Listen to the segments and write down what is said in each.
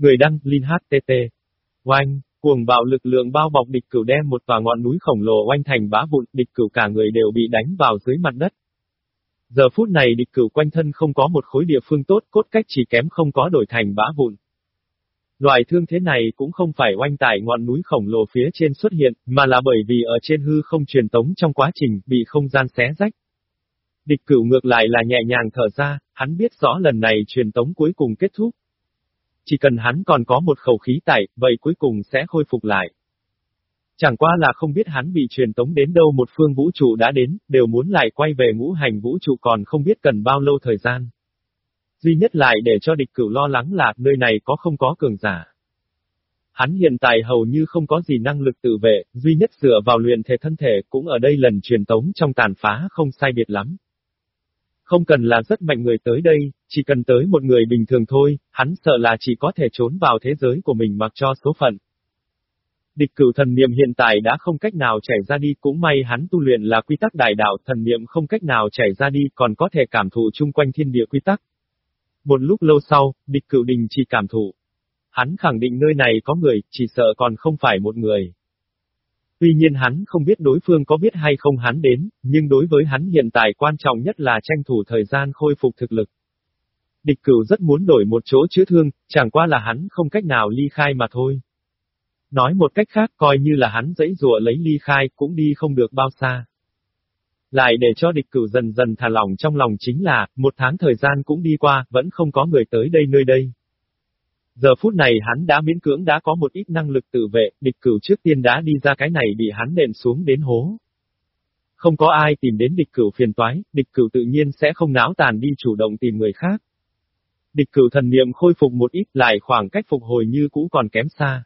Người đăng, Linh HTT. Oanh, cuồng bạo lực lượng bao bọc địch cửu đem một tòa ngọn núi khổng lồ oanh thành bá vụn, địch cửu cả người đều bị đánh vào dưới mặt đất. Giờ phút này địch cửu quanh thân không có một khối địa phương tốt, cốt cách chỉ kém không có đổi thành bã vụn. Loại thương thế này cũng không phải oanh tải ngọn núi khổng lồ phía trên xuất hiện, mà là bởi vì ở trên hư không truyền tống trong quá trình bị không gian xé rách. Địch cửu ngược lại là nhẹ nhàng thở ra, hắn biết rõ lần này truyền tống cuối cùng kết thúc. Chỉ cần hắn còn có một khẩu khí tại, vậy cuối cùng sẽ khôi phục lại. Chẳng qua là không biết hắn bị truyền tống đến đâu một phương vũ trụ đã đến, đều muốn lại quay về ngũ hành vũ trụ còn không biết cần bao lâu thời gian. Duy nhất lại để cho địch cửu lo lắng là nơi này có không có cường giả. Hắn hiện tại hầu như không có gì năng lực tự vệ, duy nhất dựa vào luyện thể thân thể cũng ở đây lần truyền tống trong tàn phá không sai biệt lắm. Không cần là rất mạnh người tới đây, chỉ cần tới một người bình thường thôi, hắn sợ là chỉ có thể trốn vào thế giới của mình mặc cho số phận. Địch cửu thần niệm hiện tại đã không cách nào chảy ra đi, cũng may hắn tu luyện là quy tắc đại đạo, thần niệm không cách nào chảy ra đi, còn có thể cảm thụ chung quanh thiên địa quy tắc. Một lúc lâu sau, địch cửu đình chỉ cảm thụ. Hắn khẳng định nơi này có người, chỉ sợ còn không phải một người. Tuy nhiên hắn không biết đối phương có biết hay không hắn đến, nhưng đối với hắn hiện tại quan trọng nhất là tranh thủ thời gian khôi phục thực lực. Địch cửu rất muốn đổi một chỗ chữa thương, chẳng qua là hắn không cách nào ly khai mà thôi. Nói một cách khác coi như là hắn dãy rùa lấy ly khai cũng đi không được bao xa. Lại để cho địch cửu dần dần thả lỏng trong lòng chính là, một tháng thời gian cũng đi qua, vẫn không có người tới đây nơi đây. Giờ phút này hắn đã miễn cưỡng đã có một ít năng lực tự vệ, địch cửu trước tiên đã đi ra cái này bị hắn nện xuống đến hố. Không có ai tìm đến địch cửu phiền toái, địch cửu tự nhiên sẽ không náo tàn đi chủ động tìm người khác. Địch cửu thần niệm khôi phục một ít lại khoảng cách phục hồi như cũ còn kém xa.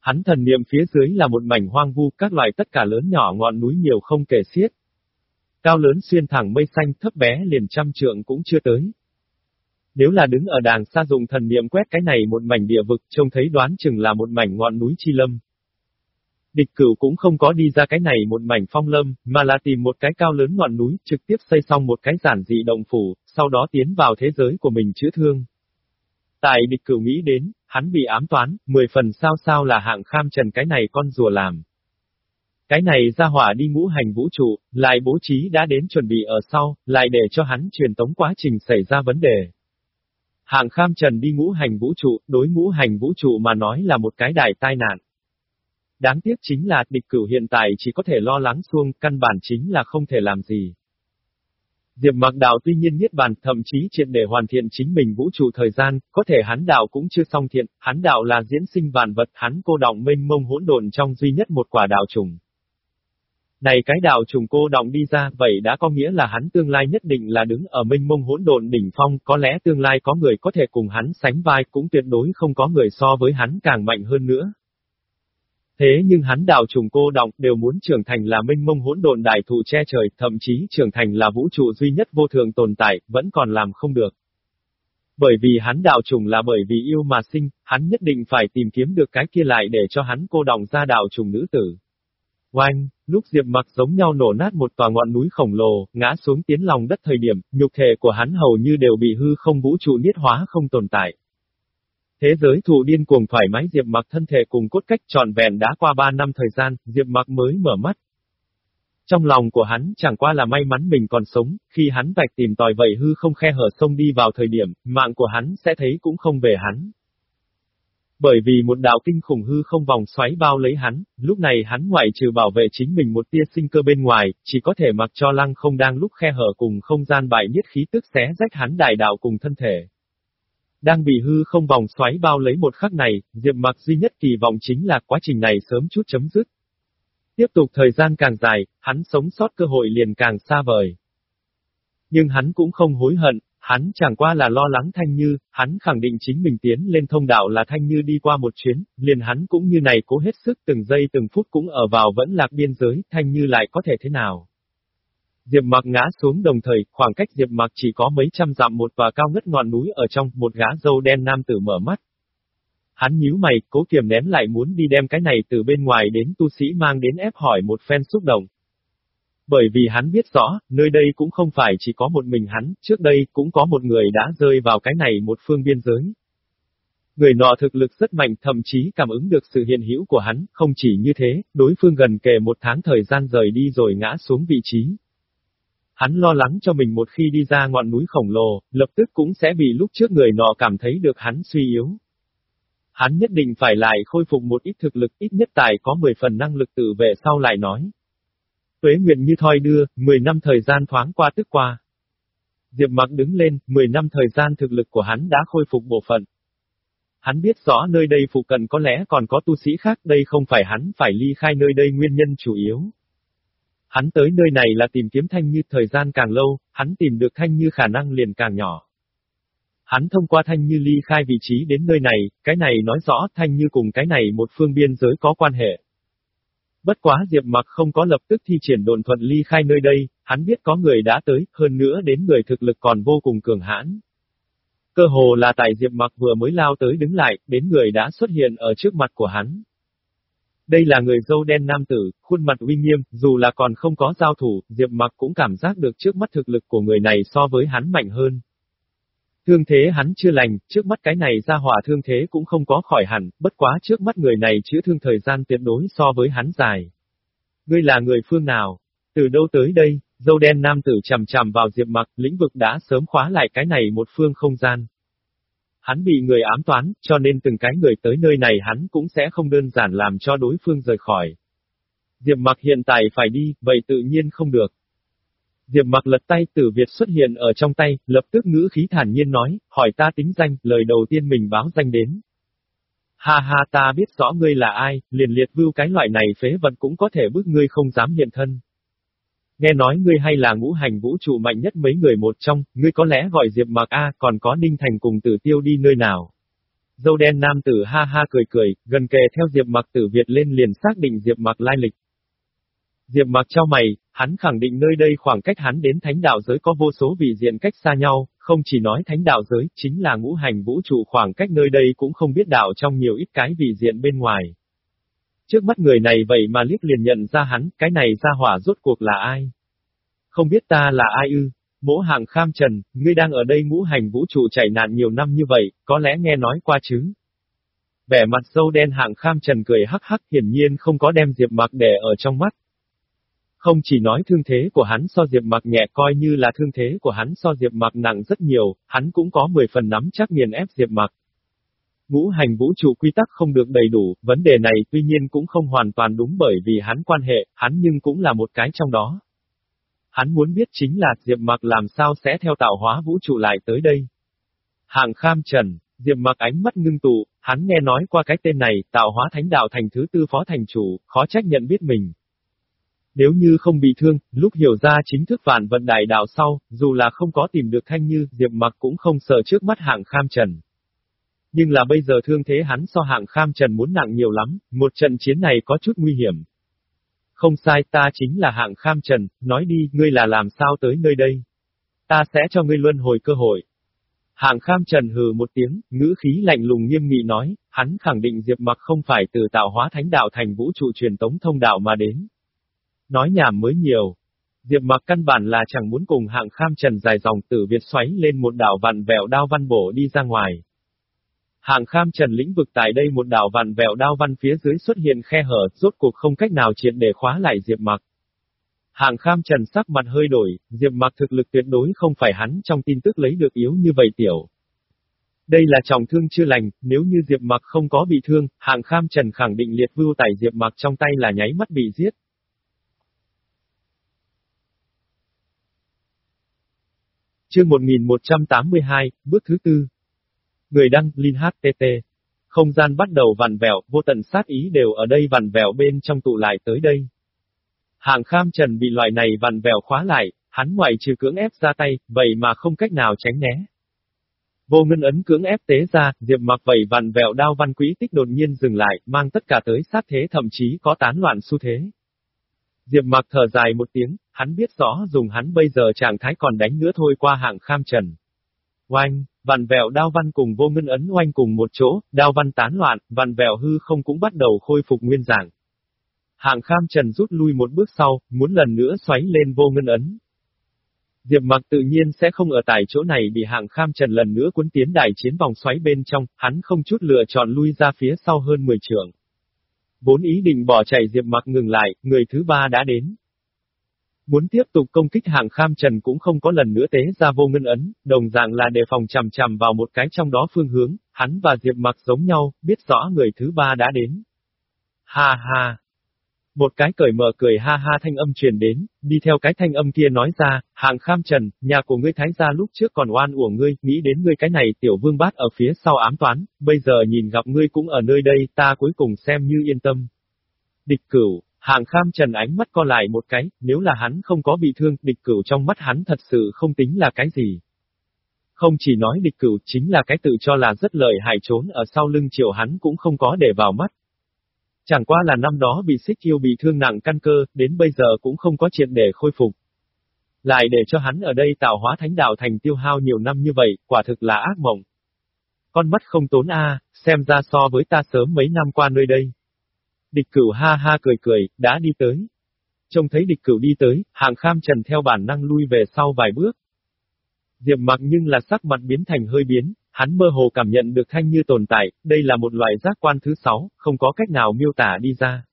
Hắn thần niệm phía dưới là một mảnh hoang vu, các loại tất cả lớn nhỏ ngọn núi nhiều không kể xiết. Cao lớn xuyên thẳng mây xanh thấp bé liền trăm trượng cũng chưa tới. Nếu là đứng ở đàng xa dùng thần niệm quét cái này một mảnh địa vực, trông thấy đoán chừng là một mảnh ngọn núi chi lâm. Địch cửu cũng không có đi ra cái này một mảnh phong lâm, mà là tìm một cái cao lớn ngọn núi, trực tiếp xây xong một cái giản dị động phủ, sau đó tiến vào thế giới của mình chữa thương. Tại địch cửu nghĩ đến, hắn bị ám toán, mười phần sao sao là hạng kham trần cái này con rùa làm. Cái này ra hỏa đi ngũ hành vũ trụ, lại bố trí đã đến chuẩn bị ở sau, lại để cho hắn truyền tống quá trình xảy ra vấn đề. Hạng kham trần đi ngũ hành vũ trụ, đối ngũ hành vũ trụ mà nói là một cái đại tai nạn. Đáng tiếc chính là địch cửu hiện tại chỉ có thể lo lắng xuông, căn bản chính là không thể làm gì. Diệp mặc đạo tuy nhiên niết bàn, thậm chí triệt để hoàn thiện chính mình vũ trụ thời gian, có thể hắn đạo cũng chưa xong thiện, hắn đạo là diễn sinh vạn vật, hắn cô động mênh mông hỗn độn trong duy nhất một quả đạo trùng. Này cái đạo trùng cô động đi ra, vậy đã có nghĩa là hắn tương lai nhất định là đứng ở minh mông hỗn độn đỉnh phong, có lẽ tương lai có người có thể cùng hắn sánh vai, cũng tuyệt đối không có người so với hắn càng mạnh hơn nữa. Thế nhưng hắn đạo trùng cô động đều muốn trưởng thành là minh mông hỗn độn đại thụ che trời, thậm chí trưởng thành là vũ trụ duy nhất vô thường tồn tại, vẫn còn làm không được. Bởi vì hắn đạo trùng là bởi vì yêu mà sinh, hắn nhất định phải tìm kiếm được cái kia lại để cho hắn cô động ra đạo trùng nữ tử. Oanh, lúc Diệp mặc giống nhau nổ nát một tòa ngọn núi khổng lồ, ngã xuống tiến lòng đất thời điểm, nhục thể của hắn hầu như đều bị hư không vũ trụ niết hóa không tồn tại. Thế giới thụ điên cuồng thoải mái Diệp Mặc thân thể cùng cốt cách tròn vẹn đã qua 3 năm thời gian, Diệp Mặc mới mở mắt. Trong lòng của hắn chẳng qua là may mắn mình còn sống, khi hắn vạch tìm tòi vậy hư không khe hở sông đi vào thời điểm, mạng của hắn sẽ thấy cũng không về hắn. Bởi vì một đạo kinh khủng hư không vòng xoáy bao lấy hắn, lúc này hắn ngoại trừ bảo vệ chính mình một tia sinh cơ bên ngoài, chỉ có thể mặc cho lăng không đang lúc khe hở cùng không gian bại nhất khí tức xé rách hắn đại đạo cùng thân thể. Đang bị hư không vòng xoáy bao lấy một khắc này, Diệp Mặc duy nhất kỳ vọng chính là quá trình này sớm chút chấm dứt. Tiếp tục thời gian càng dài, hắn sống sót cơ hội liền càng xa vời. Nhưng hắn cũng không hối hận, hắn chẳng qua là lo lắng Thanh Như, hắn khẳng định chính mình tiến lên thông đạo là Thanh Như đi qua một chuyến, liền hắn cũng như này cố hết sức từng giây từng phút cũng ở vào vẫn lạc biên giới, Thanh Như lại có thể thế nào. Diệp mặc ngã xuống đồng thời, khoảng cách Diệp mặc chỉ có mấy trăm dặm một và cao ngất ngọn núi ở trong, một gã dâu đen nam tử mở mắt. Hắn nhíu mày, cố kiềm nén lại muốn đi đem cái này từ bên ngoài đến tu sĩ mang đến ép hỏi một phen xúc động. Bởi vì hắn biết rõ, nơi đây cũng không phải chỉ có một mình hắn, trước đây cũng có một người đã rơi vào cái này một phương biên giới. Người nọ thực lực rất mạnh thậm chí cảm ứng được sự hiện hữu của hắn, không chỉ như thế, đối phương gần kề một tháng thời gian rời đi rồi ngã xuống vị trí. Hắn lo lắng cho mình một khi đi ra ngọn núi khổng lồ, lập tức cũng sẽ bị lúc trước người nọ cảm thấy được hắn suy yếu. Hắn nhất định phải lại khôi phục một ít thực lực, ít nhất tài có 10 phần năng lực tự vệ sau lại nói. Tuế nguyện như thoi đưa, 10 năm thời gian thoáng qua tức qua. Diệp mặc đứng lên, 10 năm thời gian thực lực của hắn đã khôi phục bộ phận. Hắn biết rõ nơi đây phụ cận có lẽ còn có tu sĩ khác, đây không phải hắn phải ly khai nơi đây nguyên nhân chủ yếu. Hắn tới nơi này là tìm kiếm Thanh Như thời gian càng lâu, hắn tìm được Thanh Như khả năng liền càng nhỏ. Hắn thông qua Thanh Như ly khai vị trí đến nơi này, cái này nói rõ Thanh Như cùng cái này một phương biên giới có quan hệ. Bất quá Diệp Mặc không có lập tức thi triển đồn thuận ly khai nơi đây, hắn biết có người đã tới, hơn nữa đến người thực lực còn vô cùng cường hãn. Cơ hồ là tại Diệp Mặc vừa mới lao tới đứng lại, đến người đã xuất hiện ở trước mặt của hắn. Đây là người dâu đen nam tử, khuôn mặt uy nghiêm, dù là còn không có giao thủ, Diệp Mặc cũng cảm giác được trước mắt thực lực của người này so với hắn mạnh hơn. Thương thế hắn chưa lành, trước mắt cái này ra hỏa thương thế cũng không có khỏi hẳn, bất quá trước mắt người này chữa thương thời gian tuyệt đối so với hắn dài. Ngươi là người phương nào? Từ đâu tới đây? Dâu đen nam tử chầm chầm vào diệp mặc, lĩnh vực đã sớm khóa lại cái này một phương không gian. Hắn bị người ám toán, cho nên từng cái người tới nơi này hắn cũng sẽ không đơn giản làm cho đối phương rời khỏi. Diệp mặc hiện tại phải đi, vậy tự nhiên không được. Diệp mặc lật tay tử Việt xuất hiện ở trong tay, lập tức ngữ khí thản nhiên nói, hỏi ta tính danh, lời đầu tiên mình báo danh đến. Ha ha ta biết rõ ngươi là ai, liền liệt vưu cái loại này phế vật cũng có thể bước ngươi không dám hiện thân. Nghe nói ngươi hay là ngũ hành vũ trụ mạnh nhất mấy người một trong, ngươi có lẽ gọi Diệp Mặc A còn có Ninh Thành cùng tử tiêu đi nơi nào. Dâu đen nam tử ha ha cười cười, gần kề theo Diệp Mặc tử Việt lên liền xác định Diệp Mặc lai lịch. Diệp Mặc trao mày, hắn khẳng định nơi đây khoảng cách hắn đến thánh đạo giới có vô số vị diện cách xa nhau, không chỉ nói thánh đạo giới, chính là ngũ hành vũ trụ khoảng cách nơi đây cũng không biết đạo trong nhiều ít cái vị diện bên ngoài. Trước mắt người này vậy mà liếc liền nhận ra hắn, cái này ra hỏa rốt cuộc là ai? Không biết ta là ai ư? Mỗ hàng kham trần, ngươi đang ở đây ngũ hành vũ trụ chảy nạn nhiều năm như vậy, có lẽ nghe nói qua chứ? Vẻ mặt sâu đen hạng kham trần cười hắc hắc hiển nhiên không có đem Diệp Mặc để ở trong mắt. Không chỉ nói thương thế của hắn so Diệp Mặc nhẹ coi như là thương thế của hắn so Diệp Mặc nặng rất nhiều, hắn cũng có 10 phần nắm chắc nghiền ép Diệp Mặc. Ngũ hành vũ trụ quy tắc không được đầy đủ, vấn đề này tuy nhiên cũng không hoàn toàn đúng bởi vì hắn quan hệ, hắn nhưng cũng là một cái trong đó. Hắn muốn biết chính là Diệp Mặc làm sao sẽ theo tạo hóa vũ trụ lại tới đây. Hạng kham trần, Diệp Mặc ánh mắt ngưng tụ, hắn nghe nói qua cái tên này, tạo hóa thánh đạo thành thứ tư phó thành chủ, khó trách nhận biết mình. Nếu như không bị thương, lúc hiểu ra chính thức vạn vận đại đạo sau, dù là không có tìm được thanh như, Diệp Mặc cũng không sợ trước mắt hạng kham trần. Nhưng là bây giờ thương thế hắn so hạng kham trần muốn nặng nhiều lắm, một trận chiến này có chút nguy hiểm. Không sai, ta chính là hạng kham trần, nói đi, ngươi là làm sao tới nơi đây? Ta sẽ cho ngươi luân hồi cơ hội. Hạng kham trần hừ một tiếng, ngữ khí lạnh lùng nghiêm nghị nói, hắn khẳng định Diệp Mặc không phải từ tạo hóa thánh đạo thành vũ trụ truyền tống thông đạo mà đến. Nói nhảm mới nhiều. Diệp mặc căn bản là chẳng muốn cùng hạng kham trần dài dòng tử Việt xoáy lên một đảo vặn vẹo đao văn bổ đi ra ngoài. Hạng kham trần lĩnh vực tại đây một đảo vặn vẹo đao văn phía dưới xuất hiện khe hở, rốt cuộc không cách nào triệt để khóa lại Diệp mặc. Hạng kham trần sắc mặt hơi đổi, Diệp mặc thực lực tuyệt đối không phải hắn trong tin tức lấy được yếu như vậy tiểu. Đây là trọng thương chưa lành, nếu như Diệp mặc không có bị thương, hạng kham trần khẳng định liệt vưu tại Diệp mặc trong tay là nháy mắt bị giết, Chương 1182, bước thứ tư. Người đăng, Linh HTT. Không gian bắt đầu vằn vẹo, vô tận sát ý đều ở đây vằn vẹo bên trong tụ lại tới đây. Hàng kham trần bị loại này vằn vẹo khóa lại, hắn ngoại trừ cưỡng ép ra tay, vậy mà không cách nào tránh né. Vô ngân ấn cưỡng ép tế ra, diệp mặc vậy vằn vẹo đao văn quý tích đột nhiên dừng lại, mang tất cả tới sát thế thậm chí có tán loạn xu thế. Diệp mặc thở dài một tiếng, hắn biết rõ dùng hắn bây giờ trạng thái còn đánh nữa thôi qua hạng kham trần. Oanh, vằn vẹo đao văn cùng vô ngân ấn oanh cùng một chỗ, đao văn tán loạn, vằn vẹo hư không cũng bắt đầu khôi phục nguyên dạng. Hạng kham trần rút lui một bước sau, muốn lần nữa xoáy lên vô ngân ấn. Diệp mặc tự nhiên sẽ không ở tại chỗ này bị hạng kham trần lần nữa cuốn tiến đại chiến vòng xoáy bên trong, hắn không chút lựa chọn lui ra phía sau hơn 10 trường. Vốn ý định bỏ chạy Diệp mặc ngừng lại, người thứ ba đã đến. Muốn tiếp tục công kích hạng kham trần cũng không có lần nữa tế ra vô ngân ấn, đồng dạng là đề phòng chằm chằm vào một cái trong đó phương hướng, hắn và Diệp mặc giống nhau, biết rõ người thứ ba đã đến. Ha ha, một cái cởi mở cười ha ha thanh âm truyền đến, đi theo cái thanh âm kia nói ra, hàng kham trần, nhà của ngươi thái gia lúc trước còn oan uổng ngươi, nghĩ đến ngươi cái này tiểu vương bát ở phía sau ám toán, bây giờ nhìn gặp ngươi cũng ở nơi đây, ta cuối cùng xem như yên tâm. Địch cửu, hàng kham trần ánh mắt co lại một cái, nếu là hắn không có bị thương, địch cửu trong mắt hắn thật sự không tính là cái gì. Không chỉ nói địch cửu chính là cái tự cho là rất lợi hại trốn ở sau lưng triệu hắn cũng không có để vào mắt, Chẳng qua là năm đó bị xích yêu bị thương nặng căn cơ, đến bây giờ cũng không có triệt để khôi phục. Lại để cho hắn ở đây tạo hóa thánh đạo thành tiêu hao nhiều năm như vậy, quả thực là ác mộng. Con mắt không tốn a, xem ra so với ta sớm mấy năm qua nơi đây. Địch cửu ha ha cười cười, đã đi tới. Trông thấy địch cửu đi tới, hàng kham trần theo bản năng lui về sau vài bước. Diệp mặc nhưng là sắc mặt biến thành hơi biến, Hắn mơ hồ cảm nhận được thanh như tồn tại, đây là một loại giác quan thứ sáu, không có cách nào miêu tả đi ra.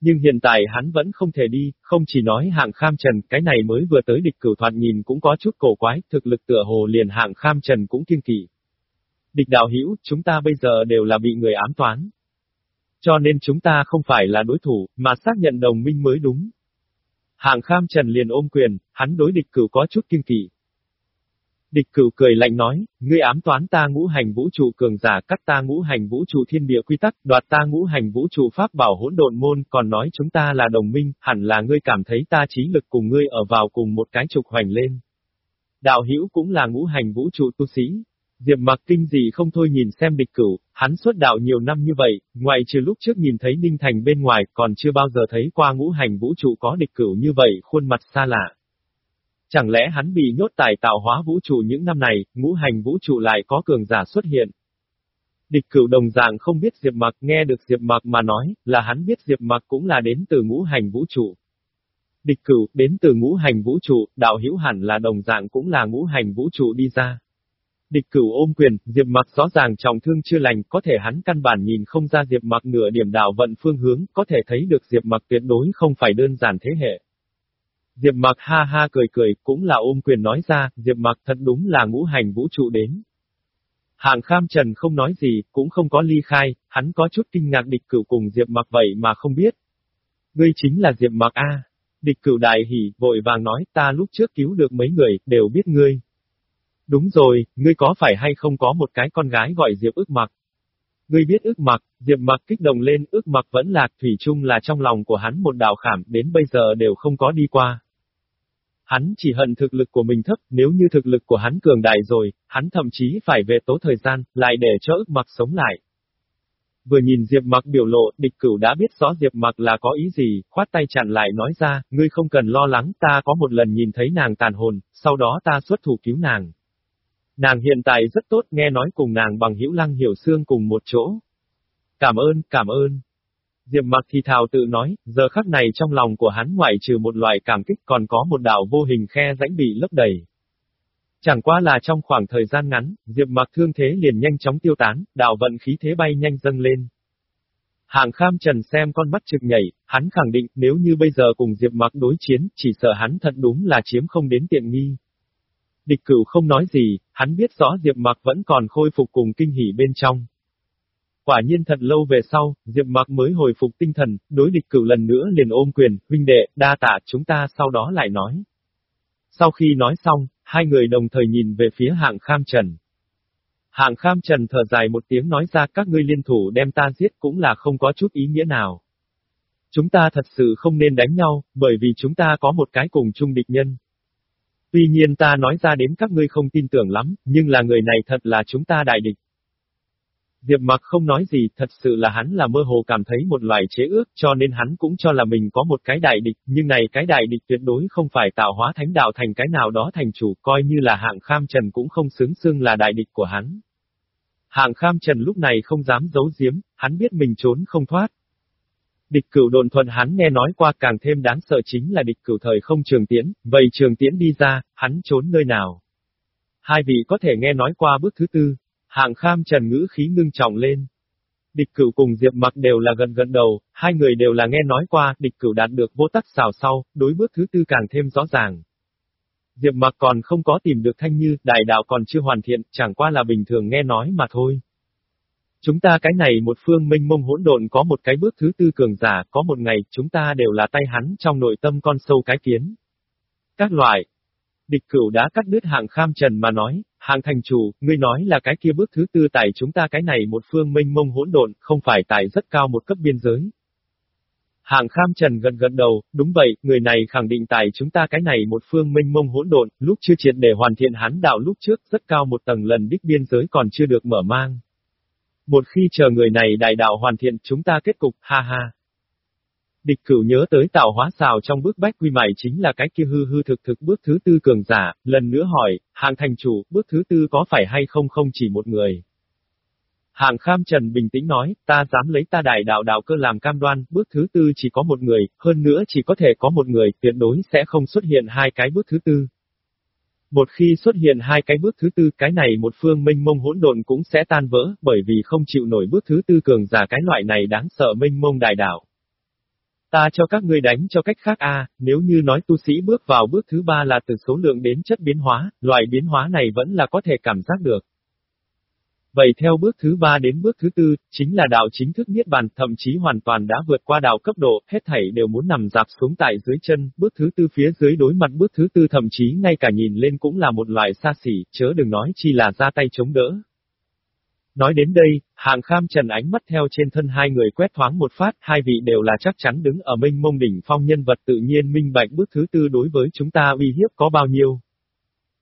Nhưng hiện tại hắn vẫn không thể đi, không chỉ nói hạng kham trần, cái này mới vừa tới địch cửu thoạt nhìn cũng có chút cổ quái, thực lực tựa hồ liền hạng kham trần cũng kiên kỳ. Địch đạo hữu chúng ta bây giờ đều là bị người ám toán. Cho nên chúng ta không phải là đối thủ, mà xác nhận đồng minh mới đúng. Hạng kham trần liền ôm quyền, hắn đối địch cửu có chút kiên kỳ. Địch cửu cười lạnh nói, ngươi ám toán ta ngũ hành vũ trụ cường giả cắt ta ngũ hành vũ trụ thiên địa quy tắc, đoạt ta ngũ hành vũ trụ pháp bảo hỗn độn môn, còn nói chúng ta là đồng minh, hẳn là ngươi cảm thấy ta trí lực cùng ngươi ở vào cùng một cái trục hoành lên. Đạo hữu cũng là ngũ hành vũ trụ tu sĩ. Diệp mặc kinh gì không thôi nhìn xem địch cửu, hắn xuất đạo nhiều năm như vậy, ngoài trừ lúc trước nhìn thấy Ninh Thành bên ngoài, còn chưa bao giờ thấy qua ngũ hành vũ trụ có địch cửu như vậy, khuôn mặt xa lạ. Chẳng lẽ hắn bị nhốt tại tạo hóa vũ trụ những năm này, ngũ hành vũ trụ lại có cường giả xuất hiện? Địch cửu đồng dạng không biết Diệp Mặc nghe được Diệp Mặc mà nói, là hắn biết Diệp Mặc cũng là đến từ ngũ hành vũ trụ. Địch cửu, đến từ ngũ hành vũ trụ, đạo hữu hẳn là đồng dạng cũng là ngũ hành vũ trụ đi ra. Địch cửu ôm quyền, Diệp Mặc rõ ràng trọng thương chưa lành, có thể hắn căn bản nhìn không ra Diệp Mặc nửa điểm đạo vận phương hướng, có thể thấy được Diệp Mặc tuyệt đối không phải đơn giản thế hệ. Diệp Mặc ha ha cười cười, cũng là ôm quyền nói ra, Diệp Mặc thật đúng là ngũ hành vũ trụ đến. Hạng Kham Trần không nói gì, cũng không có ly khai, hắn có chút kinh ngạc địch cửu cùng Diệp Mặc vậy mà không biết. Ngươi chính là Diệp Mặc A. Địch cửu đại hỉ, vội vàng nói, ta lúc trước cứu được mấy người, đều biết ngươi. Đúng rồi, ngươi có phải hay không có một cái con gái gọi Diệp ước mặc? Ngươi biết ước mặc, Diệp mặc kích động lên, ước mặc vẫn lạc thủy chung là trong lòng của hắn một đạo khảm, đến bây giờ đều không có đi qua. Hắn chỉ hận thực lực của mình thấp, nếu như thực lực của hắn cường đại rồi, hắn thậm chí phải về tố thời gian, lại để cho ức mặc sống lại. Vừa nhìn Diệp mặc biểu lộ, địch cửu đã biết rõ Diệp mặc là có ý gì, khoát tay chặn lại nói ra, ngươi không cần lo lắng, ta có một lần nhìn thấy nàng tàn hồn, sau đó ta xuất thủ cứu nàng. Nàng hiện tại rất tốt nghe nói cùng nàng bằng hữu lăng hiểu xương cùng một chỗ. Cảm ơn, cảm ơn. Diệp mặc thì thào tự nói, giờ khắc này trong lòng của hắn ngoại trừ một loại cảm kích còn có một đạo vô hình khe rãnh bị lấp đầy. Chẳng qua là trong khoảng thời gian ngắn, Diệp mặc thương thế liền nhanh chóng tiêu tán, đạo vận khí thế bay nhanh dâng lên. Hạng kham trần xem con mắt trực nhảy, hắn khẳng định nếu như bây giờ cùng Diệp mặc đối chiến, chỉ sợ hắn thật đúng là chiếm không đến tiện nghi. Địch cửu không nói gì, hắn biết rõ Diệp mặc vẫn còn khôi phục cùng kinh hỉ bên trong. Quả nhiên thật lâu về sau, Diệp Mặc mới hồi phục tinh thần, đối địch cửu lần nữa liền ôm quyền, huynh đệ, đa tạ chúng ta sau đó lại nói. Sau khi nói xong, hai người đồng thời nhìn về phía hạng kham trần. Hạng kham trần thở dài một tiếng nói ra các ngươi liên thủ đem ta giết cũng là không có chút ý nghĩa nào. Chúng ta thật sự không nên đánh nhau, bởi vì chúng ta có một cái cùng chung địch nhân. Tuy nhiên ta nói ra đến các ngươi không tin tưởng lắm, nhưng là người này thật là chúng ta đại địch. Diệp mặc không nói gì, thật sự là hắn là mơ hồ cảm thấy một loại chế ước, cho nên hắn cũng cho là mình có một cái đại địch, nhưng này cái đại địch tuyệt đối không phải tạo hóa thánh đạo thành cái nào đó thành chủ, coi như là hạng kham trần cũng không xứng xưng là đại địch của hắn. Hạng kham trần lúc này không dám giấu giếm, hắn biết mình trốn không thoát. Địch cửu đồn thuận hắn nghe nói qua càng thêm đáng sợ chính là địch cửu thời không trường tiễn, vậy trường tiễn đi ra, hắn trốn nơi nào? Hai vị có thể nghe nói qua bước thứ tư, hạng kham trần ngữ khí ngưng trọng lên. Địch cửu cùng Diệp mặc đều là gần gần đầu, hai người đều là nghe nói qua, địch cửu đạt được vô tắc xào sau, đối bước thứ tư càng thêm rõ ràng. Diệp mặc còn không có tìm được thanh như, đại đạo còn chưa hoàn thiện, chẳng qua là bình thường nghe nói mà thôi. Chúng ta cái này một phương minh mông hỗn độn có một cái bước thứ tư cường giả, có một ngày, chúng ta đều là tay hắn trong nội tâm con sâu cái kiến. Các loại. Địch cửu đã cắt đứt hàng kham trần mà nói, hàng thành chủ, ngươi nói là cái kia bước thứ tư tại chúng ta cái này một phương minh mông hỗn độn, không phải tại rất cao một cấp biên giới. Hàng kham trần gần gần đầu, đúng vậy, người này khẳng định tại chúng ta cái này một phương minh mông hỗn độn, lúc chưa triệt để hoàn thiện hắn đạo lúc trước, rất cao một tầng lần đích biên giới còn chưa được mở mang. Một khi chờ người này đại đạo hoàn thiện chúng ta kết cục, ha ha. Địch cửu nhớ tới tạo hóa xào trong bước bách quy mại chính là cái kia hư hư thực thực bước thứ tư cường giả, lần nữa hỏi, hàng thành chủ, bước thứ tư có phải hay không không chỉ một người. Hàng kham trần bình tĩnh nói, ta dám lấy ta đại đạo đạo cơ làm cam đoan, bước thứ tư chỉ có một người, hơn nữa chỉ có thể có một người, tuyệt đối sẽ không xuất hiện hai cái bước thứ tư. Một khi xuất hiện hai cái bước thứ tư, cái này một phương minh mông hỗn độn cũng sẽ tan vỡ, bởi vì không chịu nổi bước thứ tư cường giả cái loại này đáng sợ minh mông đại đạo. Ta cho các ngươi đánh cho cách khác a, nếu như nói tu sĩ bước vào bước thứ ba là từ số lượng đến chất biến hóa, loại biến hóa này vẫn là có thể cảm giác được. Vậy theo bước thứ ba đến bước thứ tư, chính là đạo chính thức niết bàn, thậm chí hoàn toàn đã vượt qua đạo cấp độ, hết thảy đều muốn nằm dạp xuống tại dưới chân, bước thứ tư phía dưới đối mặt bước thứ tư thậm chí ngay cả nhìn lên cũng là một loại xa xỉ, chớ đừng nói chi là ra tay chống đỡ. Nói đến đây, hàng kham trần ánh mắt theo trên thân hai người quét thoáng một phát, hai vị đều là chắc chắn đứng ở minh mông đỉnh phong nhân vật tự nhiên minh bạch bước thứ tư đối với chúng ta uy hiếp có bao nhiêu.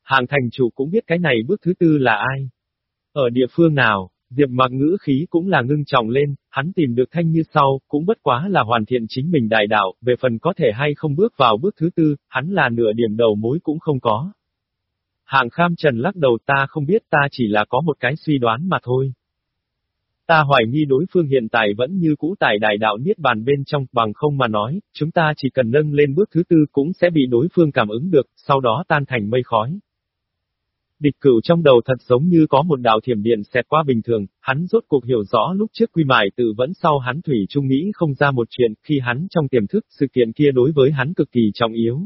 Hàng thành chủ cũng biết cái này bước thứ tư là ai. Ở địa phương nào, Diệp mặc ngữ khí cũng là ngưng trọng lên, hắn tìm được thanh như sau, cũng bất quá là hoàn thiện chính mình đại đạo, về phần có thể hay không bước vào bước thứ tư, hắn là nửa điểm đầu mối cũng không có. Hạng kham trần lắc đầu ta không biết ta chỉ là có một cái suy đoán mà thôi. Ta hoài nghi đối phương hiện tại vẫn như cũ tại đại đạo niết bàn bên trong, bằng không mà nói, chúng ta chỉ cần nâng lên bước thứ tư cũng sẽ bị đối phương cảm ứng được, sau đó tan thành mây khói. Địch cửu trong đầu thật giống như có một đạo thiểm điện xẹt qua bình thường, hắn rốt cuộc hiểu rõ lúc trước quy mại tự vẫn sau hắn thủy trung nghĩ không ra một chuyện, khi hắn trong tiềm thức sự kiện kia đối với hắn cực kỳ trọng yếu.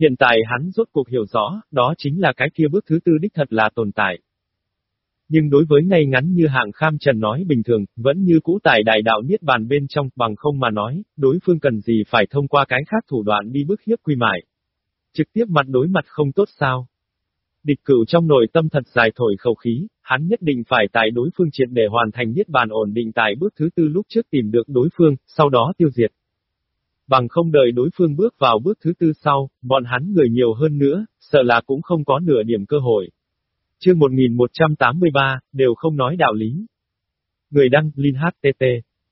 Hiện tại hắn rốt cuộc hiểu rõ, đó chính là cái kia bước thứ tư đích thật là tồn tại. Nhưng đối với ngay ngắn như hạng kham trần nói bình thường, vẫn như cũ tại đại đạo niết bàn bên trong, bằng không mà nói, đối phương cần gì phải thông qua cái khác thủ đoạn đi bức hiếp quy mại. Trực tiếp mặt đối mặt không tốt sao? Địch cửu trong nội tâm thật dài thổi khẩu khí, hắn nhất định phải tại đối phương triệt để hoàn thành niết bàn ổn định tại bước thứ tư lúc trước tìm được đối phương, sau đó tiêu diệt. Bằng không đợi đối phương bước vào bước thứ tư sau, bọn hắn người nhiều hơn nữa, sợ là cũng không có nửa điểm cơ hội. Chương 1183, đều không nói đạo lý. Người đăng, Linh HTT.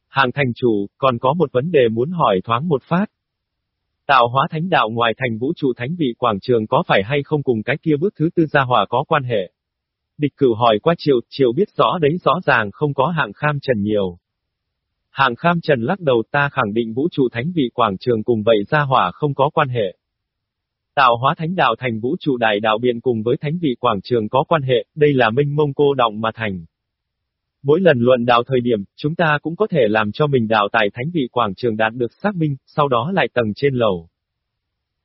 Hàng thành chủ, còn có một vấn đề muốn hỏi thoáng một phát. Tạo hóa thánh đạo ngoài thành vũ trụ thánh vị quảng trường có phải hay không cùng cái kia bước thứ tư gia hòa có quan hệ? Địch cửu hỏi qua triệu, triệu biết rõ đấy rõ ràng không có hạng kham trần nhiều. Hạng kham trần lắc đầu ta khẳng định vũ trụ thánh vị quảng trường cùng vậy gia hỏa không có quan hệ. Tạo hóa thánh đạo thành vũ trụ đại đạo biện cùng với thánh vị quảng trường có quan hệ, đây là minh mông cô động mà thành. Mỗi lần luận đạo thời điểm, chúng ta cũng có thể làm cho mình đạo tại thánh vị quảng trường đạt được xác minh, sau đó lại tầng trên lầu.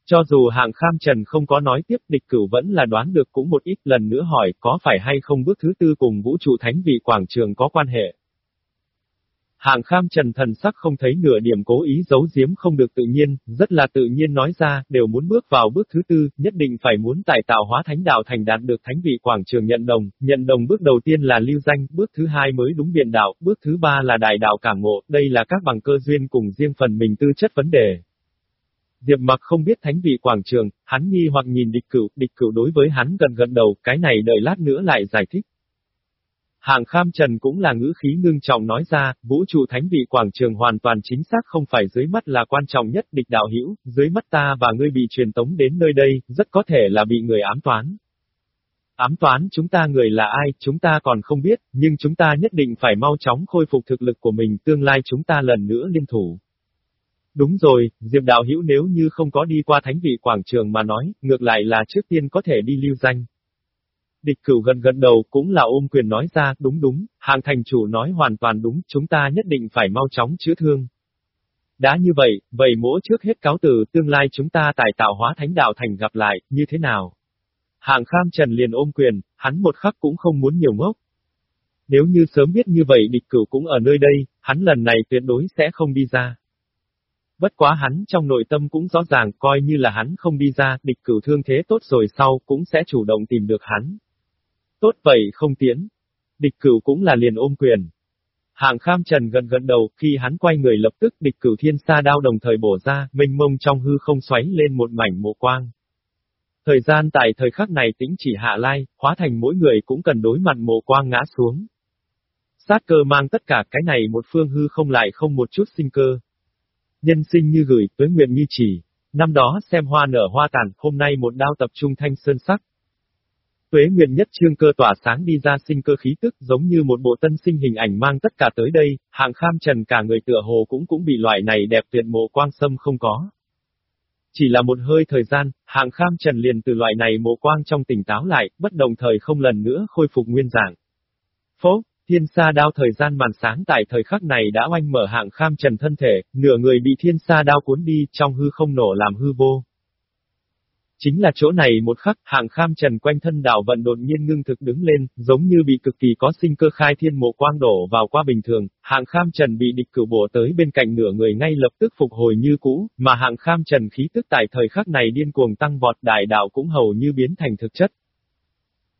Cho dù hạng kham trần không có nói tiếp địch cửu vẫn là đoán được cũng một ít lần nữa hỏi có phải hay không bước thứ tư cùng vũ trụ thánh vị quảng trường có quan hệ. Hạng kham trần thần sắc không thấy nửa điểm cố ý giấu giếm không được tự nhiên, rất là tự nhiên nói ra, đều muốn bước vào bước thứ tư, nhất định phải muốn tại tạo hóa thánh đạo thành đạt được thánh vị quảng trường nhận đồng, nhận đồng bước đầu tiên là lưu danh, bước thứ hai mới đúng biện đạo, bước thứ ba là đại đạo cảm ngộ, đây là các bằng cơ duyên cùng riêng phần mình tư chất vấn đề. Diệp mặc không biết thánh vị quảng trường, hắn nghi hoặc nhìn địch cửu, địch cửu đối với hắn gần gần đầu, cái này đợi lát nữa lại giải thích. Hàng kham trần cũng là ngữ khí ngưng trọng nói ra, vũ trụ thánh vị quảng trường hoàn toàn chính xác không phải dưới mắt là quan trọng nhất địch đạo hữu dưới mắt ta và ngươi bị truyền tống đến nơi đây, rất có thể là bị người ám toán. Ám toán chúng ta người là ai, chúng ta còn không biết, nhưng chúng ta nhất định phải mau chóng khôi phục thực lực của mình, tương lai chúng ta lần nữa liên thủ. Đúng rồi, Diệp Đạo Hữu nếu như không có đi qua thánh vị quảng trường mà nói, ngược lại là trước tiên có thể đi lưu danh. Địch cửu gần gần đầu cũng là ôm quyền nói ra, đúng đúng, hàng thành chủ nói hoàn toàn đúng, chúng ta nhất định phải mau chóng chữa thương. Đã như vậy, vậy mỗi trước hết cáo từ tương lai chúng ta tại tạo hóa thánh đạo thành gặp lại, như thế nào? Hạng kham trần liền ôm quyền, hắn một khắc cũng không muốn nhiều ngốc. Nếu như sớm biết như vậy địch cửu cũng ở nơi đây, hắn lần này tuyệt đối sẽ không đi ra. Bất quá hắn trong nội tâm cũng rõ ràng coi như là hắn không đi ra, địch cửu thương thế tốt rồi sau cũng sẽ chủ động tìm được hắn. Tốt vậy không tiến. Địch cửu cũng là liền ôm quyền. Hạng kham trần gần gần đầu, khi hắn quay người lập tức địch cửu thiên sa đao đồng thời bổ ra, mênh mông trong hư không xoáy lên một mảnh mộ quang. Thời gian tại thời khắc này tĩnh chỉ hạ lai, hóa thành mỗi người cũng cần đối mặt mộ quang ngã xuống. Sát cơ mang tất cả cái này một phương hư không lại không một chút sinh cơ. Nhân sinh như gửi, tuế nguyện như chỉ. Năm đó xem hoa nở hoa tàn, hôm nay một đao tập trung thanh sơn sắc, Tuế nguyện nhất trương cơ tỏa sáng đi ra sinh cơ khí tức giống như một bộ tân sinh hình ảnh mang tất cả tới đây, hạng kham trần cả người tựa hồ cũng cũng bị loại này đẹp tuyệt mộ quang sâm không có. Chỉ là một hơi thời gian, hạng kham trần liền từ loại này mộ quang trong tỉnh táo lại, bất đồng thời không lần nữa khôi phục nguyên dạng. Phố, thiên sa đao thời gian màn sáng tại thời khắc này đã oanh mở hạng kham trần thân thể, nửa người bị thiên sa đao cuốn đi, trong hư không nổ làm hư vô. Chính là chỗ này một khắc, hạng kham trần quanh thân đảo vận đột nhiên ngưng thực đứng lên, giống như bị cực kỳ có sinh cơ khai thiên mộ quang đổ vào qua bình thường, hạng kham trần bị địch cử bổ tới bên cạnh nửa người ngay lập tức phục hồi như cũ, mà hạng kham trần khí tức tại thời khắc này điên cuồng tăng vọt đại đạo cũng hầu như biến thành thực chất.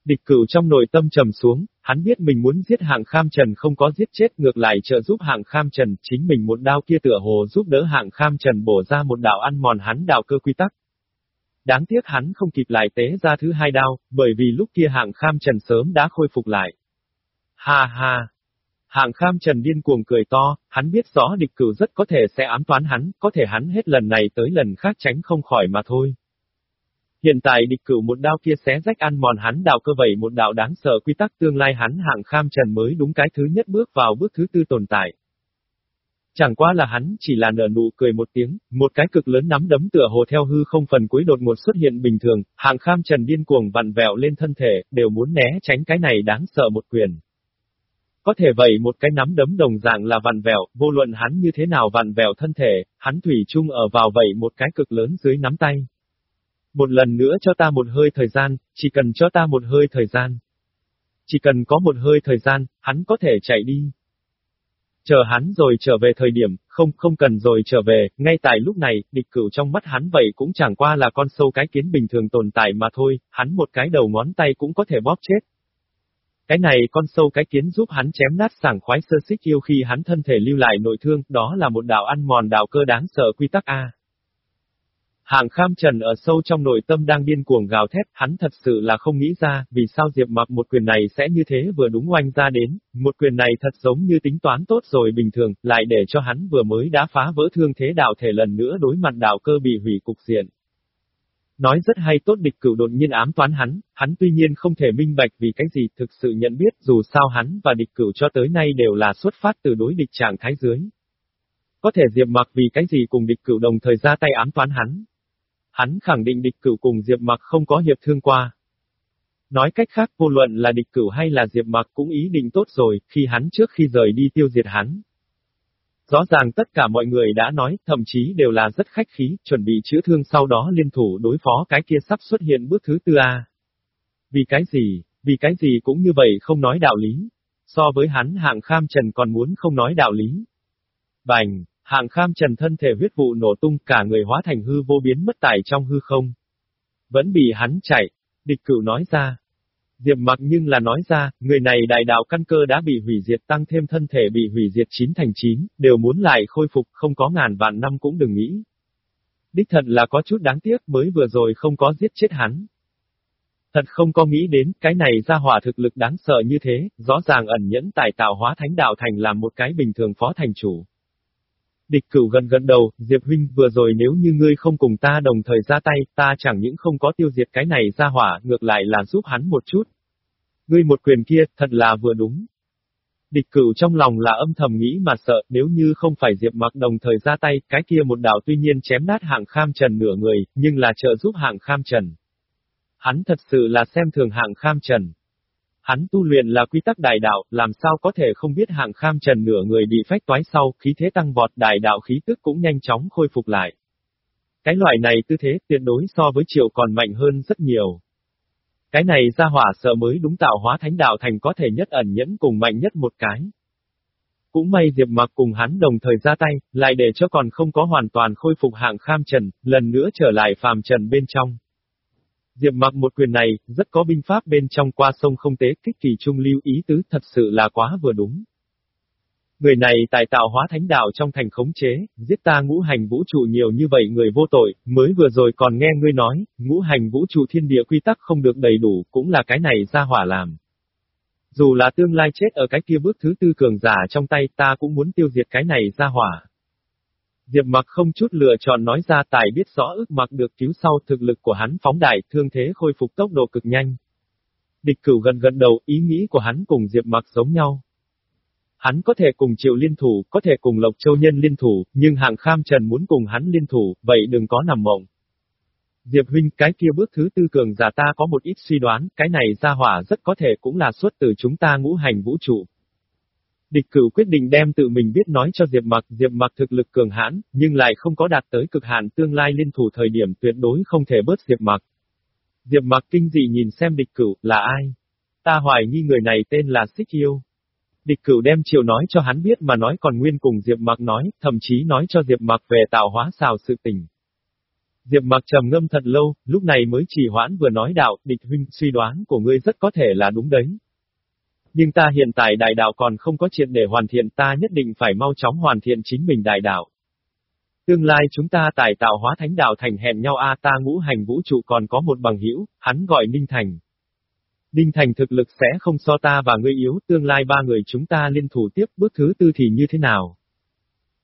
Địch cửu trong nội tâm trầm xuống, hắn biết mình muốn giết hạng kham trần không có giết chết ngược lại trợ giúp hạng kham trần, chính mình một đao kia tựa hồ giúp đỡ hạng kham trần bổ ra một đạo ăn mòn hắn đạo cơ quy tắc, Đáng tiếc hắn không kịp lại tế ra thứ hai đao, bởi vì lúc kia hạng kham trần sớm đã khôi phục lại. Ha ha! Hạng kham trần điên cuồng cười to, hắn biết rõ địch cửu rất có thể sẽ ám toán hắn, có thể hắn hết lần này tới lần khác tránh không khỏi mà thôi. Hiện tại địch cửu một đao kia xé rách ăn mòn hắn đạo cơ vậy một đạo đáng sợ quy tắc tương lai hắn hạng kham trần mới đúng cái thứ nhất bước vào bước thứ tư tồn tại. Chẳng qua là hắn chỉ là nở nụ cười một tiếng, một cái cực lớn nắm đấm tựa hồ theo hư không phần cuối đột ngột xuất hiện bình thường, hàng kham trần điên cuồng vặn vẹo lên thân thể, đều muốn né tránh cái này đáng sợ một quyền. Có thể vậy một cái nắm đấm đồng dạng là vặn vẹo, vô luận hắn như thế nào vặn vẹo thân thể, hắn thủy chung ở vào vậy một cái cực lớn dưới nắm tay. Một lần nữa cho ta một hơi thời gian, chỉ cần cho ta một hơi thời gian. Chỉ cần có một hơi thời gian, hắn có thể chạy đi, Chờ hắn rồi trở về thời điểm, không, không cần rồi trở về, ngay tại lúc này, địch cửu trong mắt hắn vậy cũng chẳng qua là con sâu cái kiến bình thường tồn tại mà thôi, hắn một cái đầu ngón tay cũng có thể bóp chết. Cái này con sâu cái kiến giúp hắn chém nát sảng khoái sơ xích yêu khi hắn thân thể lưu lại nội thương, đó là một đạo ăn mòn đạo cơ đáng sợ quy tắc A. Hàng kham trần ở sâu trong nội tâm đang điên cuồng gào thét, hắn thật sự là không nghĩ ra, vì sao Diệp mặc một quyền này sẽ như thế vừa đúng oanh ra đến, một quyền này thật giống như tính toán tốt rồi bình thường, lại để cho hắn vừa mới đã phá vỡ thương thế đạo thể lần nữa đối mặt đạo cơ bị hủy cục diện. Nói rất hay tốt địch cửu đột nhiên ám toán hắn, hắn tuy nhiên không thể minh bạch vì cái gì thực sự nhận biết dù sao hắn và địch cửu cho tới nay đều là xuất phát từ đối địch trạng thái dưới. Có thể Diệp mặc vì cái gì cùng địch cửu đồng thời ra tay ám toán hắn, Hắn khẳng định địch cửu cùng Diệp Mặc không có hiệp thương qua. Nói cách khác vô luận là địch cửu hay là Diệp Mặc cũng ý định tốt rồi, khi hắn trước khi rời đi tiêu diệt hắn. Rõ ràng tất cả mọi người đã nói, thậm chí đều là rất khách khí, chuẩn bị chữa thương sau đó liên thủ đối phó cái kia sắp xuất hiện bước thứ tư A. Vì cái gì, vì cái gì cũng như vậy không nói đạo lý. So với hắn hạng kham trần còn muốn không nói đạo lý. Bành, Hạng kham trần thân thể huyết vụ nổ tung cả người hóa thành hư vô biến mất tại trong hư không. Vẫn bị hắn chạy, địch cửu nói ra. Diệp mặc nhưng là nói ra, người này đại đạo căn cơ đã bị hủy diệt tăng thêm thân thể bị hủy diệt chín thành chín, đều muốn lại khôi phục không có ngàn vạn năm cũng đừng nghĩ. Đích thật là có chút đáng tiếc mới vừa rồi không có giết chết hắn. Thật không có nghĩ đến, cái này ra hỏa thực lực đáng sợ như thế, rõ ràng ẩn nhẫn tại tạo hóa thánh đạo thành làm một cái bình thường phó thành chủ. Địch cửu gần gần đầu, Diệp huynh, vừa rồi nếu như ngươi không cùng ta đồng thời ra tay, ta chẳng những không có tiêu diệt cái này ra hỏa, ngược lại là giúp hắn một chút. Ngươi một quyền kia, thật là vừa đúng. Địch cửu trong lòng là âm thầm nghĩ mà sợ, nếu như không phải Diệp mặc đồng thời ra tay, cái kia một đạo tuy nhiên chém nát hạng kham trần nửa người, nhưng là trợ giúp hạng kham trần. Hắn thật sự là xem thường hạng kham trần. Hắn tu luyện là quy tắc đại đạo, làm sao có thể không biết hạng kham trần nửa người bị phách toái sau, khí thế tăng vọt đại đạo khí tức cũng nhanh chóng khôi phục lại. Cái loại này tư thế tuyệt đối so với triệu còn mạnh hơn rất nhiều. Cái này ra hỏa sợ mới đúng tạo hóa thánh đạo thành có thể nhất ẩn nhẫn cùng mạnh nhất một cái. Cũng may Diệp mặc cùng hắn đồng thời ra tay, lại để cho còn không có hoàn toàn khôi phục hạng kham trần, lần nữa trở lại phàm trần bên trong. Diệp mặc một quyền này, rất có binh pháp bên trong qua sông không tế kích kỳ trung lưu ý tứ thật sự là quá vừa đúng. Người này tài tạo hóa thánh đạo trong thành khống chế, giết ta ngũ hành vũ trụ nhiều như vậy người vô tội, mới vừa rồi còn nghe ngươi nói, ngũ hành vũ trụ thiên địa quy tắc không được đầy đủ, cũng là cái này ra hỏa làm. Dù là tương lai chết ở cái kia bước thứ tư cường giả trong tay ta cũng muốn tiêu diệt cái này ra hỏa. Diệp mặc không chút lựa chọn nói ra tài biết rõ ước mặc được cứu sau thực lực của hắn phóng đại thương thế khôi phục tốc độ cực nhanh. Địch cửu gần gần đầu ý nghĩ của hắn cùng Diệp mặc giống nhau. Hắn có thể cùng Triệu liên thủ, có thể cùng Lộc Châu Nhân liên thủ, nhưng hạng kham trần muốn cùng hắn liên thủ, vậy đừng có nằm mộng. Diệp huynh, cái kia bước thứ tư cường giả ta có một ít suy đoán, cái này ra hỏa rất có thể cũng là xuất từ chúng ta ngũ hành vũ trụ. Địch cửu quyết định đem tự mình biết nói cho Diệp Mặc, Diệp Mặc thực lực cường hãn, nhưng lại không có đạt tới cực hạn tương lai liên thủ thời điểm tuyệt đối không thể bớt Diệp Mặc. Diệp Mặc kinh dị nhìn xem địch cửu, là ai? Ta hoài nghi người này tên là Xích Yêu. Địch cửu đem chiều nói cho hắn biết mà nói còn nguyên cùng Diệp Mặc nói, thậm chí nói cho Diệp Mặc về tạo hóa xào sự tình. Diệp Mặc trầm ngâm thật lâu, lúc này mới chỉ hoãn vừa nói đạo, địch huynh, suy đoán của ngươi rất có thể là đúng đấy. Nhưng ta hiện tại đại đạo còn không có chuyện để hoàn thiện ta nhất định phải mau chóng hoàn thiện chính mình đại đạo. Tương lai chúng ta tài tạo hóa thánh đạo thành hẹn nhau a ta ngũ hành vũ trụ còn có một bằng hữu hắn gọi Ninh Thành. Ninh Thành thực lực sẽ không so ta và ngươi yếu, tương lai ba người chúng ta liên thủ tiếp bước thứ tư thì như thế nào?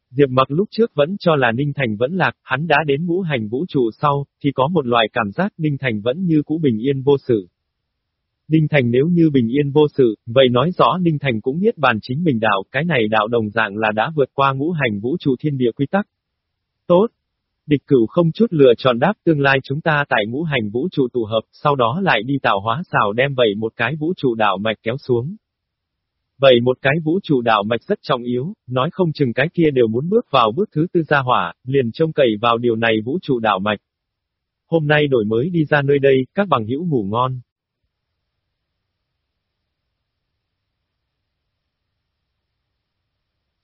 Diệp mặc lúc trước vẫn cho là Ninh Thành vẫn lạc, hắn đã đến ngũ hành vũ trụ sau, thì có một loại cảm giác Ninh Thành vẫn như cũ bình yên vô sự. Ninh Thành nếu như bình yên vô sự, vậy nói rõ Ninh Thành cũng biết bàn chính mình đạo, cái này đạo đồng dạng là đã vượt qua ngũ hành vũ trụ thiên địa quy tắc. Tốt. Địch cửu không chút lựa chọn đáp tương lai chúng ta tại ngũ hành vũ trụ tụ hợp, sau đó lại đi tạo hóa xào đem vậy một cái vũ trụ đạo mạch kéo xuống. Vậy một cái vũ trụ đạo mạch rất trọng yếu, nói không chừng cái kia đều muốn bước vào bước thứ tư gia hỏa, liền trông cậy vào điều này vũ trụ đạo mạch. Hôm nay đổi mới đi ra nơi đây, các bằng hữu ngủ ngon.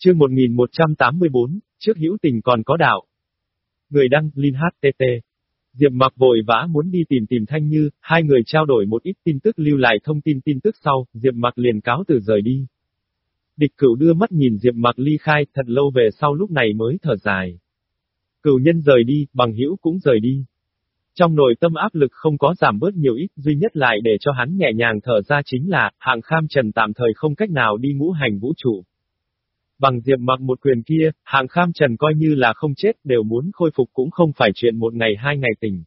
Chương 1184, trước hữu tình còn có đạo. Người đăng, Linh HTT. Diệp mặc vội vã muốn đi tìm tìm Thanh Như, hai người trao đổi một ít tin tức lưu lại thông tin tin tức sau, Diệp mặc liền cáo từ rời đi. Địch cửu đưa mắt nhìn Diệp mặc ly khai, thật lâu về sau lúc này mới thở dài. Cửu nhân rời đi, bằng hữu cũng rời đi. Trong nội tâm áp lực không có giảm bớt nhiều ít, duy nhất lại để cho hắn nhẹ nhàng thở ra chính là, hạng kham trần tạm thời không cách nào đi ngũ hành vũ trụ. Bằng diệp mặc một quyền kia, hạng kham trần coi như là không chết đều muốn khôi phục cũng không phải chuyện một ngày hai ngày tỉnh.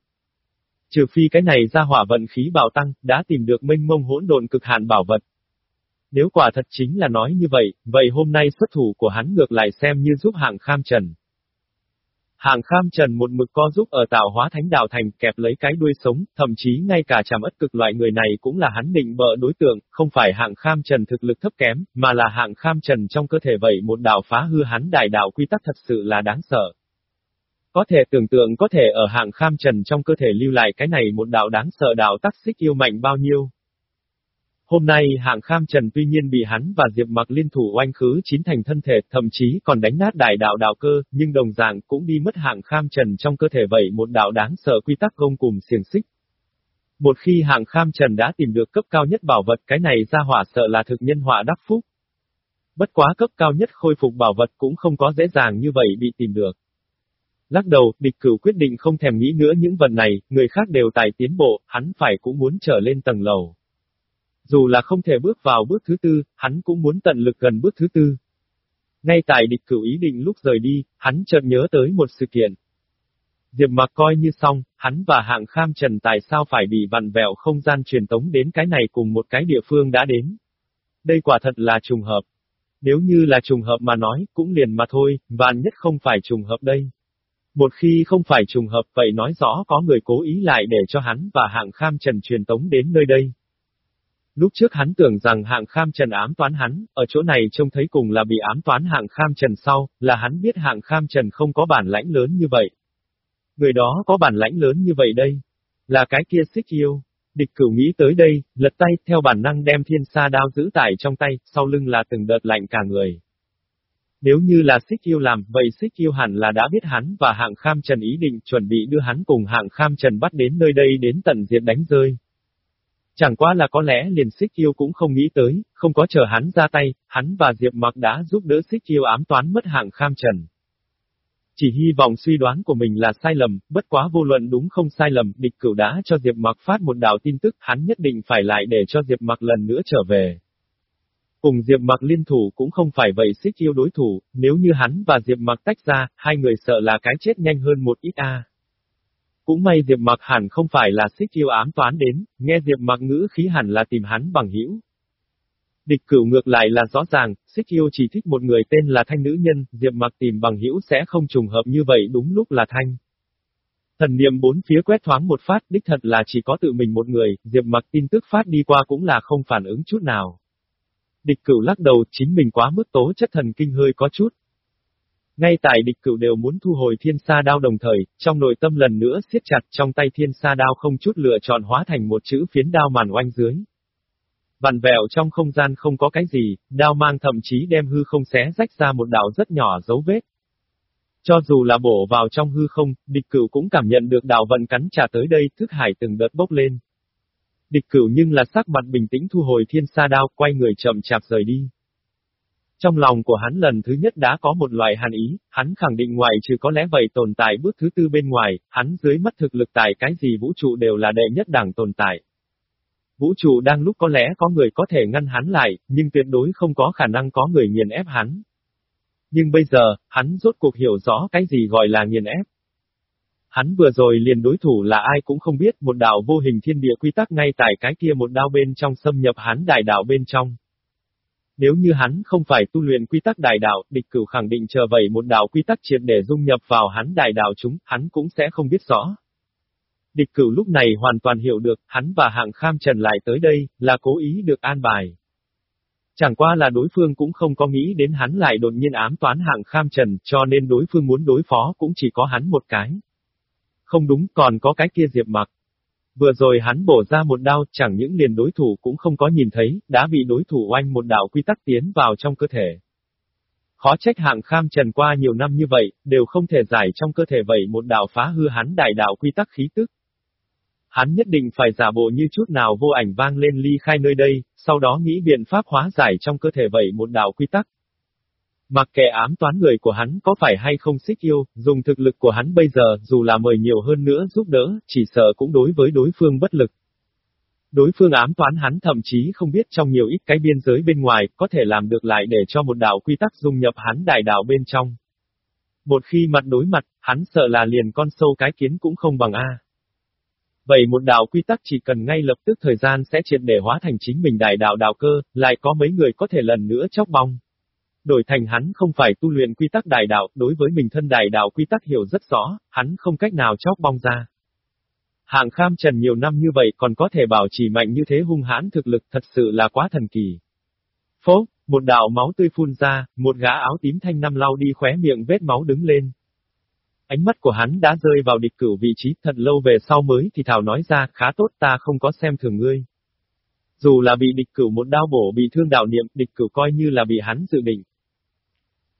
Trừ phi cái này ra hỏa vận khí bảo tăng, đã tìm được minh mông hỗn độn cực hạn bảo vật. Nếu quả thật chính là nói như vậy, vậy hôm nay xuất thủ của hắn ngược lại xem như giúp hạng kham trần. Hàng kham trần một mực co giúp ở tạo hóa thánh đạo thành kẹp lấy cái đuôi sống, thậm chí ngay cả chàm ất cực loại người này cũng là hắn định bợ đối tượng, không phải hạng kham trần thực lực thấp kém, mà là hạng kham trần trong cơ thể vậy một đạo phá hư hắn đại đạo quy tắc thật sự là đáng sợ. Có thể tưởng tượng có thể ở hạng kham trần trong cơ thể lưu lại cái này một đạo đáng sợ đạo tắc xích yêu mạnh bao nhiêu. Hôm nay hạng kham trần tuy nhiên bị hắn và Diệp mặc liên thủ oanh khứ chín thành thân thể, thậm chí còn đánh nát đại đạo đạo cơ, nhưng đồng dạng cũng đi mất hạng kham trần trong cơ thể vậy một đạo đáng sợ quy tắc gông cùng xiềng xích. Một khi hạng kham trần đã tìm được cấp cao nhất bảo vật cái này ra hỏa sợ là thực nhân họa đắc phúc. Bất quá cấp cao nhất khôi phục bảo vật cũng không có dễ dàng như vậy bị tìm được. Lắc đầu, địch cửu quyết định không thèm nghĩ nữa những vật này, người khác đều tài tiến bộ, hắn phải cũng muốn trở lên tầng lầu. Dù là không thể bước vào bước thứ tư, hắn cũng muốn tận lực gần bước thứ tư. Ngay tại địch cửu ý định lúc rời đi, hắn chợt nhớ tới một sự kiện. Diệp mặc coi như xong, hắn và hạng kham trần tại sao phải bị vặn vẹo không gian truyền tống đến cái này cùng một cái địa phương đã đến. Đây quả thật là trùng hợp. Nếu như là trùng hợp mà nói, cũng liền mà thôi, vạn nhất không phải trùng hợp đây. Một khi không phải trùng hợp vậy nói rõ có người cố ý lại để cho hắn và hạng kham trần truyền tống đến nơi đây. Lúc trước hắn tưởng rằng hạng kham trần ám toán hắn, ở chỗ này trông thấy cùng là bị ám toán hạng kham trần sau, là hắn biết hạng kham trần không có bản lãnh lớn như vậy. Người đó có bản lãnh lớn như vậy đây. Là cái kia xích yêu. Địch cửu nghĩ tới đây, lật tay, theo bản năng đem thiên sa đao giữ tải trong tay, sau lưng là từng đợt lạnh cả người. Nếu như là xích yêu làm, vậy xích yêu hẳn là đã biết hắn và hạng kham trần ý định chuẩn bị đưa hắn cùng hạng kham trần bắt đến nơi đây đến tận diệt đánh rơi. Chẳng qua là có lẽ liền xích yêu cũng không nghĩ tới, không có chờ hắn ra tay, hắn và Diệp Mặc đã giúp đỡ xích yêu ám toán mất hạng kham trần. Chỉ hy vọng suy đoán của mình là sai lầm, bất quá vô luận đúng không sai lầm, địch cửu đã cho Diệp Mặc phát một đạo tin tức, hắn nhất định phải lại để cho Diệp Mặc lần nữa trở về. Cùng Diệp Mặc liên thủ cũng không phải vậy xích yêu đối thủ, nếu như hắn và Diệp Mặc tách ra, hai người sợ là cái chết nhanh hơn một ít a. Cũng may Diệp Mặc hẳn không phải là xích yêu ám toán đến, nghe Diệp Mặc ngữ khí hẳn là tìm hắn bằng hữu. Địch cửu ngược lại là rõ ràng, xích yêu chỉ thích một người tên là Thanh nữ nhân, Diệp Mặc tìm bằng hữu sẽ không trùng hợp như vậy đúng lúc là Thanh. Thần niệm bốn phía quét thoáng một phát, đích thật là chỉ có tự mình một người, Diệp Mặc tin tức phát đi qua cũng là không phản ứng chút nào. Địch cửu lắc đầu, chính mình quá mức tố chất thần kinh hơi có chút. Ngay tại địch cửu đều muốn thu hồi thiên sa đao đồng thời, trong nội tâm lần nữa siết chặt trong tay thiên sa đao không chút lựa chọn hóa thành một chữ phiến đao màn oanh dưới. Vằn vẹo trong không gian không có cái gì, đao mang thậm chí đem hư không xé rách ra một đạo rất nhỏ dấu vết. Cho dù là bổ vào trong hư không, địch cửu cũng cảm nhận được đạo vận cắn trả tới đây, thức hải từng đợt bốc lên. Địch cửu nhưng là sắc mặt bình tĩnh thu hồi thiên sa đao, quay người chậm chạp rời đi. Trong lòng của hắn lần thứ nhất đã có một loại hàn ý, hắn khẳng định ngoài trừ có lẽ vậy tồn tại bước thứ tư bên ngoài, hắn dưới mắt thực lực tại cái gì vũ trụ đều là đệ nhất đẳng tồn tại. Vũ trụ đang lúc có lẽ có người có thể ngăn hắn lại, nhưng tuyệt đối không có khả năng có người nghiền ép hắn. Nhưng bây giờ, hắn rốt cuộc hiểu rõ cái gì gọi là nghiền ép. Hắn vừa rồi liền đối thủ là ai cũng không biết, một đạo vô hình thiên địa quy tắc ngay tại cái kia một đao bên trong xâm nhập hắn đại đạo bên trong. Nếu như hắn không phải tu luyện quy tắc đại đạo, địch cửu khẳng định chờ vậy một đạo quy tắc triệt để dung nhập vào hắn đại đạo chúng, hắn cũng sẽ không biết rõ. Địch cửu lúc này hoàn toàn hiểu được, hắn và hạng kham trần lại tới đây, là cố ý được an bài. Chẳng qua là đối phương cũng không có nghĩ đến hắn lại đột nhiên ám toán hạng kham trần, cho nên đối phương muốn đối phó cũng chỉ có hắn một cái. Không đúng, còn có cái kia diệp mặc. Vừa rồi hắn bổ ra một đao, chẳng những liền đối thủ cũng không có nhìn thấy, đã bị đối thủ oanh một đạo quy tắc tiến vào trong cơ thể. Khó trách hạng kham trần qua nhiều năm như vậy, đều không thể giải trong cơ thể vậy một đạo phá hư hắn đại đạo quy tắc khí tức. Hắn nhất định phải giả bộ như chút nào vô ảnh vang lên ly khai nơi đây, sau đó nghĩ biện pháp hóa giải trong cơ thể vậy một đạo quy tắc. Mặc kệ ám toán người của hắn có phải hay không xích yêu, dùng thực lực của hắn bây giờ, dù là mời nhiều hơn nữa giúp đỡ, chỉ sợ cũng đối với đối phương bất lực. Đối phương ám toán hắn thậm chí không biết trong nhiều ít cái biên giới bên ngoài, có thể làm được lại để cho một đạo quy tắc dung nhập hắn đại đạo bên trong. Một khi mặt đối mặt, hắn sợ là liền con sâu cái kiến cũng không bằng A. Vậy một đạo quy tắc chỉ cần ngay lập tức thời gian sẽ triệt để hóa thành chính mình đại đạo đạo cơ, lại có mấy người có thể lần nữa chóc bong. Đổi thành hắn không phải tu luyện quy tắc đại đạo, đối với mình thân đại đạo quy tắc hiểu rất rõ, hắn không cách nào chóc bong ra. Hạng kham trần nhiều năm như vậy còn có thể bảo trì mạnh như thế hung hãn thực lực thật sự là quá thần kỳ. Phố, một đạo máu tươi phun ra, một gã áo tím thanh năm lau đi khóe miệng vết máu đứng lên. Ánh mắt của hắn đã rơi vào địch cửu vị trí thật lâu về sau mới thì thảo nói ra khá tốt ta không có xem thường ngươi. Dù là bị địch cửu một đao bổ bị thương đạo niệm, địch cửu coi như là bị hắn dự định.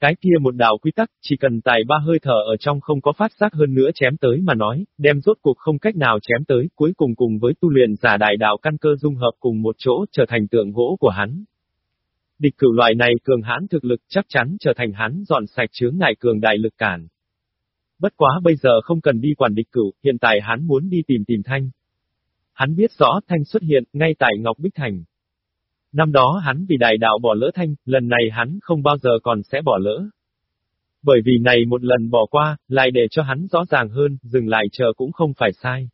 Cái kia một đạo quy tắc, chỉ cần tài ba hơi thở ở trong không có phát giác hơn nữa chém tới mà nói, đem rốt cuộc không cách nào chém tới, cuối cùng cùng với tu luyện giả đại đạo căn cơ dung hợp cùng một chỗ trở thành tượng gỗ của hắn. Địch cửu loại này cường hãn thực lực chắc chắn trở thành hắn dọn sạch chướng ngại cường đại lực cản. Bất quá bây giờ không cần đi quản địch cửu, hiện tại hắn muốn đi tìm tìm Thanh. Hắn biết rõ Thanh xuất hiện, ngay tại Ngọc Bích Thành. Năm đó hắn vì đại đạo bỏ lỡ thanh, lần này hắn không bao giờ còn sẽ bỏ lỡ. Bởi vì này một lần bỏ qua, lại để cho hắn rõ ràng hơn, dừng lại chờ cũng không phải sai.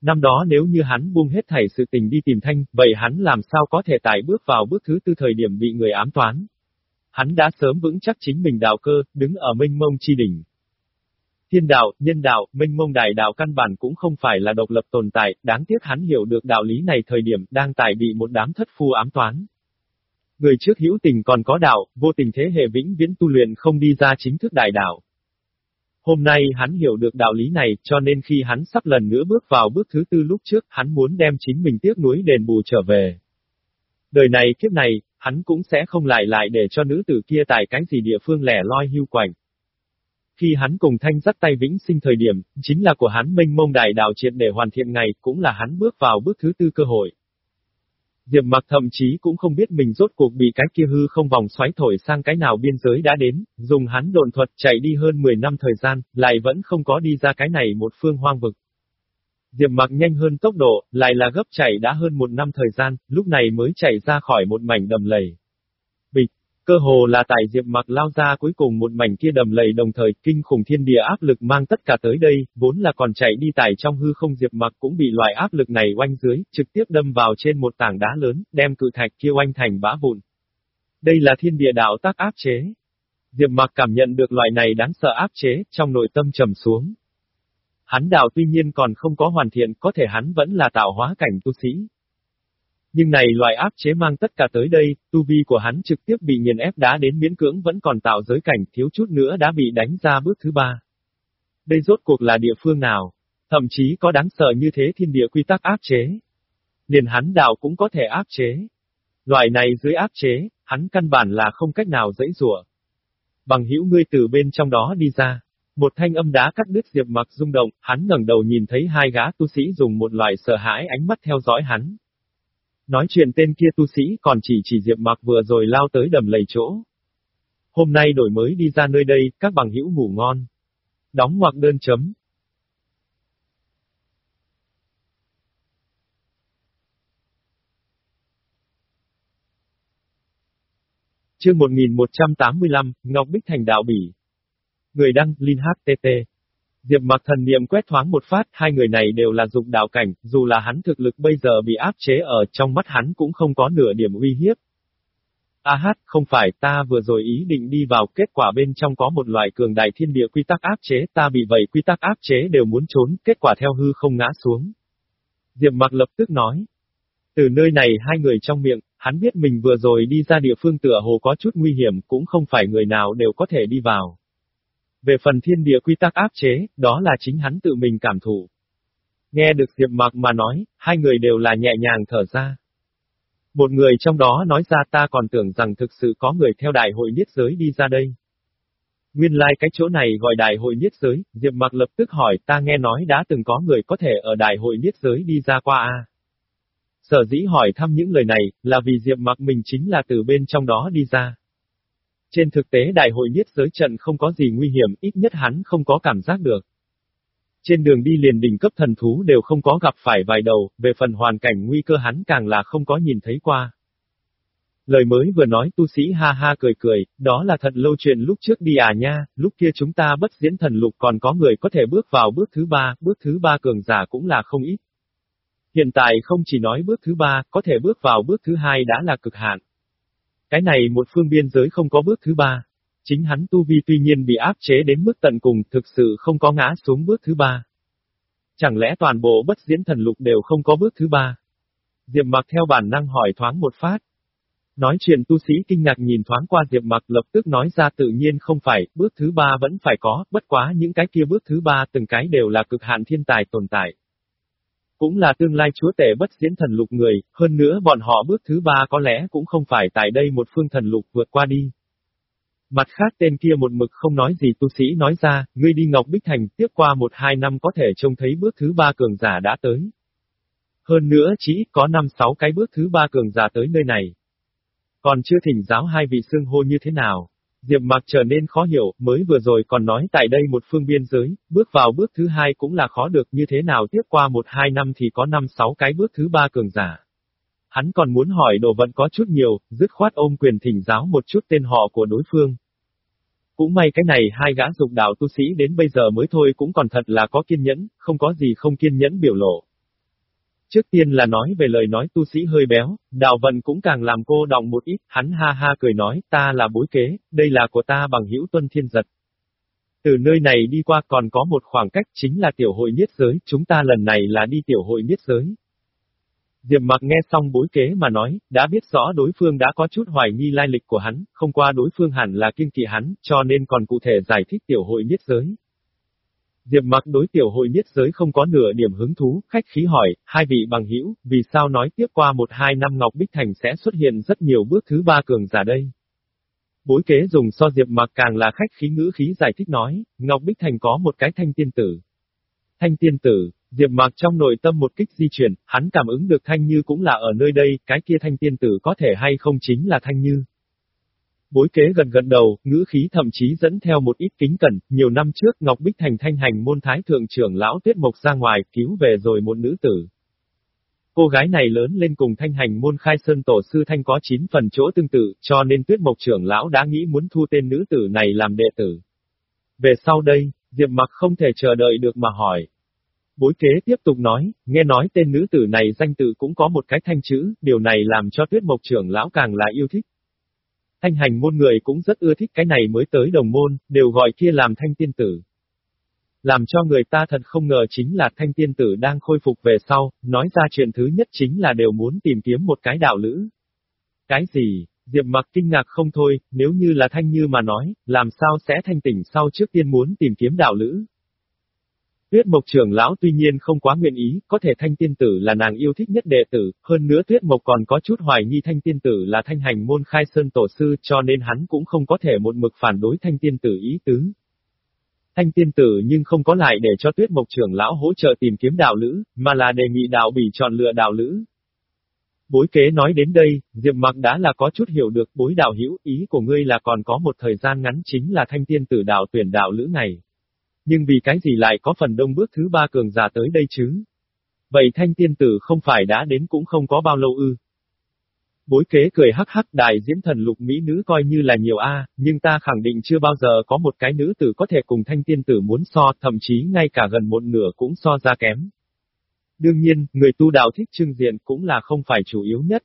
Năm đó nếu như hắn buông hết thảy sự tình đi tìm thanh, vậy hắn làm sao có thể tải bước vào bước thứ tư thời điểm bị người ám toán. Hắn đã sớm vững chắc chính mình đạo cơ, đứng ở minh mông chi đỉnh. Thiên đạo, nhân đạo, minh mông đại đạo căn bản cũng không phải là độc lập tồn tại, đáng tiếc hắn hiểu được đạo lý này thời điểm đang tại bị một đám thất phu ám toán. Người trước hữu tình còn có đạo, vô tình thế hệ vĩnh viễn tu luyện không đi ra chính thức đại đạo. Hôm nay hắn hiểu được đạo lý này, cho nên khi hắn sắp lần nữa bước vào bước thứ tư lúc trước, hắn muốn đem chính mình tiếc nuối đền bù trở về. Đời này kiếp này, hắn cũng sẽ không lại lại để cho nữ tử kia tại cái gì địa phương lẻ loi hưu quạnh. Khi hắn cùng thanh dắt tay vĩnh sinh thời điểm, chính là của hắn minh mông đại đạo triệt để hoàn thiện ngày, cũng là hắn bước vào bước thứ tư cơ hội. Diệp mặc thậm chí cũng không biết mình rốt cuộc bị cái kia hư không vòng xoáy thổi sang cái nào biên giới đã đến, dùng hắn đồn thuật chạy đi hơn 10 năm thời gian, lại vẫn không có đi ra cái này một phương hoang vực. Diệp mặc nhanh hơn tốc độ, lại là gấp chạy đã hơn một năm thời gian, lúc này mới chạy ra khỏi một mảnh đầm lầy. Cơ hồ là tại Diệp Mặc lao ra cuối cùng một mảnh kia đầm lầy đồng thời kinh khủng thiên địa áp lực mang tất cả tới đây, vốn là còn chạy đi tải trong hư không Diệp Mặc cũng bị loại áp lực này oanh dưới, trực tiếp đâm vào trên một tảng đá lớn, đem cự thạch kia oanh thành bã vụn. Đây là thiên địa đạo tác áp chế. Diệp Mặc cảm nhận được loại này đáng sợ áp chế, trong nội tâm trầm xuống. Hắn đạo tuy nhiên còn không có hoàn thiện, có thể hắn vẫn là tạo hóa cảnh tu sĩ, nhưng này loại áp chế mang tất cả tới đây, tu vi của hắn trực tiếp bị nghiền ép đá đến miễn cưỡng vẫn còn tạo giới cảnh thiếu chút nữa đã bị đánh ra bước thứ ba. Đây rốt cuộc là địa phương nào? Thậm chí có đáng sợ như thế thiên địa quy tắc áp chế. Liền hắn đạo cũng có thể áp chế. Loại này dưới áp chế, hắn căn bản là không cách nào dãy rủa. Bằng hữu ngươi từ bên trong đó đi ra. Một thanh âm đá cắt đứt diệp mặc rung động, hắn ngẩng đầu nhìn thấy hai gã tu sĩ dùng một loại sợ hãi ánh mắt theo dõi hắn, Nói chuyện tên kia tu sĩ còn chỉ chỉ Diệp Mặc vừa rồi lao tới đầm lầy chỗ. Hôm nay đổi mới đi ra nơi đây, các bằng hữu ngủ ngon. Đóng ngoặc đơn chấm. Chương 1185, Ngọc Bích Thành Đạo Bỉ. Người đăng, Linh HTT. Diệp mặc thần niệm quét thoáng một phát, hai người này đều là dụng đạo cảnh, dù là hắn thực lực bây giờ bị áp chế ở trong mắt hắn cũng không có nửa điểm uy hiếp. A hát, không phải, ta vừa rồi ý định đi vào, kết quả bên trong có một loại cường đại thiên địa quy tắc áp chế, ta bị vậy quy tắc áp chế đều muốn trốn, kết quả theo hư không ngã xuống. Diệp mặc lập tức nói. Từ nơi này hai người trong miệng, hắn biết mình vừa rồi đi ra địa phương tựa hồ có chút nguy hiểm, cũng không phải người nào đều có thể đi vào. Về phần thiên địa quy tắc áp chế, đó là chính hắn tự mình cảm thụ. Nghe được Diệp Mặc mà nói, hai người đều là nhẹ nhàng thở ra. Một người trong đó nói ra ta còn tưởng rằng thực sự có người theo đại hội niết giới đi ra đây. Nguyên lai like cái chỗ này gọi đại hội niết giới, Diệp Mặc lập tức hỏi ta nghe nói đã từng có người có thể ở đại hội niết giới đi ra qua a. Sở dĩ hỏi thăm những lời này, là vì Diệp Mặc mình chính là từ bên trong đó đi ra. Trên thực tế đại hội niết giới trận không có gì nguy hiểm, ít nhất hắn không có cảm giác được. Trên đường đi liền đỉnh cấp thần thú đều không có gặp phải vài đầu, về phần hoàn cảnh nguy cơ hắn càng là không có nhìn thấy qua. Lời mới vừa nói tu sĩ ha ha cười cười, đó là thật lâu chuyện lúc trước đi à nha, lúc kia chúng ta bất diễn thần lục còn có người có thể bước vào bước thứ ba, bước thứ ba cường giả cũng là không ít. Hiện tại không chỉ nói bước thứ ba, có thể bước vào bước thứ hai đã là cực hạn. Cái này một phương biên giới không có bước thứ ba. Chính hắn tu vi tuy nhiên bị áp chế đến mức tận cùng, thực sự không có ngã xuống bước thứ ba. Chẳng lẽ toàn bộ bất diễn thần lục đều không có bước thứ ba? Diệp mặc theo bản năng hỏi thoáng một phát. Nói chuyện tu sĩ kinh ngạc nhìn thoáng qua Diệp mặc lập tức nói ra tự nhiên không phải, bước thứ ba vẫn phải có, bất quá những cái kia bước thứ ba từng cái đều là cực hạn thiên tài tồn tại. Cũng là tương lai chúa tể bất diễn thần lục người, hơn nữa bọn họ bước thứ ba có lẽ cũng không phải tại đây một phương thần lục vượt qua đi. Mặt khác tên kia một mực không nói gì tu sĩ nói ra, ngươi đi Ngọc Bích Thành tiếp qua một hai năm có thể trông thấy bước thứ ba cường giả đã tới. Hơn nữa chỉ có năm sáu cái bước thứ ba cường giả tới nơi này. Còn chưa thỉnh giáo hai vị xương hô như thế nào. Diệp Mặc trở nên khó hiểu, mới vừa rồi còn nói tại đây một phương biên giới, bước vào bước thứ hai cũng là khó được như thế nào tiếp qua một hai năm thì có năm sáu cái bước thứ ba cường giả. hắn còn muốn hỏi đồ vật có chút nhiều, dứt khoát ôm quyền thỉnh giáo một chút tên họ của đối phương. Cũng may cái này hai gã dục đạo tu sĩ đến bây giờ mới thôi cũng còn thật là có kiên nhẫn, không có gì không kiên nhẫn biểu lộ. Trước tiên là nói về lời nói tu sĩ hơi béo, đạo vận cũng càng làm cô động một ít, hắn ha ha cười nói, ta là bối kế, đây là của ta bằng hữu tuân thiên giật. Từ nơi này đi qua còn có một khoảng cách chính là tiểu hội niết giới, chúng ta lần này là đi tiểu hội niết giới. Diệp mặc nghe xong bối kế mà nói, đã biết rõ đối phương đã có chút hoài nghi lai lịch của hắn, không qua đối phương hẳn là kiên kỵ hắn, cho nên còn cụ thể giải thích tiểu hội niết giới. Diệp mặc đối tiểu hội niết giới không có nửa điểm hứng thú, khách khí hỏi, hai vị bằng hữu, vì sao nói tiếp qua một hai năm Ngọc Bích Thành sẽ xuất hiện rất nhiều bước thứ ba cường giả đây? Bối kế dùng so Diệp mặc càng là khách khí ngữ khí giải thích nói, Ngọc Bích Thành có một cái thanh tiên tử. Thanh tiên tử, Diệp mặc trong nội tâm một kích di chuyển, hắn cảm ứng được Thanh Như cũng là ở nơi đây, cái kia thanh tiên tử có thể hay không chính là Thanh Như. Bối kế gần gần đầu, ngữ khí thậm chí dẫn theo một ít kính cẩn, nhiều năm trước Ngọc Bích Thành thanh hành môn thái thượng trưởng lão Tuyết Mộc ra ngoài, cứu về rồi một nữ tử. Cô gái này lớn lên cùng thanh hành môn khai sơn tổ sư thanh có 9 phần chỗ tương tự, cho nên Tuyết Mộc trưởng lão đã nghĩ muốn thu tên nữ tử này làm đệ tử. Về sau đây, Diệp mặc không thể chờ đợi được mà hỏi. Bối kế tiếp tục nói, nghe nói tên nữ tử này danh tự cũng có một cái thanh chữ, điều này làm cho Tuyết Mộc trưởng lão càng là yêu thích. Thanh hành môn người cũng rất ưa thích cái này mới tới đồng môn, đều gọi kia làm thanh tiên tử. Làm cho người ta thật không ngờ chính là thanh tiên tử đang khôi phục về sau, nói ra chuyện thứ nhất chính là đều muốn tìm kiếm một cái đạo lữ. Cái gì? Diệp mặc kinh ngạc không thôi, nếu như là thanh như mà nói, làm sao sẽ thanh tỉnh sau trước tiên muốn tìm kiếm đạo lữ. Tuyết Mộc trưởng lão tuy nhiên không quá nguyện ý, có thể thanh tiên tử là nàng yêu thích nhất đệ tử, hơn nữa Tuyết Mộc còn có chút hoài nghi thanh tiên tử là thanh hành môn khai sơn tổ sư cho nên hắn cũng không có thể một mực phản đối thanh tiên tử ý tứ. Thanh tiên tử nhưng không có lại để cho Tuyết Mộc trưởng lão hỗ trợ tìm kiếm đạo lữ, mà là đề nghị đạo bỉ chọn lựa đạo lữ. Bối kế nói đến đây, Diệp Mặc đã là có chút hiểu được bối đạo hữu ý của ngươi là còn có một thời gian ngắn chính là thanh tiên tử đạo tuyển đạo lữ này. Nhưng vì cái gì lại có phần đông bước thứ ba cường giả tới đây chứ? Vậy thanh tiên tử không phải đã đến cũng không có bao lâu ư. Bối kế cười hắc hắc đại diễm thần lục mỹ nữ coi như là nhiều a, nhưng ta khẳng định chưa bao giờ có một cái nữ tử có thể cùng thanh tiên tử muốn so, thậm chí ngay cả gần một nửa cũng so ra kém. Đương nhiên, người tu đạo thích trưng diện cũng là không phải chủ yếu nhất.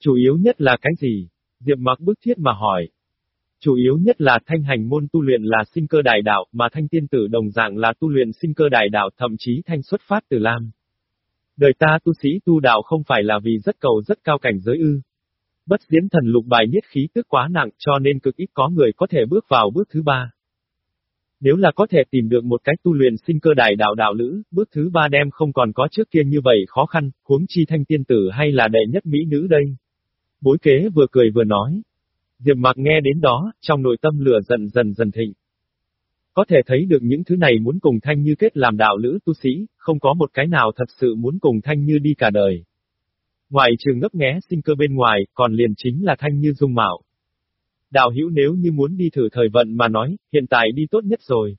Chủ yếu nhất là cái gì? Diệp mặc bức thiết mà hỏi, Chủ yếu nhất là thanh hành môn tu luyện là sinh cơ đại đạo, mà thanh tiên tử đồng dạng là tu luyện sinh cơ đại đạo thậm chí thanh xuất phát từ Lam. Đời ta tu sĩ tu đạo không phải là vì rất cầu rất cao cảnh giới ư. Bất diễn thần lục bài niết khí tức quá nặng cho nên cực ít có người có thể bước vào bước thứ ba. Nếu là có thể tìm được một cách tu luyện sinh cơ đại đạo đạo lữ, bước thứ ba đem không còn có trước kia như vậy khó khăn, huống chi thanh tiên tử hay là đệ nhất mỹ nữ đây. Bối kế vừa cười vừa nói, Diệp Mạc nghe đến đó, trong nội tâm lửa dần dần dần thịnh. Có thể thấy được những thứ này muốn cùng Thanh Như kết làm đạo lữ tu sĩ, không có một cái nào thật sự muốn cùng Thanh Như đi cả đời. Ngoài trường ngấp nghé sinh cơ bên ngoài, còn liền chính là Thanh Như dung mạo. Đạo hữu nếu như muốn đi thử thời vận mà nói, hiện tại đi tốt nhất rồi.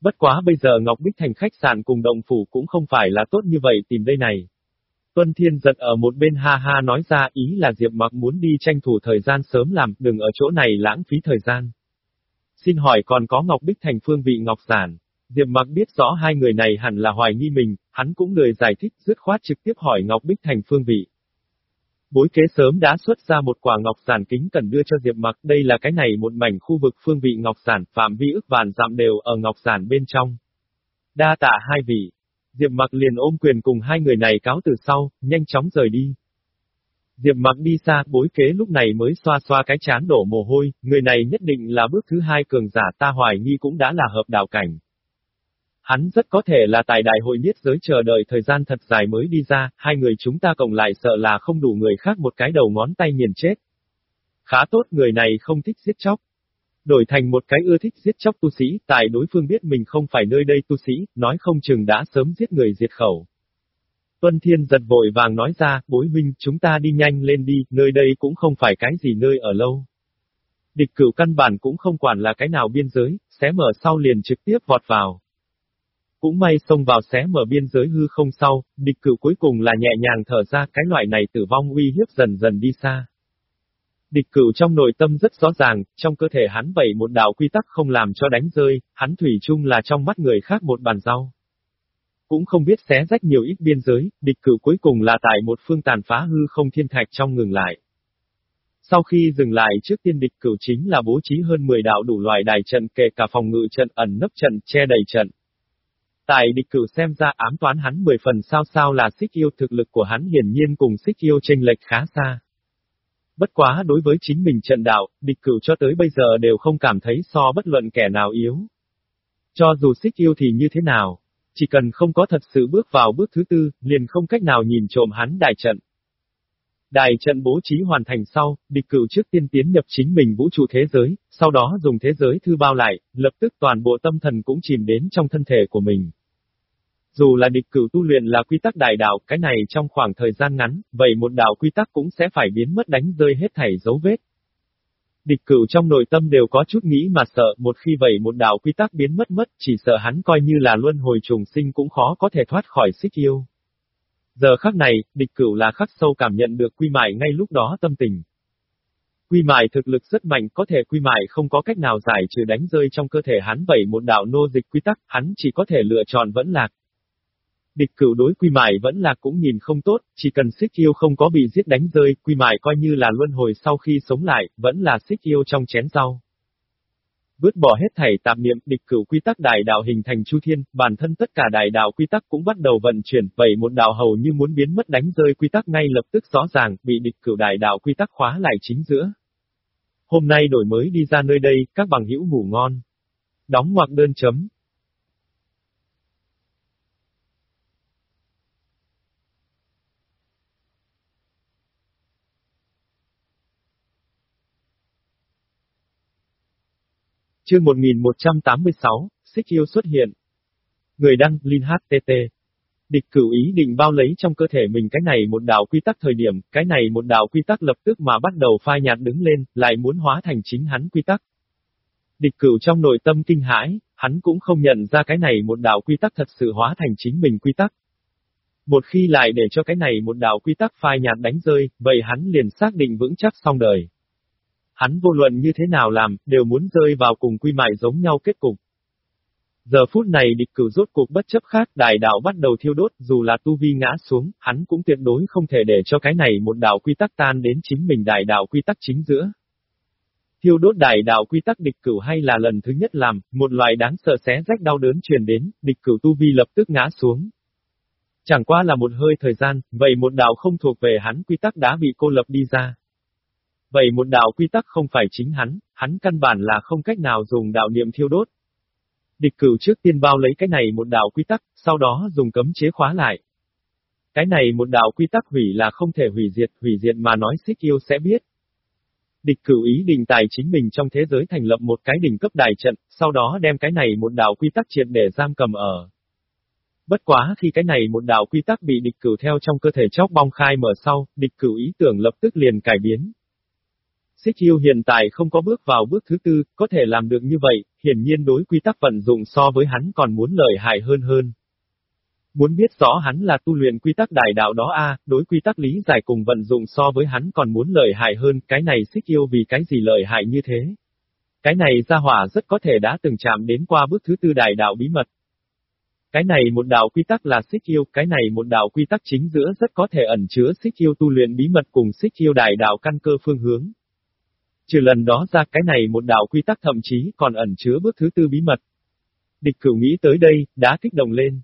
Bất quá bây giờ Ngọc Bích Thành khách sạn cùng đồng phủ cũng không phải là tốt như vậy tìm đây này. Tuân Thiên giật ở một bên ha ha nói ra ý là Diệp Mặc muốn đi tranh thủ thời gian sớm làm, đừng ở chỗ này lãng phí thời gian. Xin hỏi còn có Ngọc Bích Thành phương vị Ngọc Giản. Diệp Mặc biết rõ hai người này hẳn là hoài nghi mình, hắn cũng lười giải thích dứt khoát trực tiếp hỏi Ngọc Bích Thành phương vị. Bối kế sớm đã xuất ra một quả ngọc giản kính cần đưa cho Diệp Mặc, đây là cái này một mảnh khu vực phương vị ngọc giản, phạm vi ước vạn dặm đều ở ngọc giản bên trong. Đa tạ hai vị. Diệp Mặc liền ôm quyền cùng hai người này cáo từ sau, nhanh chóng rời đi. Diệp Mặc đi xa, bối kế lúc này mới xoa xoa cái chán đổ mồ hôi, người này nhất định là bước thứ hai cường giả ta hoài nghi cũng đã là hợp đạo cảnh. Hắn rất có thể là tại đại hội niết giới chờ đợi thời gian thật dài mới đi ra, hai người chúng ta cộng lại sợ là không đủ người khác một cái đầu ngón tay nghiền chết. Khá tốt người này không thích giết chóc đổi thành một cái ưa thích giết chóc tu sĩ, tại đối phương biết mình không phải nơi đây tu sĩ, nói không chừng đã sớm giết người diệt khẩu. Tuân Thiên giật vội vàng nói ra, bối huynh, chúng ta đi nhanh lên đi, nơi đây cũng không phải cái gì nơi ở lâu. Địch cửu căn bản cũng không quản là cái nào biên giới, xé mở sau liền trực tiếp vọt vào. Cũng may xông vào xé mở biên giới hư không sau, địch cửu cuối cùng là nhẹ nhàng thở ra cái loại này tử vong uy hiếp dần dần đi xa. Địch cửu trong nội tâm rất rõ ràng, trong cơ thể hắn vậy một đạo quy tắc không làm cho đánh rơi, hắn thủy chung là trong mắt người khác một bàn rau. Cũng không biết xé rách nhiều ít biên giới, địch cửu cuối cùng là tại một phương tàn phá hư không thiên thạch trong ngừng lại. Sau khi dừng lại trước tiên địch cửu chính là bố trí hơn 10 đạo đủ loại đài trận kể cả phòng ngự trận ẩn nấp trận che đầy trận. Tại địch cửu xem ra ám toán hắn 10 phần sao sao là xích yêu thực lực của hắn hiển nhiên cùng xích yêu chênh lệch khá xa. Bất quá đối với chính mình trận đạo, địch cửu cho tới bây giờ đều không cảm thấy so bất luận kẻ nào yếu. Cho dù xích yêu thì như thế nào, chỉ cần không có thật sự bước vào bước thứ tư, liền không cách nào nhìn trộm hắn đại trận. Đại trận bố trí hoàn thành sau, địch cửu trước tiên tiến nhập chính mình vũ trụ thế giới, sau đó dùng thế giới thư bao lại, lập tức toàn bộ tâm thần cũng chìm đến trong thân thể của mình. Dù là địch cửu tu luyện là quy tắc đại đạo, cái này trong khoảng thời gian ngắn, vậy một đạo quy tắc cũng sẽ phải biến mất đánh rơi hết thảy dấu vết. Địch cửu trong nội tâm đều có chút nghĩ mà sợ, một khi vậy một đạo quy tắc biến mất mất, chỉ sợ hắn coi như là luân hồi trùng sinh cũng khó có thể thoát khỏi xích yêu. Giờ khắc này, địch cửu là khắc sâu cảm nhận được quy mại ngay lúc đó tâm tình. Quy mại thực lực rất mạnh có thể quy mại không có cách nào giải trừ đánh rơi trong cơ thể hắn vậy một đạo nô dịch quy tắc, hắn chỉ có thể lựa chọn vẫn lạc. Địch cửu đối quy mại vẫn là cũng nhìn không tốt, chỉ cần xích yêu không có bị giết đánh rơi, quy mại coi như là luân hồi sau khi sống lại, vẫn là xích yêu trong chén rau. Vứt bỏ hết thảy tạp niệm, địch cửu quy tắc đại đạo hình thành chu thiên, bản thân tất cả đại đạo quy tắc cũng bắt đầu vận chuyển, vậy một đạo hầu như muốn biến mất đánh rơi quy tắc ngay lập tức rõ ràng, bị địch cửu đại đạo quy tắc khóa lại chính giữa. Hôm nay đổi mới đi ra nơi đây, các bằng hữu ngủ ngon. Đóng ngoặc đơn chấm. Chương 1186, Xích yêu xuất hiện. Người đăng, Linh HTT. Địch cửu ý định bao lấy trong cơ thể mình cái này một đạo quy tắc thời điểm, cái này một đạo quy tắc lập tức mà bắt đầu phai nhạt đứng lên, lại muốn hóa thành chính hắn quy tắc. Địch cửu trong nội tâm kinh hãi, hắn cũng không nhận ra cái này một đạo quy tắc thật sự hóa thành chính mình quy tắc. Một khi lại để cho cái này một đạo quy tắc phai nhạt đánh rơi, vậy hắn liền xác định vững chắc xong đời. Hắn vô luận như thế nào làm, đều muốn rơi vào cùng quy mại giống nhau kết cục. Giờ phút này địch cử rốt cuộc bất chấp khác, đại đạo bắt đầu thiêu đốt, dù là tu vi ngã xuống, hắn cũng tuyệt đối không thể để cho cái này một đạo quy tắc tan đến chính mình đại đạo quy tắc chính giữa. Thiêu đốt đại đạo quy tắc địch cửu hay là lần thứ nhất làm, một loại đáng sợ xé rách đau đớn truyền đến, địch cửu tu vi lập tức ngã xuống. Chẳng qua là một hơi thời gian, vậy một đạo không thuộc về hắn quy tắc đã bị cô lập đi ra. Vậy một đạo quy tắc không phải chính hắn, hắn căn bản là không cách nào dùng đạo niệm thiêu đốt. Địch cửu trước tiên bao lấy cái này một đạo quy tắc, sau đó dùng cấm chế khóa lại. Cái này một đạo quy tắc hủy là không thể hủy diệt, hủy diệt mà nói xích yêu sẽ biết. Địch cửu ý định tài chính mình trong thế giới thành lập một cái đỉnh cấp đại trận, sau đó đem cái này một đạo quy tắc triệt để giam cầm ở. Bất quá khi cái này một đạo quy tắc bị địch cửu theo trong cơ thể chóc bong khai mở sau, địch cửu ý tưởng lập tức liền cải biến. Xích yêu hiện tại không có bước vào bước thứ tư, có thể làm được như vậy, hiển nhiên đối quy tắc vận dụng so với hắn còn muốn lợi hại hơn hơn. Muốn biết rõ hắn là tu luyện quy tắc đại đạo đó a, đối quy tắc lý giải cùng vận dụng so với hắn còn muốn lợi hại hơn, cái này xích yêu vì cái gì lợi hại như thế. Cái này ra hỏa rất có thể đã từng chạm đến qua bước thứ tư đại đạo bí mật. Cái này một đạo quy tắc là xích yêu, cái này một đạo quy tắc chính giữa rất có thể ẩn chứa xích yêu tu luyện bí mật cùng xích yêu đại đạo căn cơ phương hướng. Trừ lần đó ra cái này một đạo quy tắc thậm chí còn ẩn chứa bước thứ tư bí mật. Địch cửu nghĩ tới đây, đã kích động lên.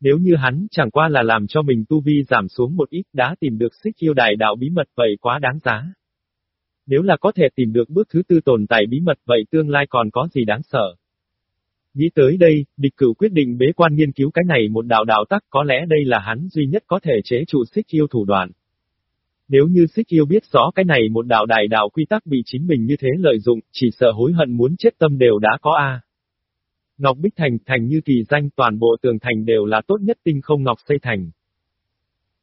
Nếu như hắn chẳng qua là làm cho mình tu vi giảm xuống một ít đã tìm được xích yêu đại đạo bí mật vậy quá đáng giá. Nếu là có thể tìm được bước thứ tư tồn tại bí mật vậy tương lai còn có gì đáng sợ. Nghĩ tới đây, địch cửu quyết định bế quan nghiên cứu cái này một đạo đạo tắc có lẽ đây là hắn duy nhất có thể chế trụ xích yêu thủ đoạn. Nếu như xích yêu biết rõ cái này một đạo đại đạo quy tắc bị chính mình như thế lợi dụng, chỉ sợ hối hận muốn chết tâm đều đã có a. Ngọc Bích Thành, thành như kỳ danh toàn bộ tường thành đều là tốt nhất tinh không ngọc xây thành.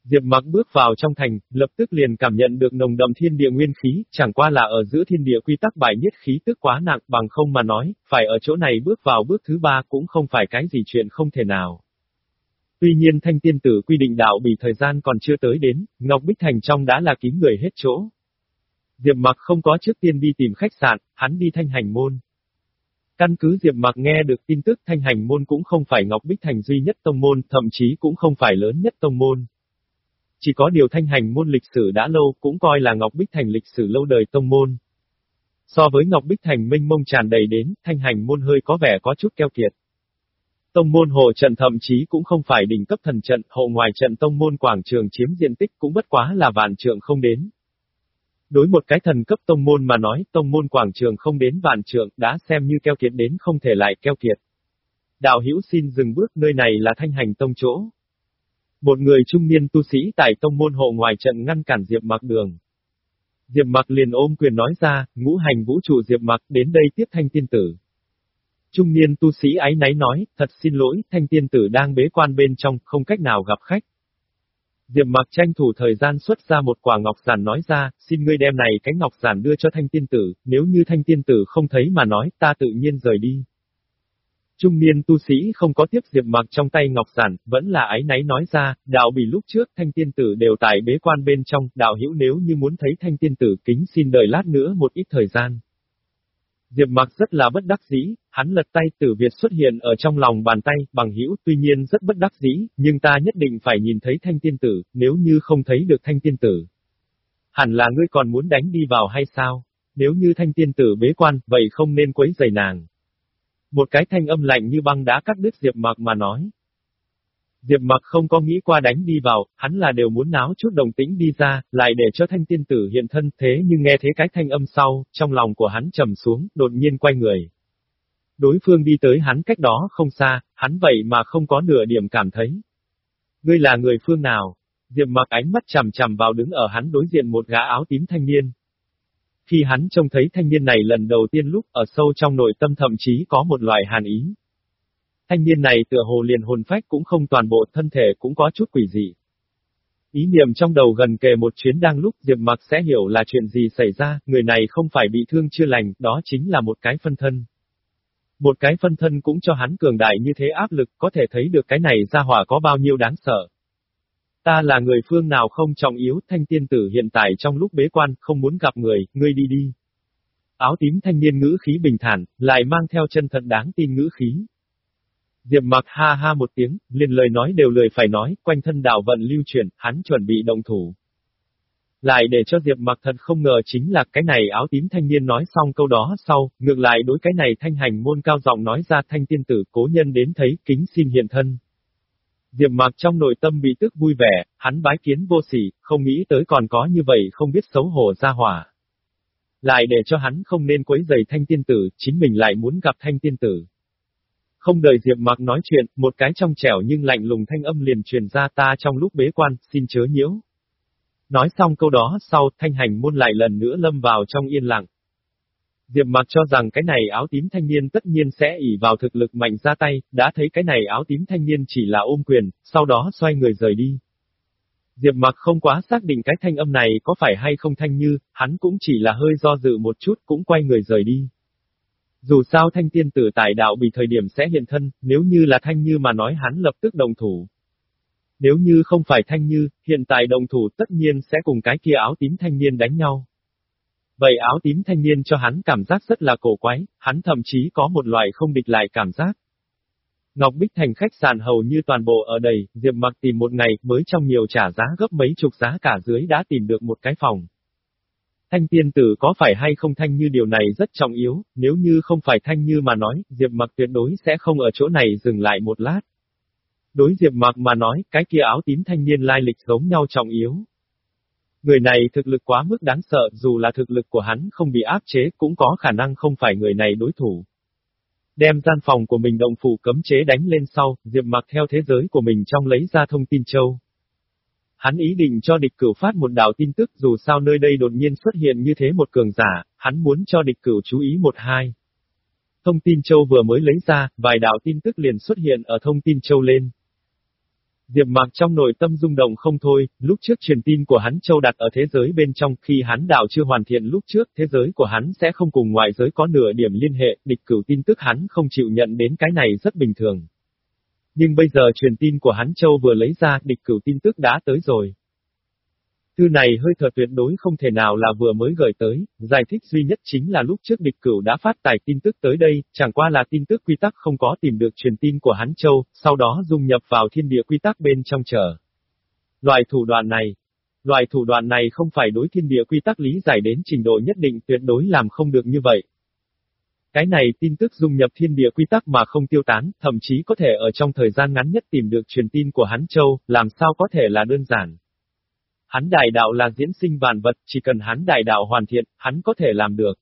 Diệp mặc bước vào trong thành, lập tức liền cảm nhận được nồng đậm thiên địa nguyên khí, chẳng qua là ở giữa thiên địa quy tắc bài nhất khí tức quá nặng bằng không mà nói, phải ở chỗ này bước vào bước thứ ba cũng không phải cái gì chuyện không thể nào. Tuy nhiên thanh tiên tử quy định đạo bị thời gian còn chưa tới đến, Ngọc Bích Thành trong đã là kín người hết chỗ. Diệp mặc không có trước tiên đi tìm khách sạn, hắn đi thanh hành môn. Căn cứ Diệp mặc nghe được tin tức thanh hành môn cũng không phải Ngọc Bích Thành duy nhất tông môn, thậm chí cũng không phải lớn nhất tông môn. Chỉ có điều thanh hành môn lịch sử đã lâu cũng coi là Ngọc Bích Thành lịch sử lâu đời tông môn. So với Ngọc Bích Thành minh mông tràn đầy đến, thanh hành môn hơi có vẻ có chút keo kiệt. Tông môn hộ trận thậm chí cũng không phải đỉnh cấp thần trận, hộ ngoài trận tông môn quảng trường chiếm diện tích cũng bất quá là vạn trượng không đến. Đối một cái thần cấp tông môn mà nói, tông môn quảng trường không đến vạn trượng, đã xem như keo kiệt đến không thể lại keo kiệt. Đạo hữu xin dừng bước, nơi này là thanh hành tông chỗ. Một người trung niên tu sĩ tại tông môn hộ ngoài trận ngăn cản Diệp Mặc đường. Diệp Mặc liền ôm quyền nói ra, ngũ hành vũ trụ Diệp Mặc đến đây tiếp thanh tiên tử. Trung niên tu sĩ ái náy nói, thật xin lỗi, thanh tiên tử đang bế quan bên trong, không cách nào gặp khách. Diệp mặc tranh thủ thời gian xuất ra một quả ngọc giản nói ra, xin ngươi đem này cái ngọc giản đưa cho thanh tiên tử, nếu như thanh tiên tử không thấy mà nói, ta tự nhiên rời đi. Trung niên tu sĩ không có tiếp Diệp mặc trong tay ngọc giản, vẫn là ái náy nói ra, đạo bị lúc trước thanh tiên tử đều tại bế quan bên trong, đạo hữu nếu như muốn thấy thanh tiên tử kính xin đợi lát nữa một ít thời gian. Diệp mặc rất là bất đắc dĩ, hắn lật tay tử Việt xuất hiện ở trong lòng bàn tay, bằng hữu tuy nhiên rất bất đắc dĩ, nhưng ta nhất định phải nhìn thấy thanh tiên tử, nếu như không thấy được thanh tiên tử. Hẳn là ngươi còn muốn đánh đi vào hay sao? Nếu như thanh tiên tử bế quan, vậy không nên quấy rầy nàng. Một cái thanh âm lạnh như băng đã cắt đứt Diệp mặc mà nói, Diệp mặc không có nghĩ qua đánh đi vào, hắn là đều muốn náo chút đồng tĩnh đi ra, lại để cho thanh tiên tử hiện thân thế nhưng nghe thế cái thanh âm sau, trong lòng của hắn trầm xuống, đột nhiên quay người. Đối phương đi tới hắn cách đó không xa, hắn vậy mà không có nửa điểm cảm thấy. Ngươi là người phương nào? Diệp mặc ánh mắt chằm chằm vào đứng ở hắn đối diện một gã áo tím thanh niên. Khi hắn trông thấy thanh niên này lần đầu tiên lúc ở sâu trong nội tâm thậm chí có một loại hàn ý. Thanh niên này tựa hồ liền hồn phách cũng không toàn bộ thân thể cũng có chút quỷ dị. Ý niệm trong đầu gần kề một chuyến đang lúc Diệp Mặc sẽ hiểu là chuyện gì xảy ra, người này không phải bị thương chưa lành, đó chính là một cái phân thân. Một cái phân thân cũng cho hắn cường đại như thế áp lực, có thể thấy được cái này ra hỏa có bao nhiêu đáng sợ. Ta là người phương nào không trọng yếu, thanh tiên tử hiện tại trong lúc bế quan, không muốn gặp người, ngươi đi đi. Áo tím thanh niên ngữ khí bình thản, lại mang theo chân thật đáng tin ngữ khí. Diệp mặc ha ha một tiếng, liền lời nói đều lời phải nói, quanh thân đạo vận lưu chuyển, hắn chuẩn bị động thủ. Lại để cho Diệp mặc thật không ngờ chính là cái này áo tím thanh niên nói xong câu đó sau, ngược lại đối cái này thanh hành môn cao giọng nói ra thanh tiên tử cố nhân đến thấy, kính xin hiện thân. Diệp mặc trong nội tâm bị tức vui vẻ, hắn bái kiến vô sỉ, không nghĩ tới còn có như vậy không biết xấu hổ ra hỏa. Lại để cho hắn không nên quấy giày thanh tiên tử, chính mình lại muốn gặp thanh tiên tử. Không đợi Diệp Mặc nói chuyện, một cái trong trẻo nhưng lạnh lùng thanh âm liền truyền ra ta trong lúc bế quan, xin chớ nhiễu. Nói xong câu đó sau, thanh hành môn lại lần nữa lâm vào trong yên lặng. Diệp Mặc cho rằng cái này áo tím thanh niên tất nhiên sẽ ỉ vào thực lực mạnh ra tay, đã thấy cái này áo tím thanh niên chỉ là ôm quyền, sau đó xoay người rời đi. Diệp Mặc không quá xác định cái thanh âm này có phải hay không thanh như, hắn cũng chỉ là hơi do dự một chút cũng quay người rời đi. Dù sao thanh tiên tử tại đạo bị thời điểm sẽ hiện thân, nếu như là thanh như mà nói hắn lập tức đồng thủ. Nếu như không phải thanh như, hiện tại đồng thủ tất nhiên sẽ cùng cái kia áo tím thanh niên đánh nhau. Vậy áo tím thanh niên cho hắn cảm giác rất là cổ quái, hắn thậm chí có một loại không địch lại cảm giác. Ngọc Bích Thành khách sạn hầu như toàn bộ ở đầy, Diệp mặc tìm một ngày mới trong nhiều trả giá gấp mấy chục giá cả dưới đã tìm được một cái phòng. Thanh tiên tử có phải hay không thanh như điều này rất trọng yếu, nếu như không phải thanh như mà nói, Diệp mặc tuyệt đối sẽ không ở chỗ này dừng lại một lát. Đối Diệp mặc mà nói, cái kia áo tím thanh niên lai lịch giống nhau trọng yếu. Người này thực lực quá mức đáng sợ, dù là thực lực của hắn không bị áp chế, cũng có khả năng không phải người này đối thủ. Đem gian phòng của mình động phủ cấm chế đánh lên sau, Diệp mặc theo thế giới của mình trong lấy ra thông tin châu. Hắn ý định cho địch cửu phát một đạo tin tức dù sao nơi đây đột nhiên xuất hiện như thế một cường giả, hắn muốn cho địch cửu chú ý một hai. Thông tin châu vừa mới lấy ra, vài đạo tin tức liền xuất hiện ở thông tin châu lên. Diệp Mạc trong nội tâm rung động không thôi, lúc trước truyền tin của hắn châu đặt ở thế giới bên trong khi hắn đạo chưa hoàn thiện lúc trước, thế giới của hắn sẽ không cùng ngoại giới có nửa điểm liên hệ, địch cửu tin tức hắn không chịu nhận đến cái này rất bình thường. Nhưng bây giờ truyền tin của hắn châu vừa lấy ra, địch cửu tin tức đã tới rồi. Thư này hơi thở tuyệt đối không thể nào là vừa mới gửi tới, giải thích duy nhất chính là lúc trước địch cửu đã phát tải tin tức tới đây, chẳng qua là tin tức quy tắc không có tìm được truyền tin của hắn châu, sau đó dung nhập vào thiên địa quy tắc bên trong chờ. Loại thủ đoạn này, loại thủ đoạn này không phải đối thiên địa quy tắc lý giải đến trình độ nhất định tuyệt đối làm không được như vậy. Cái này tin tức dung nhập thiên địa quy tắc mà không tiêu tán, thậm chí có thể ở trong thời gian ngắn nhất tìm được truyền tin của hắn châu, làm sao có thể là đơn giản. Hắn đại đạo là diễn sinh vạn vật, chỉ cần hắn đại đạo hoàn thiện, hắn có thể làm được.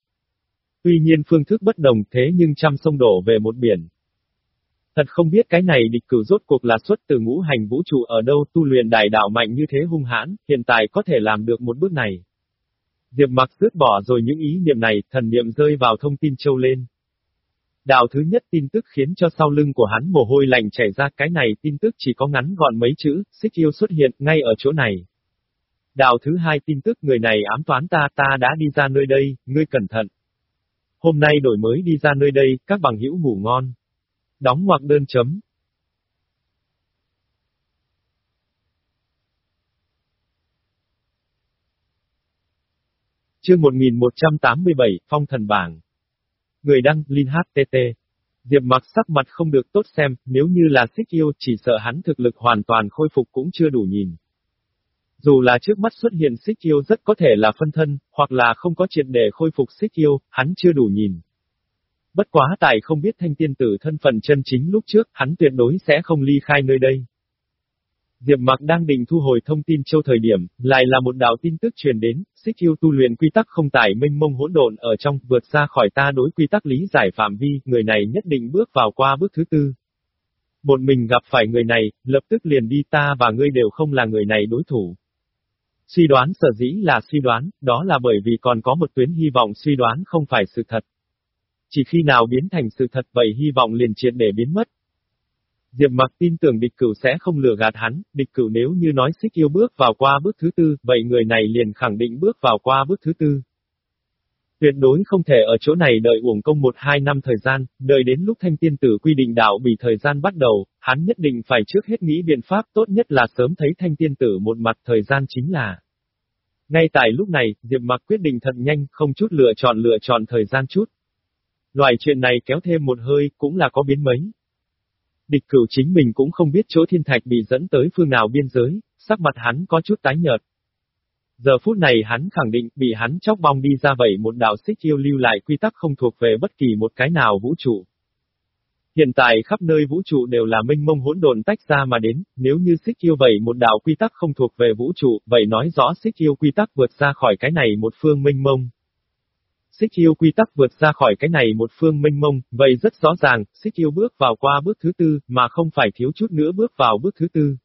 Tuy nhiên phương thức bất đồng thế nhưng trăm sông đổ về một biển. Thật không biết cái này địch cử rốt cuộc là xuất từ ngũ hành vũ trụ ở đâu tu luyện đại đạo mạnh như thế hung hãn, hiện tại có thể làm được một bước này. Diệp mặc dứt bỏ rồi những ý niệm này, thần niệm rơi vào thông tin châu lên. Đạo thứ nhất tin tức khiến cho sau lưng của hắn mồ hôi lạnh chảy ra cái này tin tức chỉ có ngắn gọn mấy chữ, xích yêu xuất hiện ngay ở chỗ này. Đạo thứ hai tin tức người này ám toán ta ta đã đi ra nơi đây, ngươi cẩn thận. Hôm nay đổi mới đi ra nơi đây, các bằng hữu ngủ ngon. Đóng ngoặc đơn chấm. Chương 1187, Phong thần bảng. Người đăng, Linh HTT. Diệp mặc sắc mặt không được tốt xem, nếu như là xích yêu, chỉ sợ hắn thực lực hoàn toàn khôi phục cũng chưa đủ nhìn. Dù là trước mắt xuất hiện xích yêu rất có thể là phân thân, hoặc là không có triệt để khôi phục xích yêu, hắn chưa đủ nhìn. Bất quá tại không biết thanh tiên tử thân phận chân chính lúc trước, hắn tuyệt đối sẽ không ly khai nơi đây. Diệp Mặc đang định thu hồi thông tin châu thời điểm, lại là một đạo tin tức truyền đến, xích yêu tu luyện quy tắc không tải minh mông hỗn độn ở trong, vượt ra khỏi ta đối quy tắc lý giải phạm vi, người này nhất định bước vào qua bước thứ tư. Một mình gặp phải người này, lập tức liền đi ta và ngươi đều không là người này đối thủ. Suy đoán sở dĩ là suy đoán, đó là bởi vì còn có một tuyến hy vọng suy đoán không phải sự thật. Chỉ khi nào biến thành sự thật vậy hy vọng liền triệt để biến mất. Diệp mặc tin tưởng địch cửu sẽ không lừa gạt hắn, địch cửu nếu như nói xích yêu bước vào qua bước thứ tư, vậy người này liền khẳng định bước vào qua bước thứ tư. Tuyệt đối không thể ở chỗ này đợi uổng công một hai năm thời gian, đợi đến lúc thanh tiên tử quy định đạo bị thời gian bắt đầu, hắn nhất định phải trước hết nghĩ biện pháp tốt nhất là sớm thấy thanh tiên tử một mặt thời gian chính là. Ngay tại lúc này, Diệp Mặc quyết định thật nhanh, không chút lựa chọn lựa chọn thời gian chút. Loại chuyện này kéo thêm một hơi, cũng là có biến mấy. Địch cửu chính mình cũng không biết chỗ thiên thạch bị dẫn tới phương nào biên giới, sắc mặt hắn có chút tái nhợt, Giờ phút này hắn khẳng định bị hắn chóc bong đi ra vậy một đạo xích yêu lưu lại quy tắc không thuộc về bất kỳ một cái nào vũ trụ. Hiện tại khắp nơi vũ trụ đều là minh mông hỗn độn tách ra mà đến, nếu như xích yêu vậy một đạo quy tắc không thuộc về vũ trụ, vậy nói rõ xích yêu quy tắc vượt ra khỏi cái này một phương minh mông. Xích yêu quy tắc vượt ra khỏi cái này một phương minh mông, vậy rất rõ ràng, xích yêu bước vào qua bước thứ tư, mà không phải thiếu chút nữa bước vào bước thứ tư.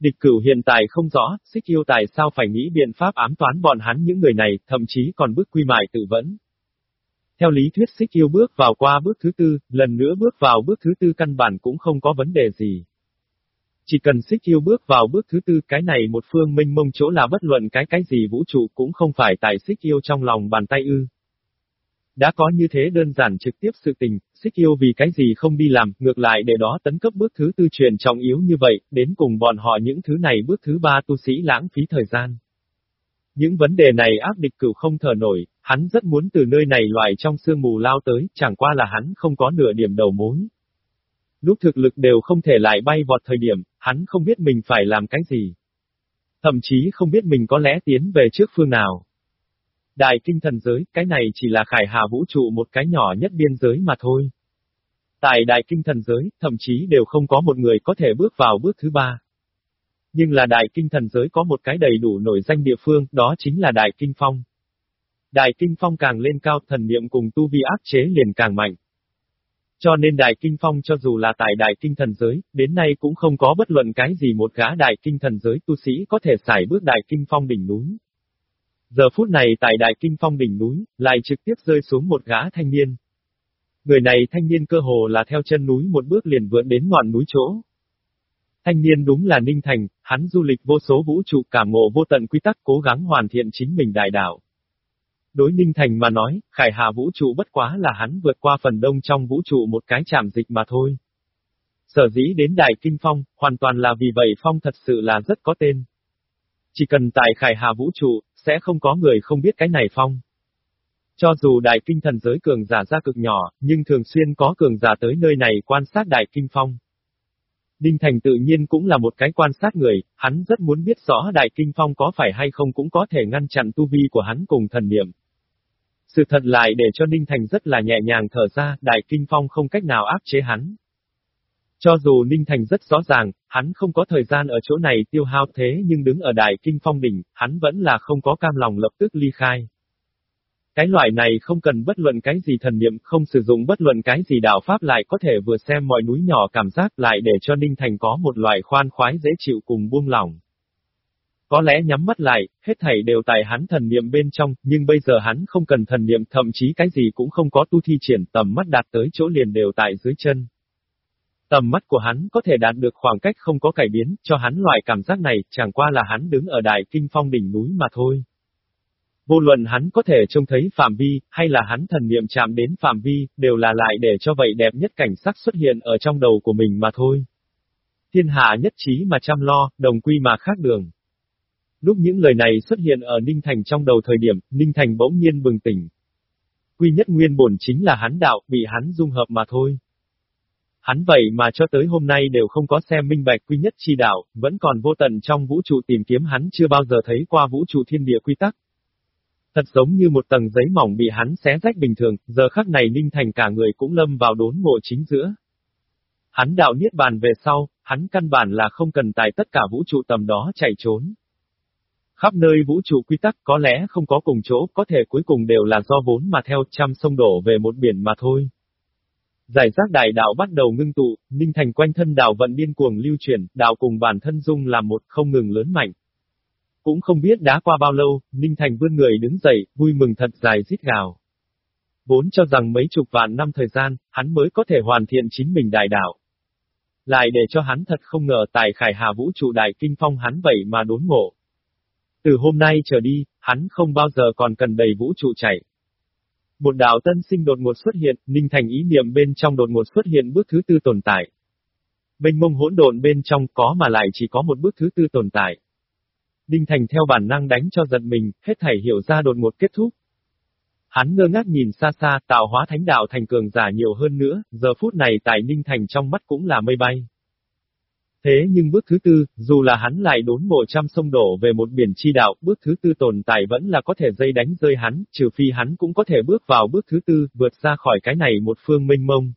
Địch cửu hiện tại không rõ, xích yêu tại sao phải nghĩ biện pháp ám toán bọn hắn những người này, thậm chí còn bước quy mại tự vẫn. Theo lý thuyết xích yêu bước vào qua bước thứ tư, lần nữa bước vào bước thứ tư căn bản cũng không có vấn đề gì. Chỉ cần xích yêu bước vào bước thứ tư cái này một phương minh mông chỗ là bất luận cái cái gì vũ trụ cũng không phải tại xích yêu trong lòng bàn tay ư. Đã có như thế đơn giản trực tiếp sự tình, xích yêu vì cái gì không đi làm, ngược lại để đó tấn cấp bước thứ tư truyền trọng yếu như vậy, đến cùng bọn họ những thứ này bước thứ ba tu sĩ lãng phí thời gian. Những vấn đề này áp địch cửu không thở nổi, hắn rất muốn từ nơi này loại trong sương mù lao tới, chẳng qua là hắn không có nửa điểm đầu mối. Lúc thực lực đều không thể lại bay vọt thời điểm, hắn không biết mình phải làm cái gì. Thậm chí không biết mình có lẽ tiến về trước phương nào. Đại kinh thần giới, cái này chỉ là khải hà vũ trụ một cái nhỏ nhất biên giới mà thôi. Tại đại kinh thần giới, thậm chí đều không có một người có thể bước vào bước thứ ba. Nhưng là đại kinh thần giới có một cái đầy đủ nổi danh địa phương, đó chính là đại kinh phong. Đại kinh phong càng lên cao, thần niệm cùng tu vi áp chế liền càng mạnh. Cho nên đại kinh phong cho dù là tại đại kinh thần giới, đến nay cũng không có bất luận cái gì một gã đại kinh thần giới tu sĩ có thể xài bước đại kinh phong đỉnh núi. Giờ phút này tại Đại Kinh Phong đỉnh núi, lại trực tiếp rơi xuống một gã thanh niên. Người này thanh niên cơ hồ là theo chân núi một bước liền vượn đến ngọn núi chỗ. Thanh niên đúng là Ninh Thành, hắn du lịch vô số vũ trụ cảm ngộ vô tận quy tắc cố gắng hoàn thiện chính mình đại đạo. Đối Ninh Thành mà nói, khải hà vũ trụ bất quá là hắn vượt qua phần đông trong vũ trụ một cái chạm dịch mà thôi. Sở dĩ đến Đại Kinh Phong, hoàn toàn là vì vậy Phong thật sự là rất có tên. Chỉ cần tại khải hà vũ trụ, sẽ không có người không biết cái này Phong. Cho dù Đại Kinh thần giới cường giả ra cực nhỏ, nhưng thường xuyên có cường giả tới nơi này quan sát Đại Kinh Phong. Đinh Thành tự nhiên cũng là một cái quan sát người, hắn rất muốn biết rõ Đại Kinh Phong có phải hay không cũng có thể ngăn chặn tu vi của hắn cùng thần niệm. Sự thật lại để cho Ninh Thành rất là nhẹ nhàng thở ra, Đại Kinh Phong không cách nào áp chế hắn. Cho dù Ninh Thành rất rõ ràng, hắn không có thời gian ở chỗ này tiêu hao thế nhưng đứng ở Đại Kinh Phong đỉnh, hắn vẫn là không có cam lòng lập tức ly khai. Cái loại này không cần bất luận cái gì thần niệm, không sử dụng bất luận cái gì đạo pháp lại có thể vừa xem mọi núi nhỏ cảm giác lại để cho Ninh Thành có một loại khoan khoái dễ chịu cùng buông lỏng. Có lẽ nhắm mắt lại, hết thảy đều tại hắn thần niệm bên trong, nhưng bây giờ hắn không cần thần niệm thậm chí cái gì cũng không có tu thi triển tầm mắt đạt tới chỗ liền đều tại dưới chân. Tầm mắt của hắn có thể đạt được khoảng cách không có cải biến, cho hắn loại cảm giác này, chẳng qua là hắn đứng ở đại kinh phong đỉnh núi mà thôi. Vô luận hắn có thể trông thấy phạm vi, hay là hắn thần niệm chạm đến phạm vi, đều là lại để cho vậy đẹp nhất cảnh sắc xuất hiện ở trong đầu của mình mà thôi. Thiên hạ nhất trí mà chăm lo, đồng quy mà khác đường. Lúc những lời này xuất hiện ở Ninh Thành trong đầu thời điểm, Ninh Thành bỗng nhiên bừng tỉnh. Quy nhất nguyên bổn chính là hắn đạo, bị hắn dung hợp mà thôi. Hắn vậy mà cho tới hôm nay đều không có xem minh bạch quy nhất chi đạo, vẫn còn vô tận trong vũ trụ tìm kiếm hắn chưa bao giờ thấy qua vũ trụ thiên địa quy tắc. Thật giống như một tầng giấy mỏng bị hắn xé rách bình thường, giờ khắc này Ninh Thành cả người cũng lâm vào đốn ngộ chính giữa. Hắn đạo niết bàn về sau, hắn căn bản là không cần tại tất cả vũ trụ tầm đó chạy trốn. Khắp nơi vũ trụ quy tắc có lẽ không có cùng chỗ, có thể cuối cùng đều là do vốn mà theo trăm sông đổ về một biển mà thôi. Giải rác đại đạo bắt đầu ngưng tụ, ninh thành quanh thân đạo vận điên cuồng lưu chuyển, đạo cùng bản thân dung làm một không ngừng lớn mạnh. Cũng không biết đã qua bao lâu, Ninh Thành vươn người đứng dậy, vui mừng thật dài rít gào. Vốn cho rằng mấy chục vạn năm thời gian, hắn mới có thể hoàn thiện chính mình đại đạo. Lại để cho hắn thật không ngờ tài khải hà vũ trụ đại kinh phong hắn vậy mà đốn ngộ. Từ hôm nay trở đi, hắn không bao giờ còn cần đầy vũ trụ chạy. Một đạo tân sinh đột ngột xuất hiện, Ninh Thành ý niệm bên trong đột ngột xuất hiện bước thứ tư tồn tại. bênh mông hỗn độn bên trong có mà lại chỉ có một bước thứ tư tồn tại. Ninh Thành theo bản năng đánh cho giật mình, hết thảy hiểu ra đột ngột kết thúc. Hắn ngơ ngác nhìn xa xa, tạo hóa thánh đạo thành cường giả nhiều hơn nữa, giờ phút này tại Ninh Thành trong mắt cũng là mây bay. Thế nhưng bước thứ tư, dù là hắn lại đốn mộ trăm sông đổ về một biển chi đạo, bước thứ tư tồn tại vẫn là có thể dây đánh rơi hắn, trừ phi hắn cũng có thể bước vào bước thứ tư, vượt ra khỏi cái này một phương mênh mông.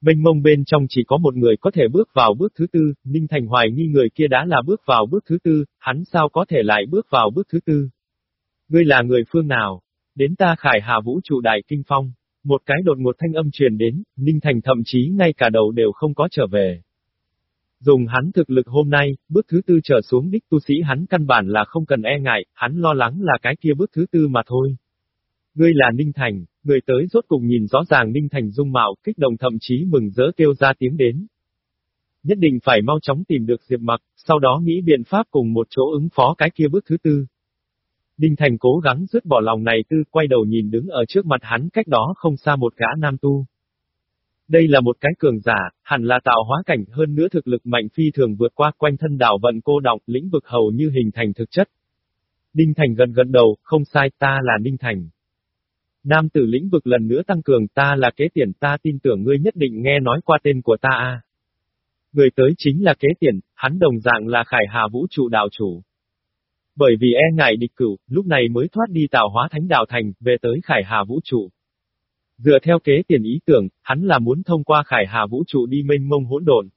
Mênh mông bên trong chỉ có một người có thể bước vào bước thứ tư, Ninh Thành hoài nghi người kia đã là bước vào bước thứ tư, hắn sao có thể lại bước vào bước thứ tư? Ngươi là người phương nào? Đến ta khải hà vũ trụ đại kinh phong. Một cái đột ngột thanh âm truyền đến, Ninh Thành thậm chí ngay cả đầu đều không có trở về. Dùng hắn thực lực hôm nay, bước thứ tư trở xuống đích tu sĩ hắn căn bản là không cần e ngại, hắn lo lắng là cái kia bước thứ tư mà thôi. Ngươi là Ninh Thành, người tới rốt cùng nhìn rõ ràng Ninh Thành dung mạo, kích động thậm chí mừng rỡ kêu ra tiếng đến. Nhất định phải mau chóng tìm được Diệp Mặc, sau đó nghĩ biện pháp cùng một chỗ ứng phó cái kia bước thứ tư. Ninh Thành cố gắng dứt bỏ lòng này tư, quay đầu nhìn đứng ở trước mặt hắn cách đó không xa một gã nam tu. Đây là một cái cường giả, hẳn là tạo hóa cảnh hơn nữa thực lực mạnh phi thường vượt qua quanh thân đảo vận cô động, lĩnh vực hầu như hình thành thực chất. Ninh Thành gần gần đầu, không sai, ta là Ninh Thành. Nam tử lĩnh vực lần nữa tăng cường ta là kế tiền ta tin tưởng ngươi nhất định nghe nói qua tên của ta a. Người tới chính là kế tiền, hắn đồng dạng là khải hà vũ trụ đạo chủ. Bởi vì e ngại địch cửu, lúc này mới thoát đi tạo hóa thánh đạo thành, về tới khải hà vũ trụ. Dựa theo kế tiền ý tưởng, hắn là muốn thông qua khải hà vũ trụ đi mênh mông hỗn độn.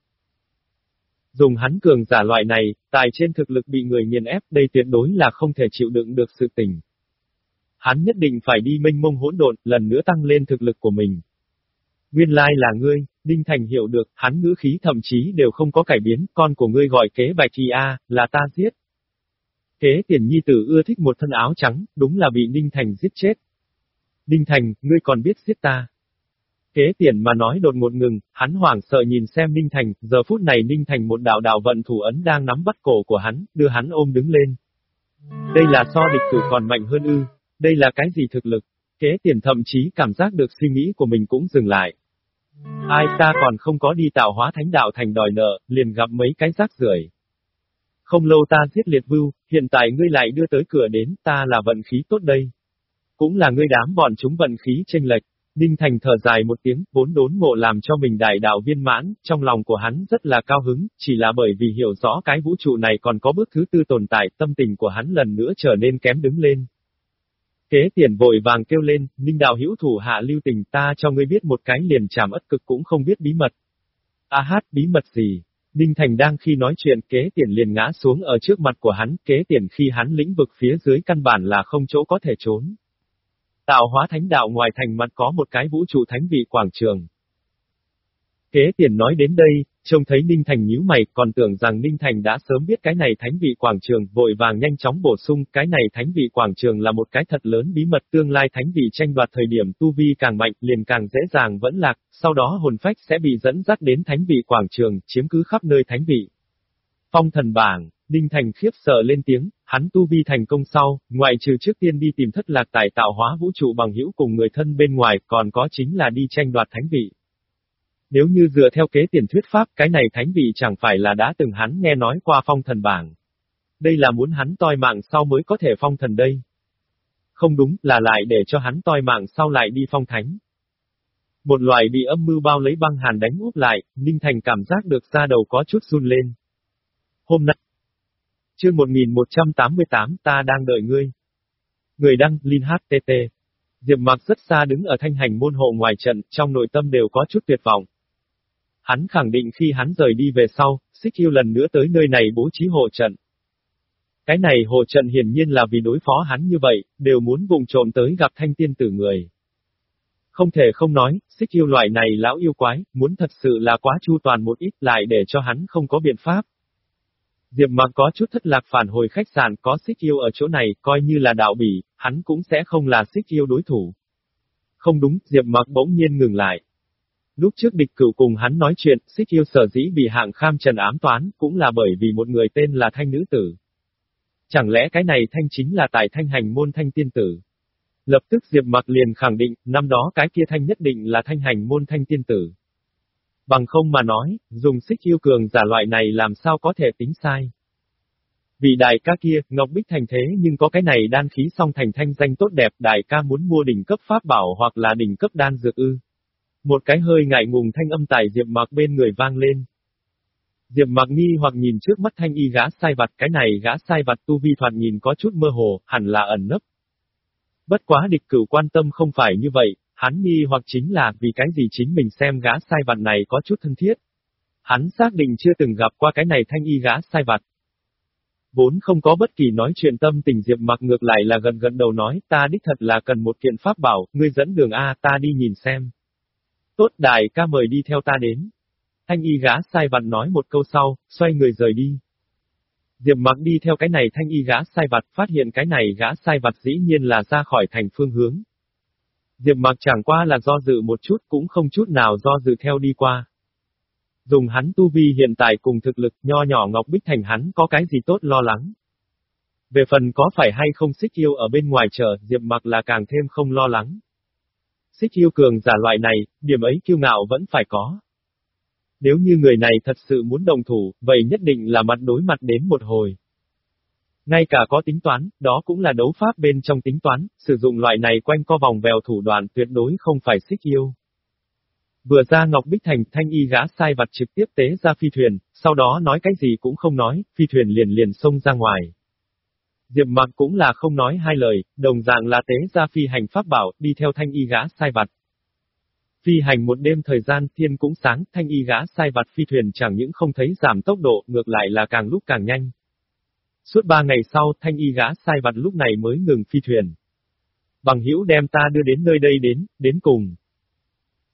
Dùng hắn cường giả loại này, tài trên thực lực bị người nghiền ép đây tuyệt đối là không thể chịu đựng được sự tình. Hắn nhất định phải đi mênh mông hỗn độn, lần nữa tăng lên thực lực của mình. Nguyên lai là ngươi, Đinh Thành hiểu được, hắn ngữ khí thậm chí đều không có cải biến, con của ngươi gọi kế bạch y A, là ta giết. Kế tiền nhi tử ưa thích một thân áo trắng, đúng là bị Ninh Thành giết chết. Đinh Thành, ngươi còn biết giết ta. Kế tiền mà nói đột ngột ngừng, hắn hoảng sợ nhìn xem Ninh Thành, giờ phút này Ninh Thành một đạo đạo vận thủ ấn đang nắm bắt cổ của hắn, đưa hắn ôm đứng lên. Đây là so địch cử còn mạnh hơn ư, đây là cái gì thực lực? Kế tiền thậm chí cảm giác được suy nghĩ của mình cũng dừng lại. Ai ta còn không có đi tạo hóa thánh đạo thành đòi nợ, liền gặp mấy cái rác rưởi. Không lâu ta giết liệt vưu, hiện tại ngươi lại đưa tới cửa đến, ta là vận khí tốt đây. Cũng là ngươi đám bọn chúng vận khí chênh lệch. Đinh Thành thở dài một tiếng, vốn đốn ngộ làm cho mình đại đạo viên mãn, trong lòng của hắn rất là cao hứng, chỉ là bởi vì hiểu rõ cái vũ trụ này còn có bước thứ tư tồn tại, tâm tình của hắn lần nữa trở nên kém đứng lên. Kế tiền vội vàng kêu lên, Ninh đạo hữu thủ hạ lưu tình ta cho ngươi biết một cái liền chảm ất cực cũng không biết bí mật. A hát, bí mật gì? Ninh Thành đang khi nói chuyện kế tiền liền ngã xuống ở trước mặt của hắn, kế tiền khi hắn lĩnh vực phía dưới căn bản là không chỗ có thể trốn. Tạo hóa thánh đạo ngoài thành mặt có một cái vũ trụ thánh vị quảng trường. Kế tiền nói đến đây, trông thấy Ninh Thành nhíu mày, còn tưởng rằng Ninh Thành đã sớm biết cái này thánh vị quảng trường, vội vàng nhanh chóng bổ sung, cái này thánh vị quảng trường là một cái thật lớn bí mật tương lai thánh vị tranh đoạt thời điểm tu vi càng mạnh, liền càng dễ dàng vẫn lạc, sau đó hồn phách sẽ bị dẫn dắt đến thánh vị quảng trường, chiếm cứ khắp nơi thánh vị. Phong thần bảng, Ninh Thành khiếp sợ lên tiếng, hắn tu vi thành công sau, ngoại trừ trước tiên đi tìm thất lạc tại tạo hóa vũ trụ bằng hữu cùng người thân bên ngoài, còn có chính là đi tranh đoạt thánh vị. Nếu như dựa theo kế tiền thuyết pháp, cái này thánh vị chẳng phải là đã từng hắn nghe nói qua phong thần bảng. Đây là muốn hắn toi mạng sau mới có thể phong thần đây. Không đúng, là lại để cho hắn toi mạng sau lại đi phong thánh. Một loài bị âm mưu bao lấy băng hàn đánh úp lại, Ninh Thành cảm giác được da đầu có chút run lên. Hôm nay, chương 1188 ta đang đợi ngươi. Người đăng, Linh HTT. Diệp Mặc rất xa đứng ở thanh hành môn hộ ngoài trận, trong nội tâm đều có chút tuyệt vọng. Hắn khẳng định khi hắn rời đi về sau, Xích Yêu lần nữa tới nơi này bố trí hộ trận. Cái này hộ trận hiển nhiên là vì đối phó hắn như vậy, đều muốn vùng trộm tới gặp thanh tiên tử người. Không thể không nói, xích yêu loại này lão yêu quái, muốn thật sự là quá chu toàn một ít lại để cho hắn không có biện pháp. Diệp mặc có chút thất lạc phản hồi khách sạn có xích yêu ở chỗ này, coi như là đạo bỉ, hắn cũng sẽ không là xích yêu đối thủ. Không đúng, Diệp mặc bỗng nhiên ngừng lại. Lúc trước địch cửu cùng hắn nói chuyện, xích yêu sở dĩ bị hạng kham trần ám toán, cũng là bởi vì một người tên là thanh nữ tử. Chẳng lẽ cái này thanh chính là tại thanh hành môn thanh tiên tử? Lập tức Diệp mặc liền khẳng định, năm đó cái kia thanh nhất định là thanh hành môn thanh tiên tử. Bằng không mà nói, dùng xích yêu cường giả loại này làm sao có thể tính sai. vị đại ca kia, Ngọc Bích thành thế nhưng có cái này đan khí song thành thanh danh tốt đẹp, đại ca muốn mua đỉnh cấp pháp bảo hoặc là đỉnh cấp đan dược ư. Một cái hơi ngại ngùng thanh âm tài Diệp mạc bên người vang lên. Diệp mạc nghi hoặc nhìn trước mắt thanh y gã sai vặt, cái này gã sai vặt tu vi thoạt nhìn có chút mơ hồ, hẳn là ẩn nấp. Bất quá địch cửu quan tâm không phải như vậy, hắn nghi hoặc chính là vì cái gì chính mình xem gã sai vặt này có chút thân thiết. Hắn xác định chưa từng gặp qua cái này thanh y gã sai vặt. Vốn không có bất kỳ nói chuyện tâm tình Diệp mặc ngược lại là gần gần đầu nói, ta đích thật là cần một kiện pháp bảo, ngươi dẫn đường A ta đi nhìn xem. Tốt đại ca mời đi theo ta đến. Thanh y gã sai vặt nói một câu sau, xoay người rời đi. Diệp mặc đi theo cái này thanh y gã sai vặt, phát hiện cái này gã sai vặt dĩ nhiên là ra khỏi thành phương hướng. Diệp mặc chẳng qua là do dự một chút cũng không chút nào do dự theo đi qua. Dùng hắn tu vi hiện tại cùng thực lực nho nhỏ Ngọc Bích Thành hắn có cái gì tốt lo lắng. Về phần có phải hay không xích yêu ở bên ngoài chờ, Diệp mặc là càng thêm không lo lắng. Xích yêu cường giả loại này, điểm ấy kiêu ngạo vẫn phải có. Nếu như người này thật sự muốn đồng thủ, vậy nhất định là mặt đối mặt đến một hồi. Ngay cả có tính toán, đó cũng là đấu pháp bên trong tính toán, sử dụng loại này quanh co vòng vèo thủ đoạn tuyệt đối không phải xích yêu. Vừa ra Ngọc Bích Thành, thanh y gã sai vặt trực tiếp tế ra phi thuyền, sau đó nói cái gì cũng không nói, phi thuyền liền liền xông ra ngoài. Diệp mặc cũng là không nói hai lời, đồng dạng là tế ra phi hành pháp bảo, đi theo thanh y gã sai vặt. Phi hành một đêm thời gian thiên cũng sáng, thanh y gã sai vặt phi thuyền chẳng những không thấy giảm tốc độ, ngược lại là càng lúc càng nhanh. Suốt ba ngày sau, thanh y gã sai vặt lúc này mới ngừng phi thuyền. Bằng hữu đem ta đưa đến nơi đây đến, đến cùng.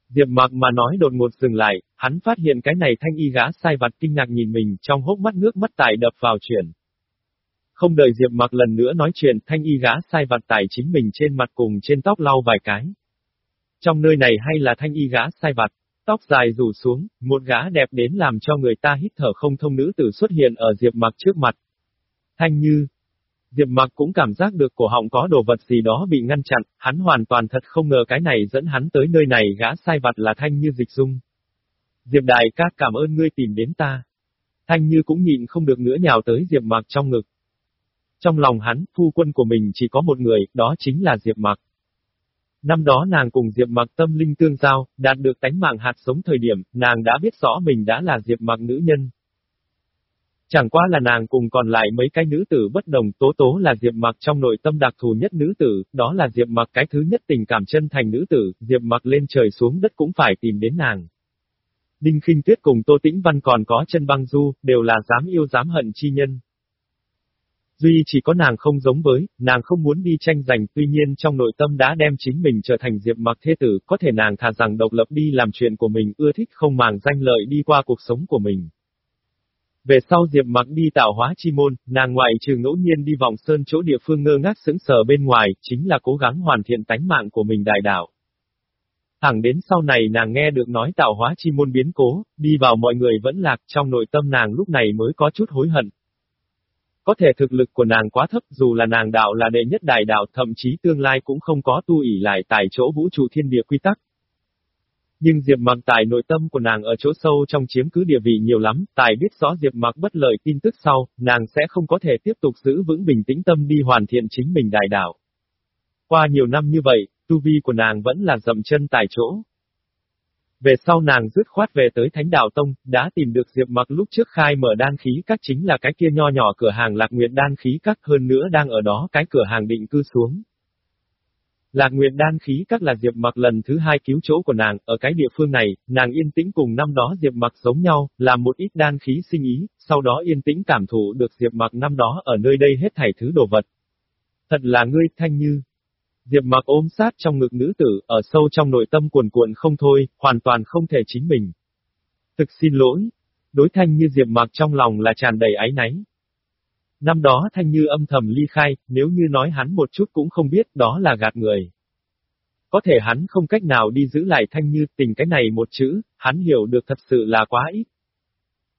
Diệp mặc mà nói đột ngột dừng lại, hắn phát hiện cái này thanh y gã sai vặt kinh ngạc nhìn mình trong hốc mắt nước mắt tải đập vào chuyển. Không đợi Diệp mặc lần nữa nói chuyện, thanh y gã sai vặt tải chính mình trên mặt cùng trên tóc lau vài cái. Trong nơi này hay là thanh y gã sai vặt, tóc dài rủ xuống, một gã đẹp đến làm cho người ta hít thở không thông nữ tử xuất hiện ở Diệp Mặc trước mặt. Thanh Như. Diệp Mặc cũng cảm giác được cổ họng có đồ vật gì đó bị ngăn chặn, hắn hoàn toàn thật không ngờ cái này dẫn hắn tới nơi này gã sai vặt là Thanh Như dịch dung. Diệp Đại ca cảm ơn ngươi tìm đến ta. Thanh Như cũng nhịn không được nữa nhào tới Diệp Mặc trong ngực. Trong lòng hắn, phu quân của mình chỉ có một người, đó chính là Diệp Mặc. Năm đó nàng cùng Diệp Mặc tâm linh tương giao, đạt được tánh mạng hạt sống thời điểm, nàng đã biết rõ mình đã là Diệp Mặc nữ nhân. Chẳng qua là nàng cùng còn lại mấy cái nữ tử bất đồng tố tố là Diệp Mặc trong nội tâm đặc thù nhất nữ tử, đó là Diệp Mặc cái thứ nhất tình cảm chân thành nữ tử, Diệp Mặc lên trời xuống đất cũng phải tìm đến nàng. Đinh Kinh Tuyết cùng Tô Tĩnh Văn còn có chân băng du, đều là dám yêu dám hận chi nhân. Duy chỉ có nàng không giống với, nàng không muốn đi tranh giành, tuy nhiên trong nội tâm đã đem chính mình trở thành diệp mặc thế tử, có thể nàng thà rằng độc lập đi làm chuyện của mình, ưa thích không màng danh lợi đi qua cuộc sống của mình. Về sau Diệp Mặc đi tạo hóa chi môn, nàng ngoại trừ ngẫu nhiên đi vòng sơn chỗ địa phương ngơ ngác sững sờ bên ngoài, chính là cố gắng hoàn thiện tánh mạng của mình đại đạo. Thẳng đến sau này nàng nghe được nói tạo hóa chi môn biến cố, đi vào mọi người vẫn lạc trong nội tâm nàng lúc này mới có chút hối hận. Có thể thực lực của nàng quá thấp dù là nàng đạo là đệ nhất đại đạo thậm chí tương lai cũng không có tu ỉ lại tại chỗ vũ trụ thiên địa quy tắc. Nhưng Diệp Mặc tại nội tâm của nàng ở chỗ sâu trong chiếm cứ địa vị nhiều lắm, tài biết rõ Diệp Mặc bất lợi tin tức sau, nàng sẽ không có thể tiếp tục giữ vững bình tĩnh tâm đi hoàn thiện chính mình đại đạo. Qua nhiều năm như vậy, tu vi của nàng vẫn là dậm chân tại chỗ. Về sau nàng dứt khoát về tới Thánh Đạo Tông, đã tìm được Diệp Mặc lúc trước khai mở đan khí các chính là cái kia nho nhỏ cửa hàng Lạc Nguyệt đan khí các hơn nữa đang ở đó cái cửa hàng định cư xuống. Lạc Nguyệt đan khí các là Diệp Mặc lần thứ hai cứu chỗ của nàng, ở cái địa phương này, nàng yên tĩnh cùng năm đó Diệp Mặc giống nhau, làm một ít đan khí sinh ý, sau đó yên tĩnh cảm thụ được Diệp Mặc năm đó ở nơi đây hết thảy thứ đồ vật. Thật là ngươi, Thanh Như. Diệp mặc ôm sát trong ngực nữ tử, ở sâu trong nội tâm cuồn cuộn không thôi, hoàn toàn không thể chính mình. Thực xin lỗi. Đối thanh như Diệp mặc trong lòng là tràn đầy áy náy. Năm đó thanh như âm thầm ly khai, nếu như nói hắn một chút cũng không biết đó là gạt người. Có thể hắn không cách nào đi giữ lại thanh như tình cái này một chữ, hắn hiểu được thật sự là quá ít.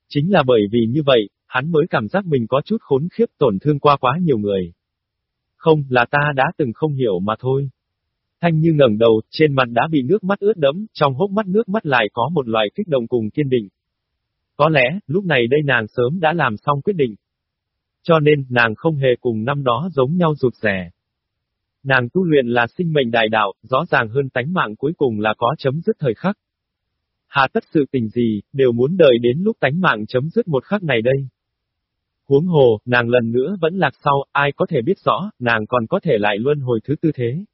Chính là bởi vì như vậy, hắn mới cảm giác mình có chút khốn khiếp tổn thương qua quá nhiều người. Không, là ta đã từng không hiểu mà thôi. Thanh Như ngẩng đầu, trên mặt đã bị nước mắt ướt đẫm, trong hốc mắt nước mắt lại có một loại kích động cùng kiên định. Có lẽ, lúc này đây nàng sớm đã làm xong quyết định. Cho nên, nàng không hề cùng năm đó giống nhau rụt rẻ. Nàng tu luyện là sinh mệnh đại đạo, rõ ràng hơn tánh mạng cuối cùng là có chấm dứt thời khắc. Hà tất sự tình gì, đều muốn đợi đến lúc tánh mạng chấm dứt một khắc này đây. Huống hồ, nàng lần nữa vẫn lạc sau, ai có thể biết rõ, nàng còn có thể lại luân hồi thứ tư thế.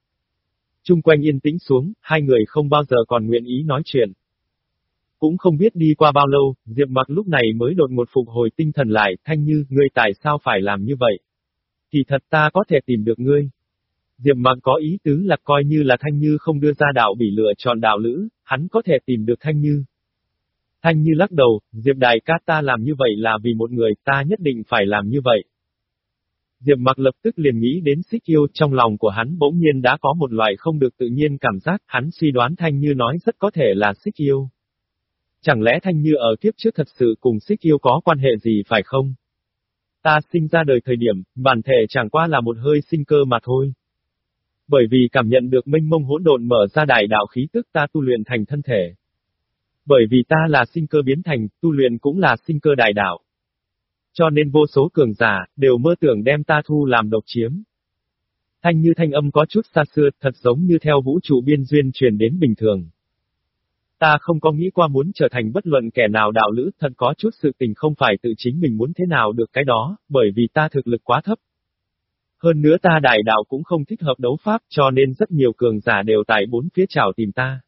Trung quanh yên tĩnh xuống, hai người không bao giờ còn nguyện ý nói chuyện. Cũng không biết đi qua bao lâu, Diệp mặc lúc này mới đột một phục hồi tinh thần lại, thanh như, ngươi tại sao phải làm như vậy? Thì thật ta có thể tìm được ngươi. Diệp mặc có ý tứ là coi như là thanh như không đưa ra đạo bị lựa chọn đạo lữ, hắn có thể tìm được thanh như. Thanh Như lắc đầu, Diệp đại ca ta làm như vậy là vì một người, ta nhất định phải làm như vậy. Diệp mặc lập tức liền nghĩ đến xích yêu, trong lòng của hắn bỗng nhiên đã có một loại không được tự nhiên cảm giác, hắn suy đoán Thanh Như nói rất có thể là xích yêu. Chẳng lẽ Thanh Như ở kiếp trước thật sự cùng xích yêu có quan hệ gì phải không? Ta sinh ra đời thời điểm, bản thể chẳng qua là một hơi sinh cơ mà thôi. Bởi vì cảm nhận được minh mông hỗn độn mở ra đại đạo khí tức ta tu luyện thành thân thể. Bởi vì ta là sinh cơ biến thành, tu luyện cũng là sinh cơ đại đạo. Cho nên vô số cường giả, đều mơ tưởng đem ta thu làm độc chiếm. Thanh như thanh âm có chút xa xưa, thật giống như theo vũ trụ biên duyên truyền đến bình thường. Ta không có nghĩ qua muốn trở thành bất luận kẻ nào đạo lữ, thật có chút sự tình không phải tự chính mình muốn thế nào được cái đó, bởi vì ta thực lực quá thấp. Hơn nữa ta đại đạo cũng không thích hợp đấu pháp, cho nên rất nhiều cường giả đều tại bốn phía chảo tìm ta.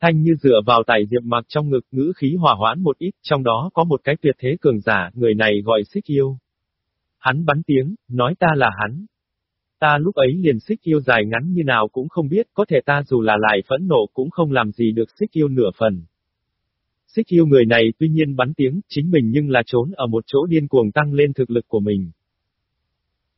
Thanh như dựa vào tài diệp mặc trong ngực ngữ khí hòa hoãn một ít, trong đó có một cái tuyệt thế cường giả, người này gọi xích yêu. Hắn bắn tiếng, nói ta là hắn. Ta lúc ấy liền xích yêu dài ngắn như nào cũng không biết, có thể ta dù là lại phẫn nộ cũng không làm gì được xích yêu nửa phần. Xích yêu người này tuy nhiên bắn tiếng, chính mình nhưng là trốn ở một chỗ điên cuồng tăng lên thực lực của mình.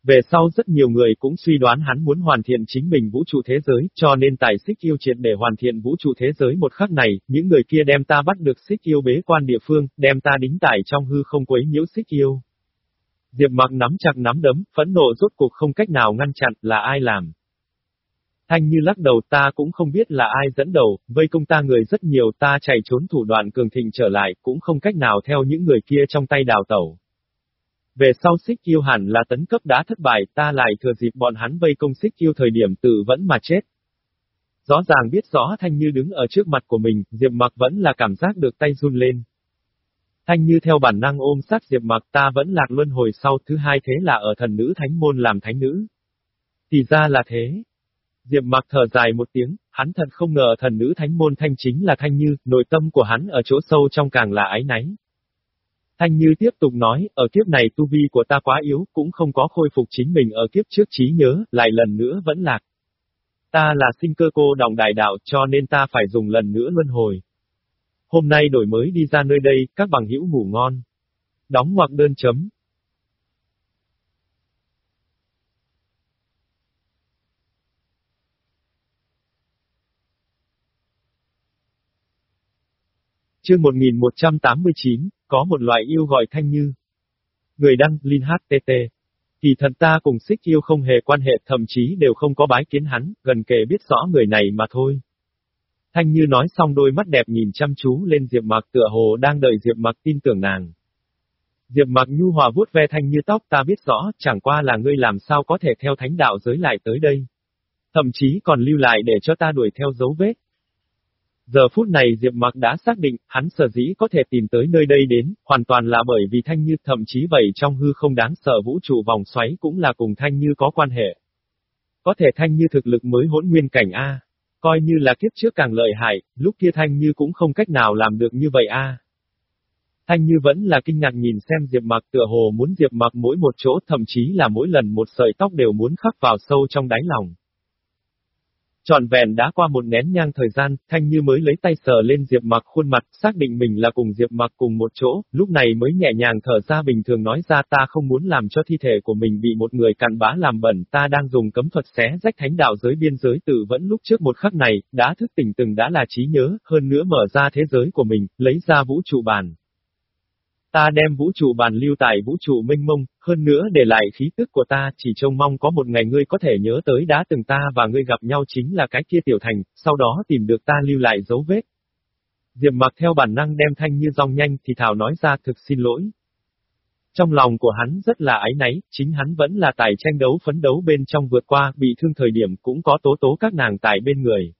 Về sau rất nhiều người cũng suy đoán hắn muốn hoàn thiện chính mình vũ trụ thế giới, cho nên tài xích yêu triệt để hoàn thiện vũ trụ thế giới một khắc này, những người kia đem ta bắt được xích yêu bế quan địa phương, đem ta đính tải trong hư không quấy nhiễu xích yêu. Diệp mặc nắm chặt nắm đấm, phẫn nộ rốt cuộc không cách nào ngăn chặn là ai làm. Thanh như lắc đầu ta cũng không biết là ai dẫn đầu, vây công ta người rất nhiều ta chạy trốn thủ đoạn cường thịnh trở lại cũng không cách nào theo những người kia trong tay đào tẩu. Về sau xích Yêu hẳn là tấn cấp đã thất bại ta lại thừa dịp bọn hắn vây công xích Yêu thời điểm tự vẫn mà chết. Rõ ràng biết rõ Thanh Như đứng ở trước mặt của mình, Diệp Mặc vẫn là cảm giác được tay run lên. Thanh Như theo bản năng ôm sát Diệp Mặc ta vẫn lạc luân hồi sau thứ hai thế là ở thần nữ thánh môn làm thánh nữ. Thì ra là thế. Diệp Mặc thở dài một tiếng, hắn thật không ngờ thần nữ thánh môn thanh chính là Thanh Như, nội tâm của hắn ở chỗ sâu trong càng là ái náy. Thanh Như tiếp tục nói, ở kiếp này tu vi của ta quá yếu, cũng không có khôi phục chính mình ở kiếp trước trí nhớ, lại lần nữa vẫn lạc. Ta là sinh cơ cô đồng đại đạo cho nên ta phải dùng lần nữa luân hồi. Hôm nay đổi mới đi ra nơi đây, các bằng hữu ngủ ngon. Đóng ngoặc đơn chấm. Chương 1189, có một loại yêu gọi thanh như. Người đăng, Linh HTT. Kỳ thật ta cùng xích yêu không hề quan hệ thậm chí đều không có bái kiến hắn, gần kề biết rõ người này mà thôi. Thanh Như nói xong đôi mắt đẹp nhìn chăm chú lên Diệp Mặc tựa hồ đang đợi Diệp Mặc tin tưởng nàng. Diệp Mặc nhu hòa vuốt ve Thanh Như tóc ta biết rõ, chẳng qua là ngươi làm sao có thể theo thánh đạo giới lại tới đây. Thậm chí còn lưu lại để cho ta đuổi theo dấu vết, Giờ phút này Diệp Mặc đã xác định, hắn sở dĩ có thể tìm tới nơi đây đến, hoàn toàn là bởi vì Thanh Như thậm chí vậy trong hư không đáng sợ vũ trụ vòng xoáy cũng là cùng Thanh Như có quan hệ. Có thể Thanh Như thực lực mới hỗn nguyên cảnh A. Coi như là kiếp trước càng lợi hại, lúc kia Thanh Như cũng không cách nào làm được như vậy A. Thanh Như vẫn là kinh ngạc nhìn xem Diệp Mặc tựa hồ muốn Diệp Mặc mỗi một chỗ thậm chí là mỗi lần một sợi tóc đều muốn khắc vào sâu trong đáy lòng. Trọn vẹn đã qua một nén nhang thời gian, Thanh Như mới lấy tay sờ lên Diệp Mặc khuôn mặt, xác định mình là cùng Diệp Mặc cùng một chỗ, lúc này mới nhẹ nhàng thở ra bình thường nói ra ta không muốn làm cho thi thể của mình bị một người cặn bã làm bẩn, ta đang dùng cấm thuật xé rách thánh đạo giới biên giới tự vẫn lúc trước một khắc này, đã thức tỉnh từng đã là trí nhớ, hơn nữa mở ra thế giới của mình, lấy ra vũ trụ bàn. Ta đem vũ trụ bàn lưu tại vũ trụ minh mông, hơn nữa để lại khí tức của ta, chỉ trông mong có một ngày ngươi có thể nhớ tới đã từng ta và ngươi gặp nhau chính là cái kia tiểu thành, sau đó tìm được ta lưu lại dấu vết. Diệp mặc theo bản năng đem thanh như rong nhanh thì thảo nói ra thực xin lỗi. Trong lòng của hắn rất là ái náy, chính hắn vẫn là tài tranh đấu phấn đấu bên trong vượt qua, bị thương thời điểm cũng có tố tố các nàng tại bên người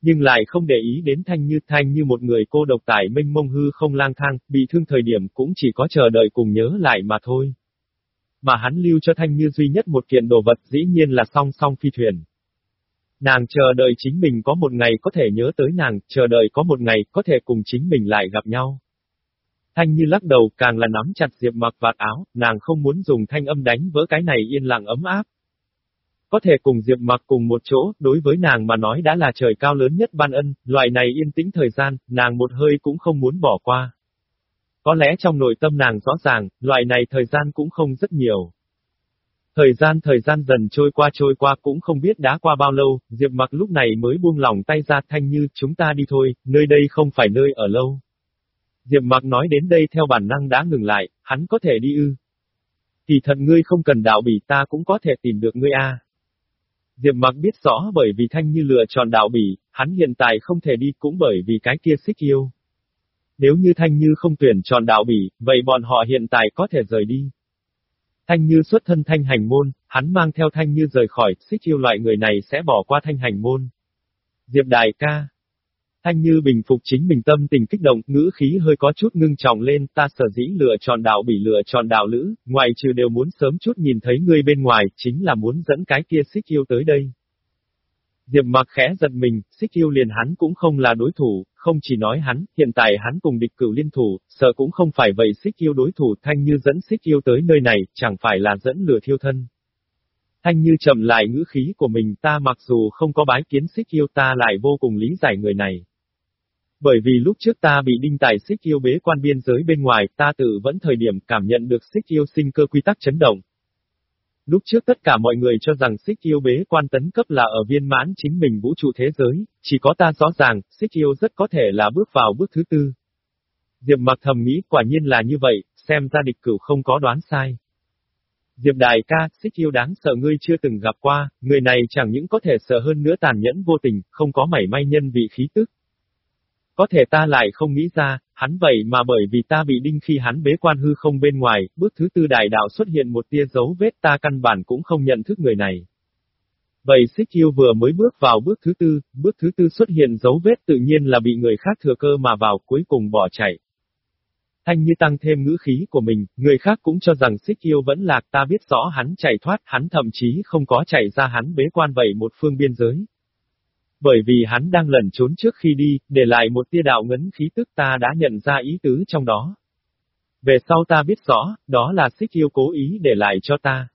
nhưng lại không để ý đến Thanh Như Thanh như một người cô độc tại minh mông hư không lang thang, bị thương thời điểm cũng chỉ có chờ đợi cùng nhớ lại mà thôi. Mà hắn lưu cho Thanh Như duy nhất một kiện đồ vật dĩ nhiên là song song phi thuyền. Nàng chờ đợi chính mình có một ngày có thể nhớ tới nàng, chờ đợi có một ngày có thể cùng chính mình lại gặp nhau. Thanh Như lắc đầu càng là nắm chặt Diệp mặc vạt áo, nàng không muốn dùng thanh âm đánh vỡ cái này yên lặng ấm áp, có thể cùng Diệp Mặc cùng một chỗ, đối với nàng mà nói đã là trời cao lớn nhất ban ân, loại này yên tĩnh thời gian, nàng một hơi cũng không muốn bỏ qua. Có lẽ trong nội tâm nàng rõ ràng, loại này thời gian cũng không rất nhiều. Thời gian thời gian dần trôi qua trôi qua cũng không biết đã qua bao lâu, Diệp Mặc lúc này mới buông lỏng tay ra thanh như chúng ta đi thôi, nơi đây không phải nơi ở lâu. Diệp Mặc nói đến đây theo bản năng đã ngừng lại, hắn có thể đi ư. Thì thật ngươi không cần đạo bỉ ta cũng có thể tìm được ngươi a. Diệp mặc biết rõ bởi vì Thanh Như lựa chọn đạo bỉ, hắn hiện tại không thể đi cũng bởi vì cái kia xích yêu. Nếu như Thanh Như không tuyển chọn đạo bỉ, vậy bọn họ hiện tại có thể rời đi. Thanh Như xuất thân thanh hành môn, hắn mang theo Thanh Như rời khỏi, xích yêu loại người này sẽ bỏ qua thanh hành môn. Diệp đại ca, Thanh Như bình phục chính mình tâm tình kích động, ngữ khí hơi có chút ngưng trọng lên, ta sở dĩ lựa chọn đạo bị lựa chọn đạo lữ, ngoài trừ đều muốn sớm chút nhìn thấy ngươi bên ngoài, chính là muốn dẫn cái kia xích yêu tới đây. Diệp mặc khẽ giật mình, xích yêu liền hắn cũng không là đối thủ, không chỉ nói hắn, hiện tại hắn cùng địch cửu liên thủ, sợ cũng không phải vậy xích yêu đối thủ thanh như dẫn xích yêu tới nơi này, chẳng phải là dẫn lừa thiêu thân. Thanh như chậm lại ngữ khí của mình ta mặc dù không có bái kiến xích yêu ta lại vô cùng lý giải người này. Bởi vì lúc trước ta bị đinh tài xích yêu bế quan biên giới bên ngoài, ta tự vẫn thời điểm cảm nhận được xích yêu sinh cơ quy tắc chấn động. Lúc trước tất cả mọi người cho rằng xích yêu bế quan tấn cấp là ở viên mãn chính mình vũ trụ thế giới, chỉ có ta rõ ràng, xích yêu rất có thể là bước vào bước thứ tư. Diệp mặc thầm nghĩ quả nhiên là như vậy, xem ra địch cửu không có đoán sai. Diệp đại ca, xích yêu đáng sợ ngươi chưa từng gặp qua, người này chẳng những có thể sợ hơn nữa tàn nhẫn vô tình, không có mảy may nhân vị khí tức. Có thể ta lại không nghĩ ra, hắn vậy mà bởi vì ta bị đinh khi hắn bế quan hư không bên ngoài, bước thứ tư đại đạo xuất hiện một tia dấu vết ta căn bản cũng không nhận thức người này. Vậy xích yêu vừa mới bước vào bước thứ tư, bước thứ tư xuất hiện dấu vết tự nhiên là bị người khác thừa cơ mà vào cuối cùng bỏ chạy. Thanh như tăng thêm ngữ khí của mình, người khác cũng cho rằng xích yêu vẫn lạc ta biết rõ hắn chạy thoát, hắn thậm chí không có chạy ra hắn bế quan vậy một phương biên giới. Bởi vì hắn đang lẩn trốn trước khi đi, để lại một tia đạo ngấn khí tức ta đã nhận ra ý tứ trong đó. Về sau ta biết rõ, đó là xích yêu cố ý để lại cho ta.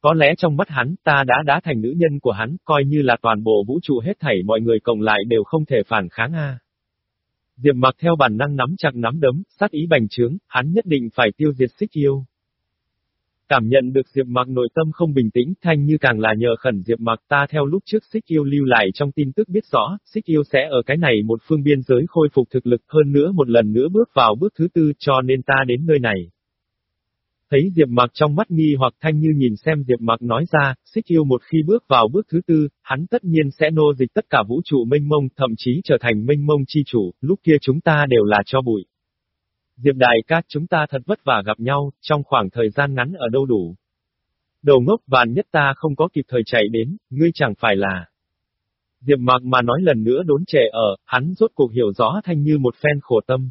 Có lẽ trong mắt hắn, ta đã đã thành nữ nhân của hắn, coi như là toàn bộ vũ trụ hết thảy mọi người cộng lại đều không thể phản kháng a. Diệp mặc theo bản năng nắm chặt nắm đấm, sát ý bành trướng, hắn nhất định phải tiêu diệt xích yêu. Cảm nhận được Diệp Mặc nội tâm không bình tĩnh, Thanh Như càng là nhờ khẩn Diệp Mặc ta theo lúc trước Xích Yêu lưu lại trong tin tức biết rõ, Xích Yêu sẽ ở cái này một phương biên giới khôi phục thực lực hơn nữa một lần nữa bước vào bước thứ tư cho nên ta đến nơi này. Thấy Diệp Mặc trong mắt nghi hoặc Thanh Như nhìn xem Diệp Mặc nói ra, Xích Yêu một khi bước vào bước thứ tư, hắn tất nhiên sẽ nô dịch tất cả vũ trụ mênh mông, thậm chí trở thành mênh mông chi chủ, lúc kia chúng ta đều là cho bụi. Diệp đại ca chúng ta thật vất vả gặp nhau, trong khoảng thời gian ngắn ở đâu đủ. Đầu ngốc vàn nhất ta không có kịp thời chạy đến, ngươi chẳng phải là. Diệp mặc mà nói lần nữa đốn trẻ ở, hắn rốt cuộc hiểu rõ Thanh Như một phen khổ tâm.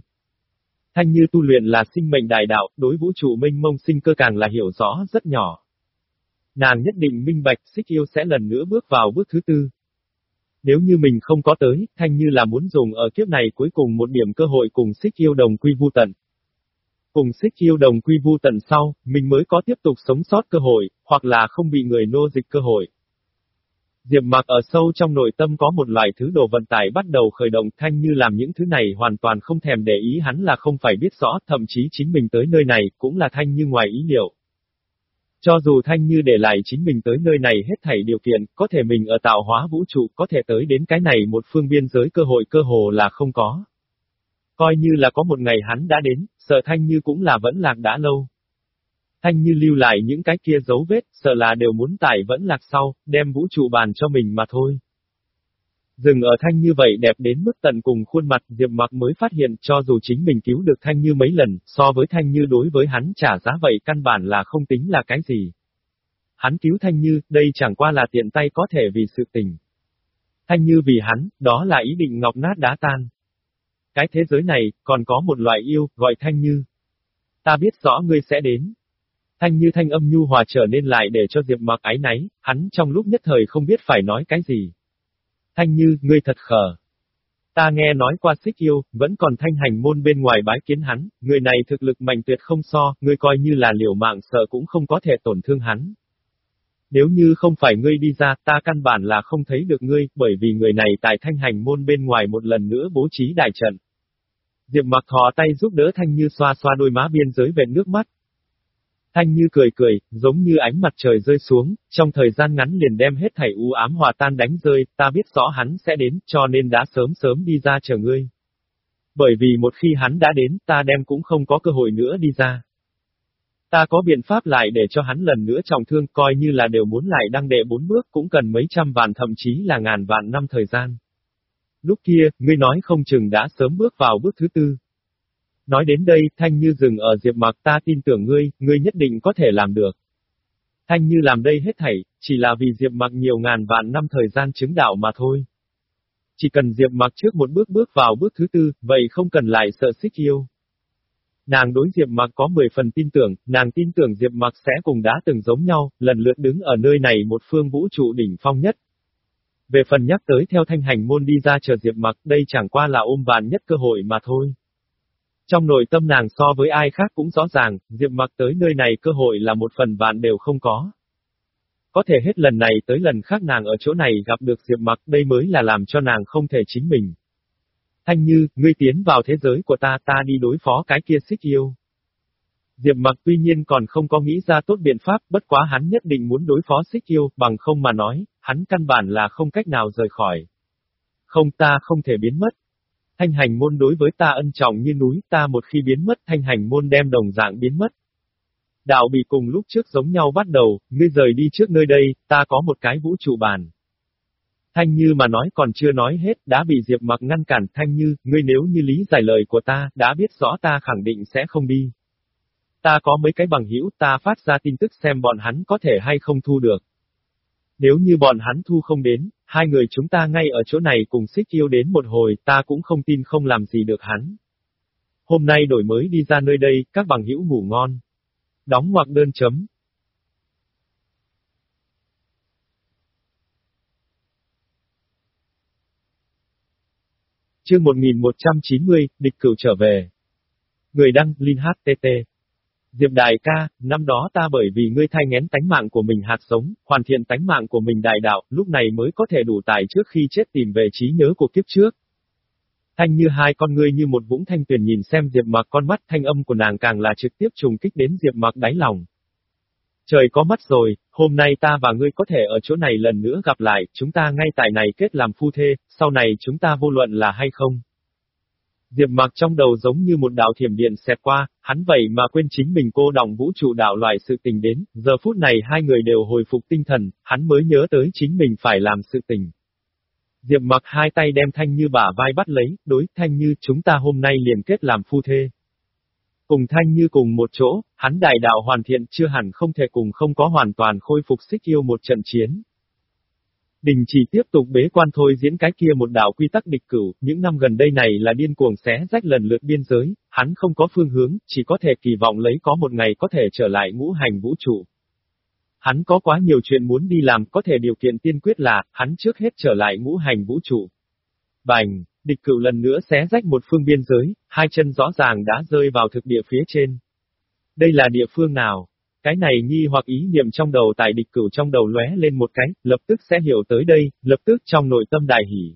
Thanh Như tu luyện là sinh mệnh đại đạo, đối vũ trụ minh mông sinh cơ càng là hiểu rõ rất nhỏ. Nàng nhất định minh bạch xích yêu sẽ lần nữa bước vào bước thứ tư. Nếu như mình không có tới, thanh như là muốn dùng ở kiếp này cuối cùng một điểm cơ hội cùng xích yêu đồng quy vu tận. Cùng xích yêu đồng quy vu tận sau, mình mới có tiếp tục sống sót cơ hội, hoặc là không bị người nô dịch cơ hội. Diệp mặc ở sâu trong nội tâm có một loại thứ đồ vận tải bắt đầu khởi động thanh như làm những thứ này hoàn toàn không thèm để ý hắn là không phải biết rõ, thậm chí chính mình tới nơi này cũng là thanh như ngoài ý liệu. Cho dù Thanh Như để lại chính mình tới nơi này hết thảy điều kiện, có thể mình ở tạo hóa vũ trụ có thể tới đến cái này một phương biên giới cơ hội cơ hồ là không có. Coi như là có một ngày hắn đã đến, sợ Thanh Như cũng là vẫn lạc đã lâu. Thanh Như lưu lại những cái kia dấu vết, sợ là đều muốn tải vẫn lạc sau, đem vũ trụ bàn cho mình mà thôi. Dừng ở Thanh Như vậy đẹp đến mức tận cùng khuôn mặt Diệp Mặc mới phát hiện cho dù chính mình cứu được Thanh Như mấy lần, so với Thanh Như đối với hắn trả giá vậy căn bản là không tính là cái gì. Hắn cứu Thanh Như, đây chẳng qua là tiện tay có thể vì sự tình. Thanh Như vì hắn, đó là ý định ngọc nát đá tan. Cái thế giới này, còn có một loại yêu, gọi Thanh Như. Ta biết rõ ngươi sẽ đến. Thanh Như thanh âm nhu hòa trở nên lại để cho Diệp Mặc ái náy, hắn trong lúc nhất thời không biết phải nói cái gì. Thanh Như, ngươi thật khờ. Ta nghe nói qua xích yêu, vẫn còn thanh hành môn bên ngoài bái kiến hắn, người này thực lực mạnh tuyệt không so, ngươi coi như là liều mạng sợ cũng không có thể tổn thương hắn. Nếu như không phải ngươi đi ra, ta căn bản là không thấy được ngươi, bởi vì người này tại thanh hành môn bên ngoài một lần nữa bố trí đại trận. Diệp mặc thò tay giúp đỡ Thanh Như xoa xoa đôi má biên giới về nước mắt, Thanh Như cười cười, giống như ánh mặt trời rơi xuống, trong thời gian ngắn liền đem hết thảy u ám hòa tan đánh rơi, ta biết rõ hắn sẽ đến, cho nên đã sớm sớm đi ra chờ ngươi. Bởi vì một khi hắn đã đến, ta đem cũng không có cơ hội nữa đi ra. Ta có biện pháp lại để cho hắn lần nữa trọng thương, coi như là đều muốn lại đăng đệ bốn bước cũng cần mấy trăm vạn thậm chí là ngàn vạn năm thời gian. Lúc kia, ngươi nói không chừng đã sớm bước vào bước thứ tư. Nói đến đây, Thanh Như dừng ở Diệp Mặc ta tin tưởng ngươi, ngươi nhất định có thể làm được. Thanh Như làm đây hết thảy, chỉ là vì Diệp Mặc nhiều ngàn vạn năm thời gian chứng đạo mà thôi. Chỉ cần Diệp Mặc trước một bước bước vào bước thứ tư, vậy không cần lại sợ xích yêu. Nàng đối Diệp Mặc có 10 phần tin tưởng, nàng tin tưởng Diệp Mặc sẽ cùng đã từng giống nhau, lần lượt đứng ở nơi này một phương vũ trụ đỉnh phong nhất. Về phần nhắc tới theo thanh hành môn đi ra chờ Diệp Mặc, đây chẳng qua là ôm vạn nhất cơ hội mà thôi. Trong nội tâm nàng so với ai khác cũng rõ ràng, Diệp mặc tới nơi này cơ hội là một phần vạn đều không có. Có thể hết lần này tới lần khác nàng ở chỗ này gặp được Diệp mặc đây mới là làm cho nàng không thể chính mình. Thanh Như, ngươi tiến vào thế giới của ta ta đi đối phó cái kia xích yêu. Diệp mặc tuy nhiên còn không có nghĩ ra tốt biện pháp, bất quá hắn nhất định muốn đối phó xích yêu, bằng không mà nói, hắn căn bản là không cách nào rời khỏi. Không ta không thể biến mất. Thanh hành môn đối với ta ân trọng như núi, ta một khi biến mất thanh hành môn đem đồng dạng biến mất. Đạo bị cùng lúc trước giống nhau bắt đầu, ngươi rời đi trước nơi đây, ta có một cái vũ trụ bàn. Thanh Như mà nói còn chưa nói hết, đã bị Diệp mặc ngăn cản Thanh Như, ngươi nếu như lý giải lời của ta, đã biết rõ ta khẳng định sẽ không đi. Ta có mấy cái bằng hữu ta phát ra tin tức xem bọn hắn có thể hay không thu được. Nếu như bọn hắn thu không đến, hai người chúng ta ngay ở chỗ này cùng xích yêu đến một hồi, ta cũng không tin không làm gì được hắn. Hôm nay đổi mới đi ra nơi đây, các bằng hữu ngủ ngon. Đóng ngoặc đơn chấm. Chương 1190, địch cửu trở về. Người đăng, Linh HTT. Diệp đại ca, năm đó ta bởi vì ngươi thay ngén tánh mạng của mình hạt sống, hoàn thiện tánh mạng của mình đại đạo, lúc này mới có thể đủ tài trước khi chết tìm về trí nhớ của kiếp trước. Thanh như hai con ngươi như một vũng thanh tuyền nhìn xem Diệp mặc con mắt thanh âm của nàng càng là trực tiếp trùng kích đến Diệp mặc đáy lòng. Trời có mắt rồi, hôm nay ta và ngươi có thể ở chỗ này lần nữa gặp lại, chúng ta ngay tại này kết làm phu thê, sau này chúng ta vô luận là hay không. Diệp mặc trong đầu giống như một đạo thiểm điện xẹt qua, hắn vậy mà quên chính mình cô đồng vũ trụ đạo loại sự tình đến, giờ phút này hai người đều hồi phục tinh thần, hắn mới nhớ tới chính mình phải làm sự tình. Diệp mặc hai tay đem Thanh Như bả vai bắt lấy, đối Thanh Như chúng ta hôm nay liền kết làm phu thê. Cùng Thanh Như cùng một chỗ, hắn đại đạo hoàn thiện chưa hẳn không thể cùng không có hoàn toàn khôi phục xích yêu một trận chiến. Đình chỉ tiếp tục bế quan thôi diễn cái kia một đạo quy tắc địch cửu, những năm gần đây này là điên cuồng xé rách lần lượt biên giới, hắn không có phương hướng, chỉ có thể kỳ vọng lấy có một ngày có thể trở lại ngũ hành vũ trụ. Hắn có quá nhiều chuyện muốn đi làm, có thể điều kiện tiên quyết là, hắn trước hết trở lại ngũ hành vũ trụ. Bành, địch cửu lần nữa xé rách một phương biên giới, hai chân rõ ràng đã rơi vào thực địa phía trên. Đây là địa phương nào? Cái này nghi hoặc ý niệm trong đầu tại địch cửu trong đầu lóe lên một cái, lập tức sẽ hiểu tới đây, lập tức trong nội tâm đại hỉ.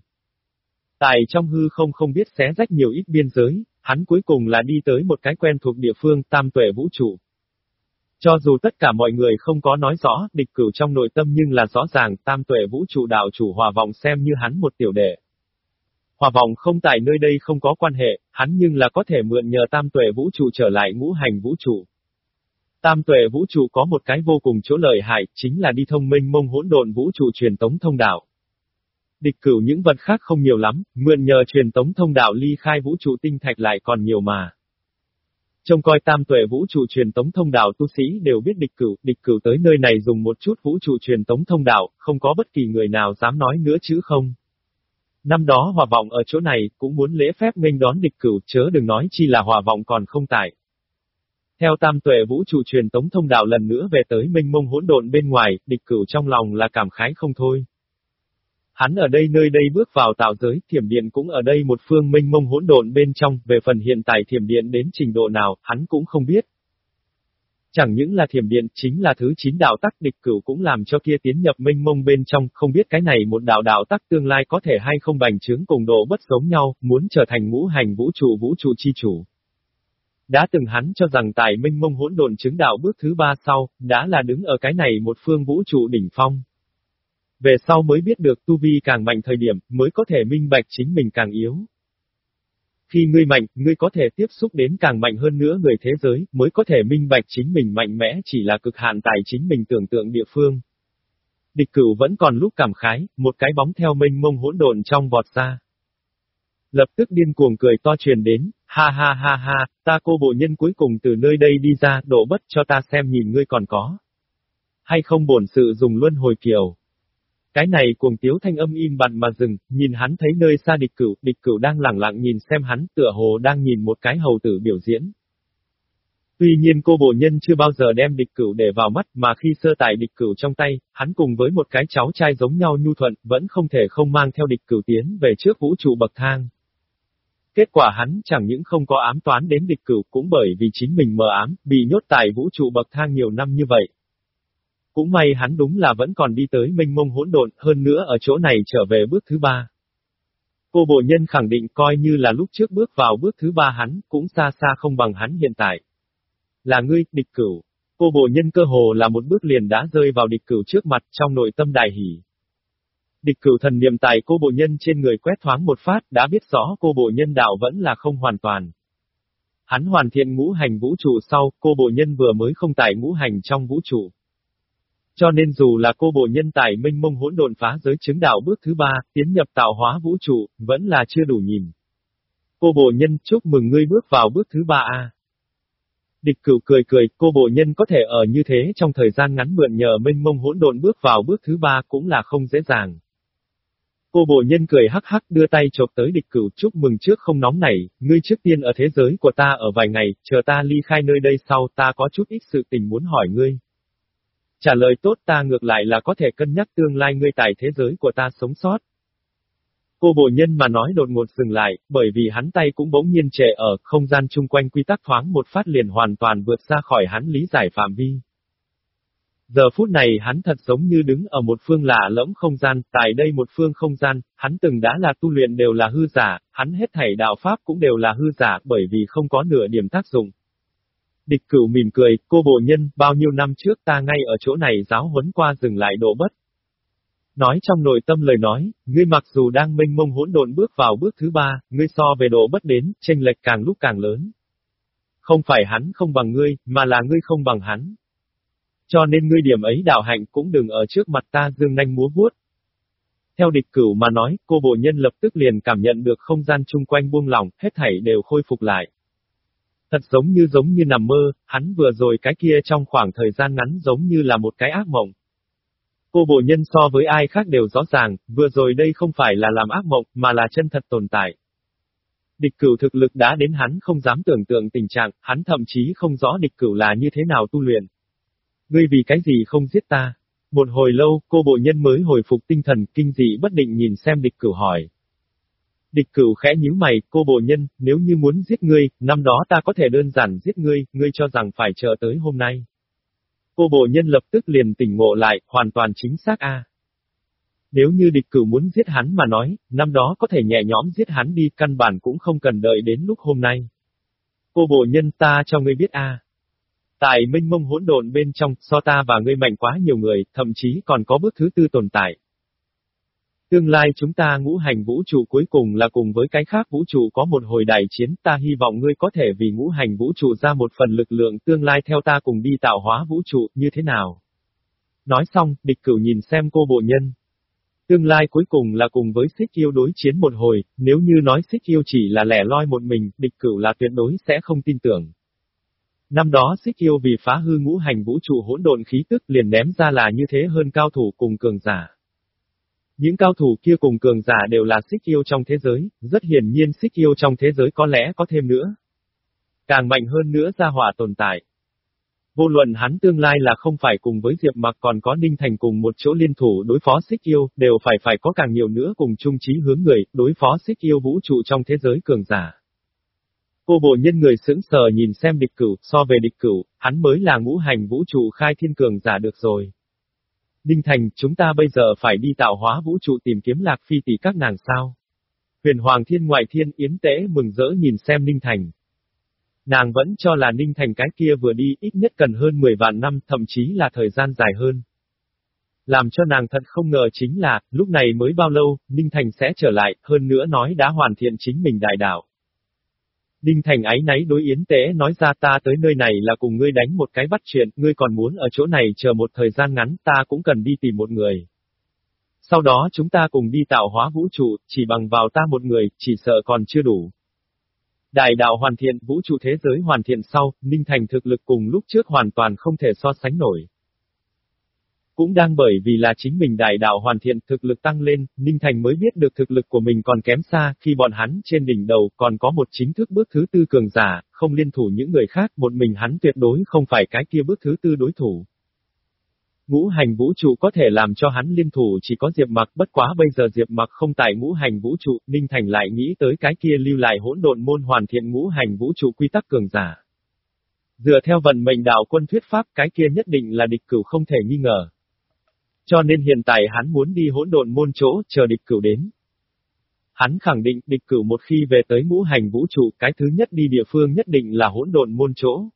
Tại trong hư không không biết xé rách nhiều ít biên giới, hắn cuối cùng là đi tới một cái quen thuộc địa phương tam tuệ vũ trụ. Cho dù tất cả mọi người không có nói rõ, địch cửu trong nội tâm nhưng là rõ ràng tam tuệ vũ trụ đạo chủ hòa vọng xem như hắn một tiểu đệ. Hòa vọng không tại nơi đây không có quan hệ, hắn nhưng là có thể mượn nhờ tam tuệ vũ trụ trở lại ngũ hành vũ trụ. Tam tuệ vũ trụ có một cái vô cùng chỗ lợi hại, chính là đi thông minh mông hỗn độn vũ trụ truyền tống thông đạo. Địch cửu những vật khác không nhiều lắm, mượn nhờ truyền tống thông đạo ly khai vũ trụ tinh thạch lại còn nhiều mà. Trông coi tam tuệ vũ trụ truyền tống thông đạo tu sĩ đều biết địch cửu, địch cửu tới nơi này dùng một chút vũ trụ truyền tống thông đạo, không có bất kỳ người nào dám nói nữa chứ không. Năm đó hòa vọng ở chỗ này, cũng muốn lễ phép nghênh đón địch cửu, chớ đừng nói chi là hòa vọng còn không tại. Theo tam tuệ vũ trụ truyền tống thông đạo lần nữa về tới minh mông hỗn độn bên ngoài, địch cửu trong lòng là cảm khái không thôi. Hắn ở đây nơi đây bước vào tạo giới, thiểm điện cũng ở đây một phương minh mông hỗn độn bên trong, về phần hiện tại thiểm điện đến trình độ nào, hắn cũng không biết. Chẳng những là thiểm điện, chính là thứ chín đạo tắc địch cửu cũng làm cho kia tiến nhập minh mông bên trong, không biết cái này một đạo đạo tắc tương lai có thể hay không bành trướng cùng độ bất giống nhau, muốn trở thành ngũ hành vũ trụ vũ trụ chi chủ. Đã từng hắn cho rằng tài minh mông hỗn độn chứng đạo bước thứ ba sau, đã là đứng ở cái này một phương vũ trụ đỉnh phong. Về sau mới biết được tu vi càng mạnh thời điểm, mới có thể minh bạch chính mình càng yếu. Khi ngươi mạnh, ngươi có thể tiếp xúc đến càng mạnh hơn nữa người thế giới, mới có thể minh bạch chính mình mạnh mẽ chỉ là cực hạn tài chính mình tưởng tượng địa phương. Địch cửu vẫn còn lúc cảm khái, một cái bóng theo minh mông hỗn độn trong vọt ra. Lập tức điên cuồng cười to truyền đến, ha ha ha ha, ta cô bộ nhân cuối cùng từ nơi đây đi ra, đổ bất cho ta xem nhìn ngươi còn có. Hay không bổn sự dùng luân hồi kiều. Cái này cuồng tiếu thanh âm im bặt mà dừng, nhìn hắn thấy nơi xa địch cửu, địch cửu đang lặng lặng nhìn xem hắn, tựa hồ đang nhìn một cái hầu tử biểu diễn. Tuy nhiên cô bộ nhân chưa bao giờ đem địch cửu để vào mắt mà khi sơ tải địch cửu trong tay, hắn cùng với một cái cháu trai giống nhau nhu thuận, vẫn không thể không mang theo địch cửu tiến về trước vũ trụ bậc thang. Kết quả hắn chẳng những không có ám toán đến địch cửu cũng bởi vì chính mình mờ ám, bị nhốt tại vũ trụ bậc thang nhiều năm như vậy. Cũng may hắn đúng là vẫn còn đi tới minh mông hỗn độn, hơn nữa ở chỗ này trở về bước thứ ba. Cô bộ nhân khẳng định coi như là lúc trước bước vào bước thứ ba hắn, cũng xa xa không bằng hắn hiện tại. Là ngươi, địch cửu. Cô bộ nhân cơ hồ là một bước liền đã rơi vào địch cửu trước mặt trong nội tâm đại hỉ. Địch cửu thần niệm tài cô bộ nhân trên người quét thoáng một phát đã biết rõ cô bộ nhân đạo vẫn là không hoàn toàn. Hắn hoàn thiện ngũ hành vũ trụ sau, cô bộ nhân vừa mới không tải ngũ hành trong vũ trụ. Cho nên dù là cô bộ nhân tài minh mông hỗn độn phá giới chứng đạo bước thứ ba, tiến nhập tạo hóa vũ trụ, vẫn là chưa đủ nhìn. Cô bộ nhân chúc mừng ngươi bước vào bước thứ ba a. Địch cửu cười cười, cô bộ nhân có thể ở như thế trong thời gian ngắn mượn nhờ minh mông hỗn độn bước vào bước thứ ba cũng là không dễ dàng. Cô bộ nhân cười hắc hắc đưa tay chộp tới địch cửu chúc mừng trước không nóng nảy, ngươi trước tiên ở thế giới của ta ở vài ngày, chờ ta ly khai nơi đây sau ta có chút ít sự tình muốn hỏi ngươi. Trả lời tốt ta ngược lại là có thể cân nhắc tương lai ngươi tại thế giới của ta sống sót. Cô bộ nhân mà nói đột ngột dừng lại, bởi vì hắn tay cũng bỗng nhiên trệ ở không gian chung quanh quy tắc thoáng một phát liền hoàn toàn vượt ra khỏi hắn lý giải phạm vi. Giờ phút này hắn thật giống như đứng ở một phương lạ lẫm không gian, tại đây một phương không gian, hắn từng đã là tu luyện đều là hư giả, hắn hết thảy đạo pháp cũng đều là hư giả bởi vì không có nửa điểm tác dụng. Địch cửu mỉm cười, cô bộ nhân, bao nhiêu năm trước ta ngay ở chỗ này giáo huấn qua dừng lại độ bất. Nói trong nội tâm lời nói, ngươi mặc dù đang mênh mông hỗn độn bước vào bước thứ ba, ngươi so về độ bất đến, chênh lệch càng lúc càng lớn. Không phải hắn không bằng ngươi, mà là ngươi không bằng hắn. Cho nên ngươi điểm ấy đạo hạnh cũng đừng ở trước mặt ta dương nanh múa vuốt. Theo địch cửu mà nói, cô bộ nhân lập tức liền cảm nhận được không gian chung quanh buông lỏng, hết thảy đều khôi phục lại. Thật giống như giống như nằm mơ, hắn vừa rồi cái kia trong khoảng thời gian ngắn giống như là một cái ác mộng. Cô bộ nhân so với ai khác đều rõ ràng, vừa rồi đây không phải là làm ác mộng, mà là chân thật tồn tại. Địch cửu thực lực đã đến hắn không dám tưởng tượng tình trạng, hắn thậm chí không rõ địch cửu là như thế nào tu luyện. Ngươi vì cái gì không giết ta? Một hồi lâu, cô bộ nhân mới hồi phục tinh thần, kinh dị bất định nhìn xem địch cửu hỏi. Địch cửu khẽ nhíu mày, cô bộ nhân, nếu như muốn giết ngươi, năm đó ta có thể đơn giản giết ngươi, ngươi cho rằng phải chờ tới hôm nay. Cô bộ nhân lập tức liền tỉnh ngộ lại, hoàn toàn chính xác a. Nếu như địch cửu muốn giết hắn mà nói, năm đó có thể nhẹ nhõm giết hắn đi, căn bản cũng không cần đợi đến lúc hôm nay. Cô bộ nhân ta cho ngươi biết a. Tại minh mông hỗn độn bên trong, so ta và ngươi mạnh quá nhiều người, thậm chí còn có bước thứ tư tồn tại. Tương lai chúng ta ngũ hành vũ trụ cuối cùng là cùng với cái khác vũ trụ có một hồi đại chiến, ta hy vọng ngươi có thể vì ngũ hành vũ trụ ra một phần lực lượng tương lai theo ta cùng đi tạo hóa vũ trụ, như thế nào? Nói xong, địch cửu nhìn xem cô bộ nhân. Tương lai cuối cùng là cùng với xích yêu đối chiến một hồi, nếu như nói xích yêu chỉ là lẻ loi một mình, địch cửu là tuyệt đối sẽ không tin tưởng. Năm đó xích yêu vì phá hư ngũ hành vũ trụ hỗn độn khí tức liền ném ra là như thế hơn cao thủ cùng cường giả. Những cao thủ kia cùng cường giả đều là xích yêu trong thế giới, rất hiển nhiên xích yêu trong thế giới có lẽ có thêm nữa. Càng mạnh hơn nữa gia hỏa tồn tại. Vô luận hắn tương lai là không phải cùng với Diệp Mặc còn có Ninh Thành cùng một chỗ liên thủ đối phó xích yêu, đều phải phải có càng nhiều nữa cùng chung trí hướng người, đối phó xích yêu vũ trụ trong thế giới cường giả. Cô bộ nhân người sững sờ nhìn xem địch cửu, so về địch cửu, hắn mới là ngũ hành vũ trụ khai thiên cường giả được rồi. Đinh Thành, chúng ta bây giờ phải đi tạo hóa vũ trụ tìm kiếm lạc phi tỷ các nàng sao? Huyền Hoàng Thiên ngoại thiên yến tế mừng rỡ nhìn xem Ninh Thành. Nàng vẫn cho là Ninh Thành cái kia vừa đi ít nhất cần hơn 10 vạn năm, thậm chí là thời gian dài hơn. Làm cho nàng thật không ngờ chính là, lúc này mới bao lâu, Ninh Thành sẽ trở lại, hơn nữa nói đã hoàn thiện chính mình đại đạo. Đinh Thành ái náy đối Yến Tế nói ra ta tới nơi này là cùng ngươi đánh một cái bắt chuyện, ngươi còn muốn ở chỗ này chờ một thời gian ngắn, ta cũng cần đi tìm một người. Sau đó chúng ta cùng đi tạo hóa vũ trụ, chỉ bằng vào ta một người, chỉ sợ còn chưa đủ. Đại đạo hoàn thiện, vũ trụ thế giới hoàn thiện sau, Ninh Thành thực lực cùng lúc trước hoàn toàn không thể so sánh nổi. Cũng đang bởi vì là chính mình đại đạo hoàn thiện thực lực tăng lên, Ninh Thành mới biết được thực lực của mình còn kém xa, khi bọn hắn trên đỉnh đầu còn có một chính thức bước thứ tư cường giả, không liên thủ những người khác, một mình hắn tuyệt đối không phải cái kia bước thứ tư đối thủ. Ngũ hành vũ trụ có thể làm cho hắn liên thủ chỉ có Diệp Mặc, bất quá bây giờ Diệp Mặc không tại ngũ hành vũ trụ, Ninh Thành lại nghĩ tới cái kia lưu lại hỗn độn môn hoàn thiện ngũ hành vũ trụ quy tắc cường giả. Dựa theo vận mệnh đạo quân thuyết pháp, cái kia nhất định là địch cửu không thể nghi ngờ. Cho nên hiện tại hắn muốn đi hỗn độn môn chỗ, chờ địch cửu đến. Hắn khẳng định địch cửu một khi về tới ngũ hành vũ trụ, cái thứ nhất đi địa phương nhất định là hỗn độn môn chỗ.